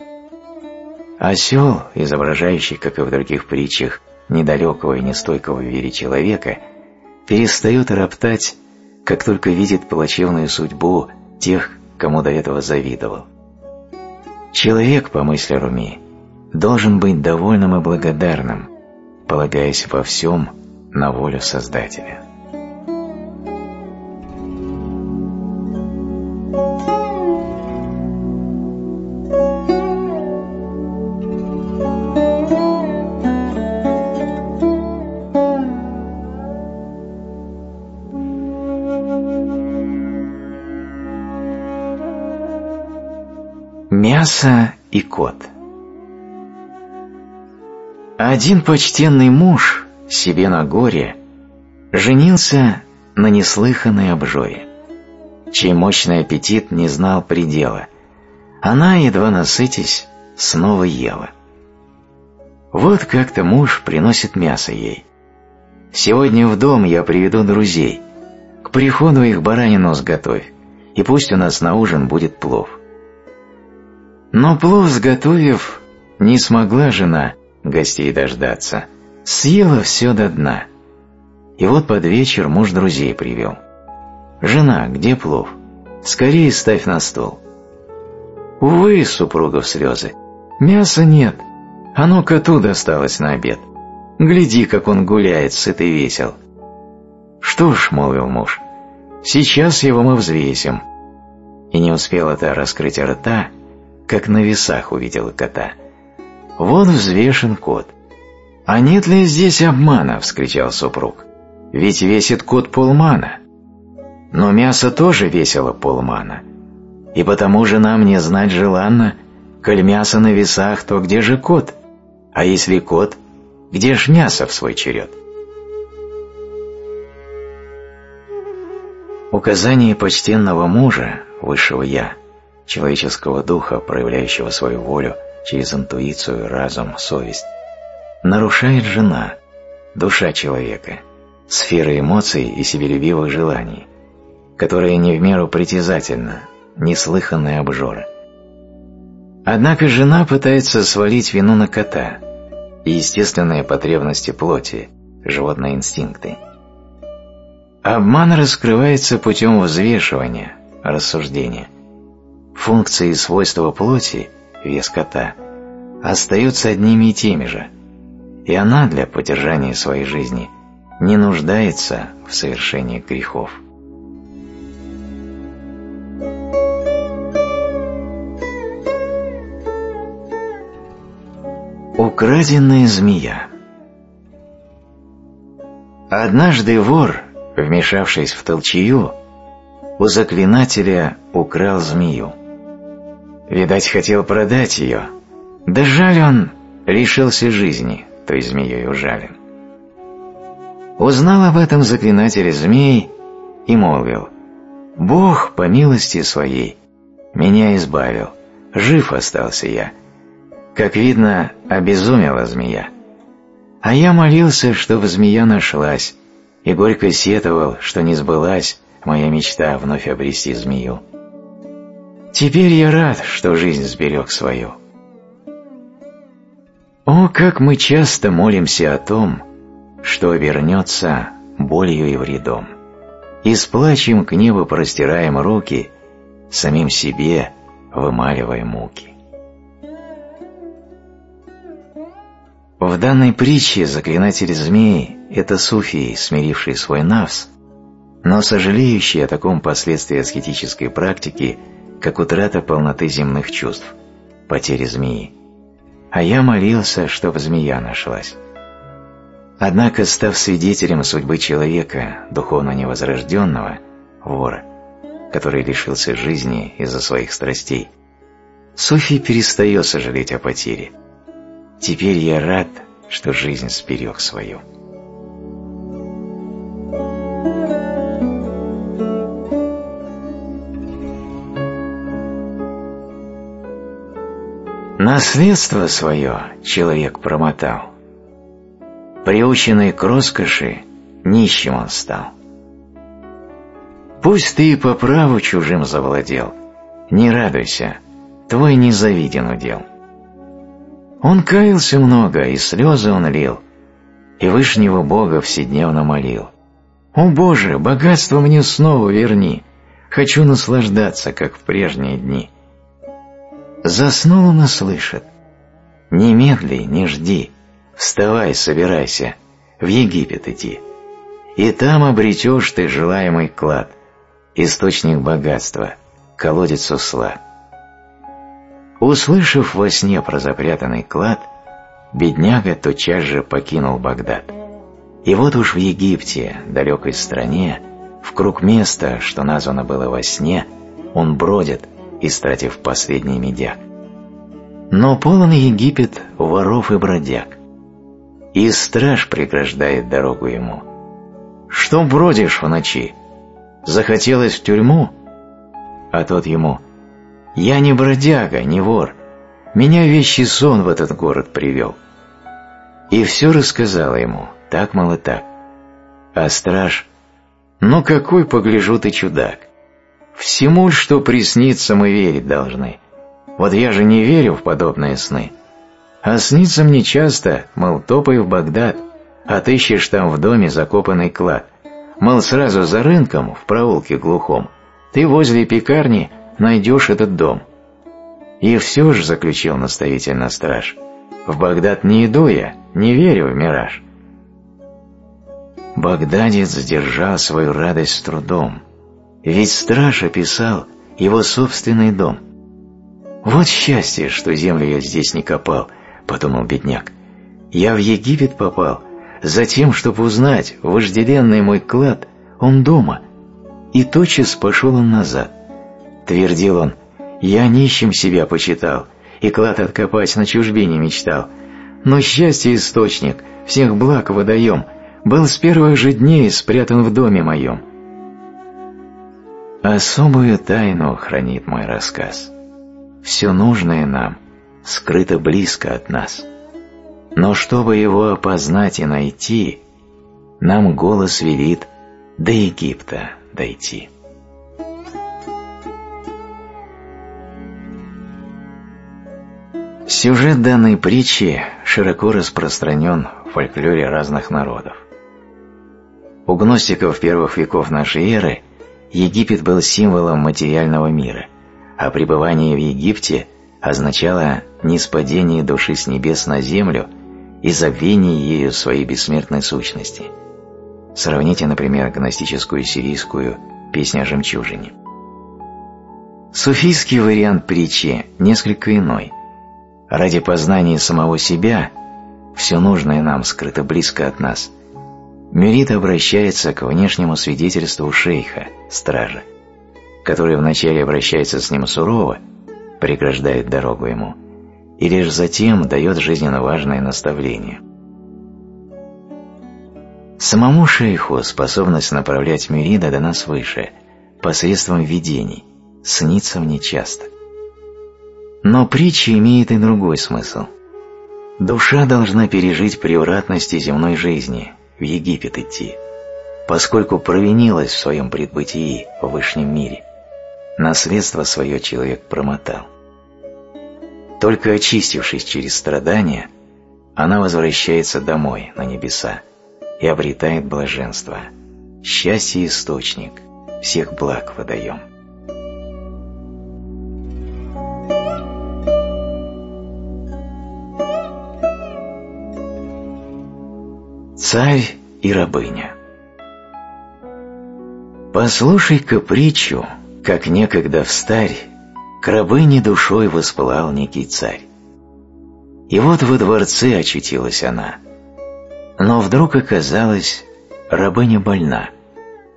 Осел, изображающий, как и в других притчах, недалекого и нестойкого в вере человека, перестает роптать, как только видит плачевную судьбу тех, кому до этого завидовал. Человек, по мысли Руми, должен быть довольным и благодарным, полагаясь во всем на волю Создателя. Мясо и кот Один почтенный муж себе на горе женился на неслыханной обжоре, чей мощный аппетит не знал предела. Она, едва насытясь, снова ела. Вот как-то муж приносит мясо ей. «Сегодня в дом я приведу друзей. К приходу их баранину сготовь, и пусть у нас на ужин будет плов». Но плов сготовив, не смогла жена гостей дождаться, съела все до дна. И вот под вечер муж друзей привел. «Жена, где плов? Скорее ставь на стол». Увы, супругов слезы, мяса нет, оно коту досталось на обед. Гляди, как он гуляет, сытый весел. «Что ж», — молвил муж, — «сейчас его мы взвесим». И не успела та раскрыть рта, как на весах увидела кота. «Вот взвешен кот». «А нет ли здесь обмана?» — вскричал супруг. «Ведь весит кот полмана». «Но мясо тоже весило полмана. И потому же нам не знать желанно, коль мясо на весах, то где же кот?» А если кот, где ж мясо в свой черед? Указание почтенного мужа, высшего «я», человеческого духа, проявляющего свою волю через интуицию, разум, совесть, нарушает жена, душа человека, сфера эмоций и себелюбивых желаний, которая не в меру притязательна, неслыханная обжора. Однако жена пытается свалить вину на кота и естественные потребности плоти, животные инстинкты. Обман раскрывается путем взвешивания, рассуждения. Функции и свойства плоти, вес кота, остаются одними и теми же, и она для поддержания своей жизни не нуждается в совершении грехов. Украденная змея Однажды вор, вмешавшись в толчью, у заклинателя украл змею. Видать, хотел продать ее, да жаль он лишился жизни, той змеей ужален. Узнал об этом заклинатель змей и молвил, «Бог, по милости своей, меня избавил, жив остался я» Как видно, обезумела змея. А я молился, чтобы змея нашлась, и горько сетовал, что не сбылась моя мечта вновь обрести змею. Теперь я рад, что жизнь сберег свою. О, как мы часто молимся о том, что вернется болью и вредом, и с плачем к небу простираем руки, самим себе вымаливая муки. В данной притче заклинатель змеи – это суфии, смирившие свой навс, но сожалеющие о таком последствии аскетической практики, как утрата полноты земных чувств, потеря змеи. А я молился, чтоб змея нашлась. Однако, став свидетелем судьбы человека, духовно невозрожденного, вора, который лишился жизни из-за своих страстей, Суфий перестает сожалеть о потере – Теперь я рад, что жизнь сберег свою. Наследство свое человек промотал. Приученный к роскоши, нищим он стал. Пусть ты по праву чужим завладел, не радуйся, твой незавиден удел. Он каялся много, и слезы он лил, и Вышнего Бога вседневно молил. «О Боже, богатство мне снова верни, хочу наслаждаться, как в прежние дни». Заснул он и слышит. «Немедли, не жди, вставай, собирайся, в Египет иди, и там обретешь ты желаемый клад, источник богатства, колодец услад». Услышав во сне про запрятанный клад, бедняга тотчас же покинул Багдад. И вот уж в Египте, далекой стране, в круг места, что названо было во сне, он бродит истратив последний медяк. Но полон Египет воров и бродяг, и страж преграждает дорогу ему. Что бродишь в ночи? Захотелось в тюрьму? А тот ему, я не бродяга, не вор, меня вещий сон в этот город привел. И все рассказала ему, так, мало так. А страж, ну какой, погляжу ты чудак. Всему, что приснится, мы верить должны. Вот я же не верю в подобные сны. А снится мне часто, мол, топай в Багдад, отыщешь там в доме закопанный клад. Мол, сразу за рынком, в проулке глухом, ты возле пекарни найдешь этот дом. И все же, заключил наставительно страж, в Багдад не иду я, не верю в мираж. Багдадец сдержал свою радость с трудом, ведь страж описал его собственный дом. «Вот счастье, что землю я здесь не копал», — подумал бедняк. «Я в Египет попал, затем, чтобы узнать, вожделенный мой клад, он дома». И тотчас пошел он назад. Твердил он, «Я нищим себя почитал, и клад откопать на чужбине мечтал. Но счастье источник, всех благ водоем, был с первых же дней спрятан в доме моем. Особую тайну хранит мой рассказ. Все нужное нам скрыто близко от нас. Но чтобы его опознать и найти, нам голос велит до Египта дойти. Сюжет данной притчи широко распространен в фольклоре разных народов. У гностиков первых веков нашей эры Египет был символом материального мира, а пребывание в Египте означало ниспадение души с небес на землю и забвение ею своей бессмертной сущности. Сравните, например, гностическую сирийскую «Песня о жемчужине». Суфийский вариант притчи несколько иной. Ради познания самого себя все нужное нам скрыто близко от нас – Мюрит обращается к внешнему свидетельству шейха, стража, который вначале обращается с ним сурово, преграждает дорогу ему, и лишь затем дает жизненно важное наставление. Самому шейху способность направлять Мюрида дана свыше, посредством видений, снится мне часто. Но притча имеет и другой смысл. Душа должна пережить превратности земной жизни – в Египет идти, поскольку провинилась в своем предбытии в вышнем мире. Наследство свое человек промотал. Только очистившись через страдания, она возвращается домой, на небеса, и обретает блаженство, счастье источник, всех благ водоем. Царь и рабыня Послушай-ка притчу, как некогда встарь К рабыне душой воспылал некий царь. И вот во дворце очутилась она. Но вдруг оказалось, рабыня больна,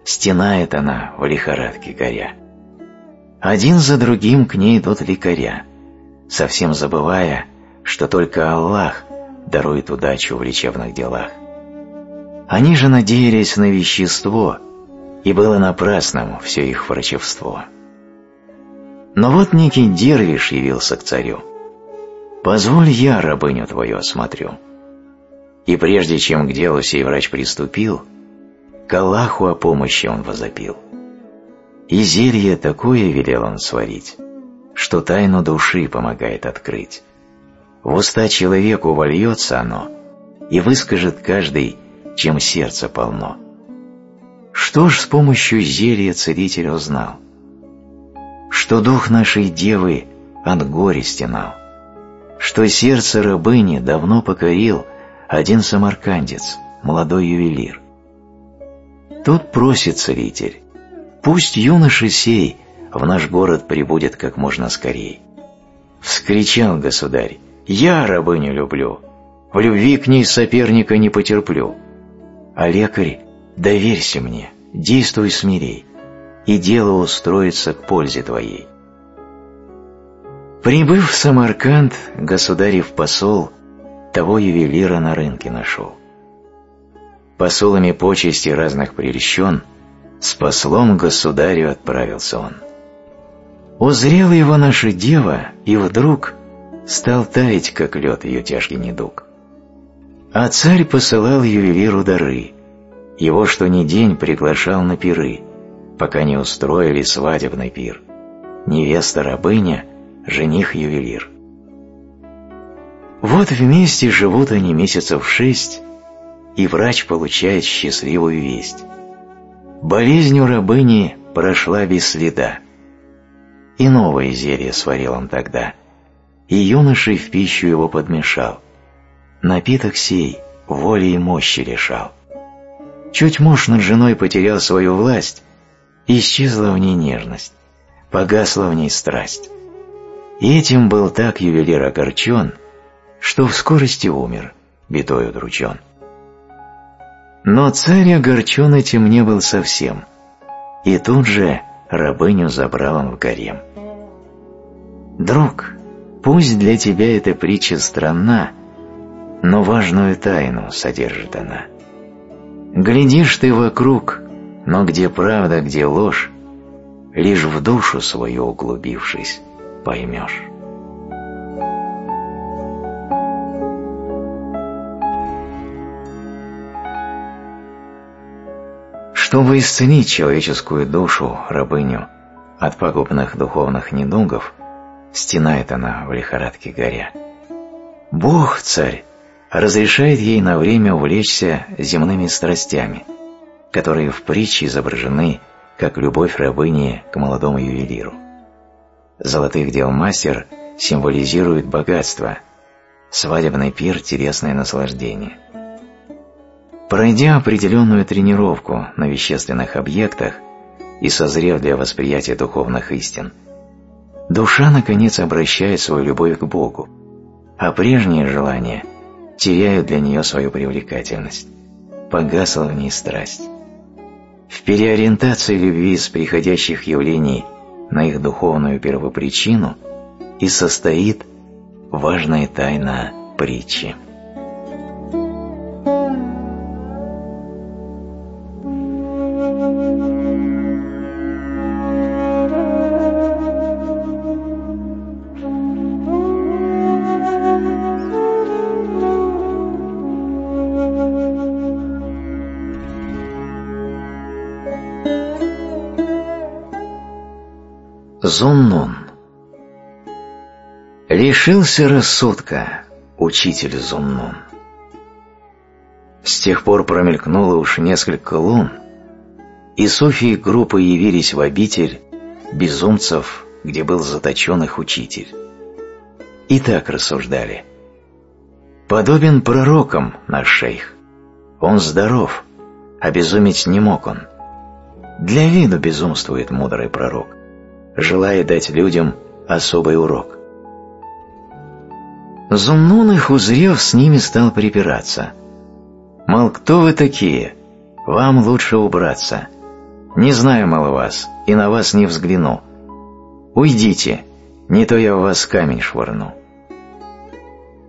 Стенает она в лихорадке горя. Один за другим к ней идут лекаря, Совсем забывая, что только Аллах Дарует удачу в лечебных делах. Они же надеялись на вещество, и было напрасным все их врачевство. Но вот некий дервиш явился к царю. «Позволь я рабыню твою осмотрю». И прежде чем к делу сей врач приступил, к Аллаху о помощи он возопил. И зелье такое велел он сварить, что тайну души помогает открыть. В уста человеку вольется оно, и выскажет каждый чем сердце полно. Что ж с помощью зелья целитель узнал? Что дух нашей девы от горя стенал, что сердце рабыни давно покорил один самаркандец, молодой ювелир. Тут просит целитель, пусть юноша сей в наш город прибудет как можно скорей. Вскричал государь, я рабыню люблю, в любви к ней соперника не потерплю. А лекарь, доверься мне, действуй смирей, и дело устроится к пользе твоей. Прибыв в Самарканд, государев посол того ювелира на рынке нашел. Посолами почести разных прельщен, с послом государю отправился он. Узрела его наша дева, и вдруг стал таять, как лед, ее тяжкий недуг. А царь посылал ювелиру дары, его что ни день приглашал на пиры, пока не устроили свадебный пир. Невеста-рабыня, жених-ювелир. Вот вместе живут они месяцев шесть, и врач получает счастливую весть. Болезнь у рабыни прошла без следа. И новое зелье сварил он тогда, и юношей в пищу его подмешал. Напиток сей воли и мощи лишал. Чуть муж над женой потерял свою власть, исчезла в ней нежность, погасла в ней страсть. И этим был так ювелир огорчен, что в скорости умер, бедой удручен. Но царь огорчен этим не был совсем, и тут же рабыню забрал он в гарем. «Друг, пусть для тебя эта притча странна, но важную тайну содержит она. Глядишь ты вокруг, но где правда, где ложь, лишь в душу свою углубившись, поймешь». Чтобы исцелить человеческую душу, рабыню, от пагубных духовных недугов, стенает она в лихорадке горя. Бог, царь, разрешает ей на время увлечься земными страстями, которые в притче изображены как любовь рабыни к молодому ювелиру. Золотых дел мастер символизирует богатство, свадебный пир – телесное наслаждение – Пройдя определенную тренировку на вещественных объектах и созрев для восприятия духовных истин, душа наконец обращает свою любовь к Богу, а прежние желания теряют для нее свою привлекательность, погасла в ней страсть. В переориентации любви с приходящих явлений на их духовную первопричину и состоит важная тайна притчи. Зуннун Лишился рассудка учитель Зуннун. С тех пор промелькнуло уж несколько лун, и Софии группы явились в обитель безумцев, где был заточен их учитель. И так рассуждали. Подобен пророкам наш шейх. Он здоров, а безумить не мог он. Для виду безумствует мудрый пророк желая дать людям особый урок. Зумнун их узрев, с ними стал припираться. Мол, кто вы такие? Вам лучше убраться. Не знаю, мало вас, и на вас не взгляну. Уйдите, не то я в вас камень швырну.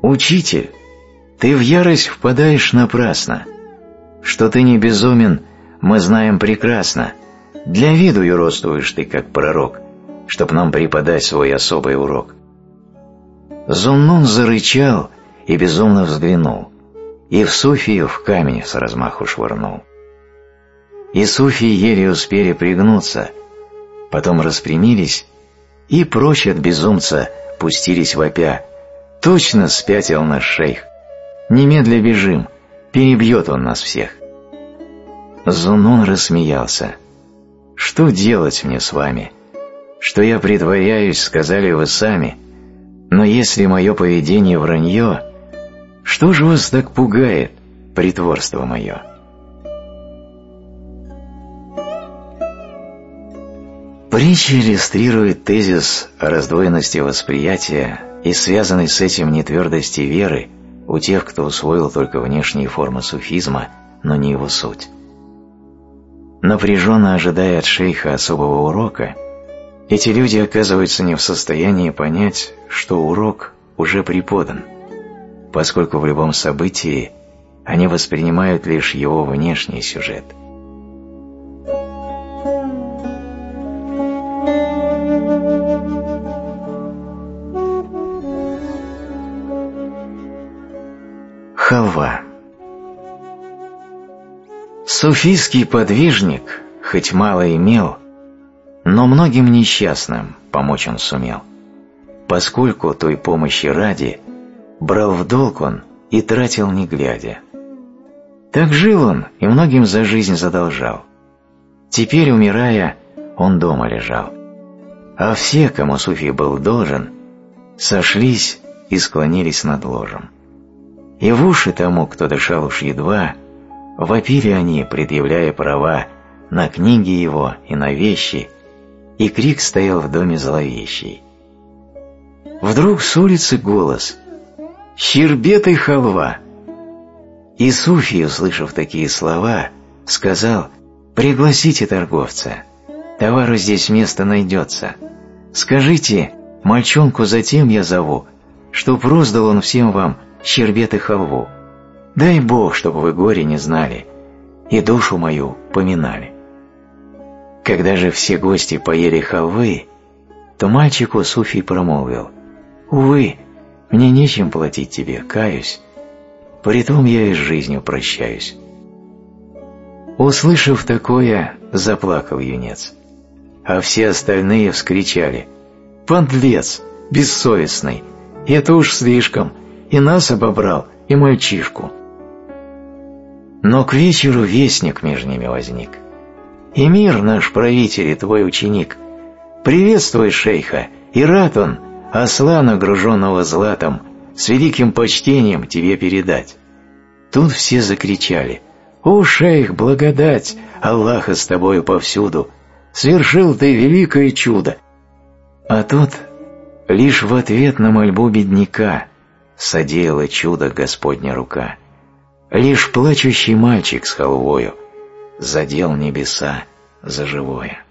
Учитель, ты в ярость впадаешь напрасно. Что ты не безумен, мы знаем прекрасно. Для виду юродствуешь ты, как пророк, чтобы нам преподать свой особый урок. Зуннун зарычал и безумно взглянул, и в Суфию в камень с размаху швырнул. И Суфии еле успели пригнуться, потом распрямились и прочь от безумца пустились вопя. Точно спятил наш шейх. Немедля бежим, перебьет он нас всех. Зунун рассмеялся. «Что делать мне с вами?» Что я притворяюсь, сказали вы сами, но если мое поведение вранье, что же вас так пугает, притворство мое? Притча иллюстрирует тезис о раздвоенности восприятия и связанной с этим нетвердости веры у тех, кто усвоил только внешние формы суфизма, но не его суть. Напряженно ожидая от шейха особого урока – Эти люди оказываются не в состоянии понять, что урок уже преподан, поскольку в любом событии они воспринимают лишь его внешний сюжет. Халва Суфийский подвижник, хоть мало имел, но многим несчастным помочь он сумел, поскольку той помощи ради брал в долг он и тратил не глядя. Так жил он и многим за жизнь задолжал. Теперь, умирая, он дома лежал. А все, кому Суфий был должен, сошлись и склонились над ложем. И в уши тому, кто дышал уж едва, вопили они, предъявляя права на книги его и на вещи, и крик стоял в доме зловещий. Вдруг с улицы голос «Щербет халва!» И Суфий, услышав такие слова, сказал «Пригласите торговца, товару здесь место найдется. Скажите, мальчонку затем я зову, чтоб роздал он всем вам щербет халву. Дай Бог, чтобы вы горе не знали и душу мою поминали». Когда же все гости поели халвы, то мальчику Суфий промолвил, «Увы, мне нечем платить тебе, каюсь, притом я и с жизнью прощаюсь». Услышав такое, заплакал юнец, а все остальные вскричали, «Подлец, бессовестный, это уж слишком, и нас обобрал, и мальчишку». Но к вечеру вестник между ними возник – Эмир наш правитель и твой ученик, приветствуй шейха, и рад он, осла, нагруженного златом, с великим почтением тебе передать. Тут все закричали, «О, шейх, благодать, Аллаха с тобою повсюду! Свершил ты великое чудо!» А тут лишь в ответ на мольбу бедняка содеяла чудо Господня рука. Лишь плачущий мальчик с халвою — задел небеса за живое.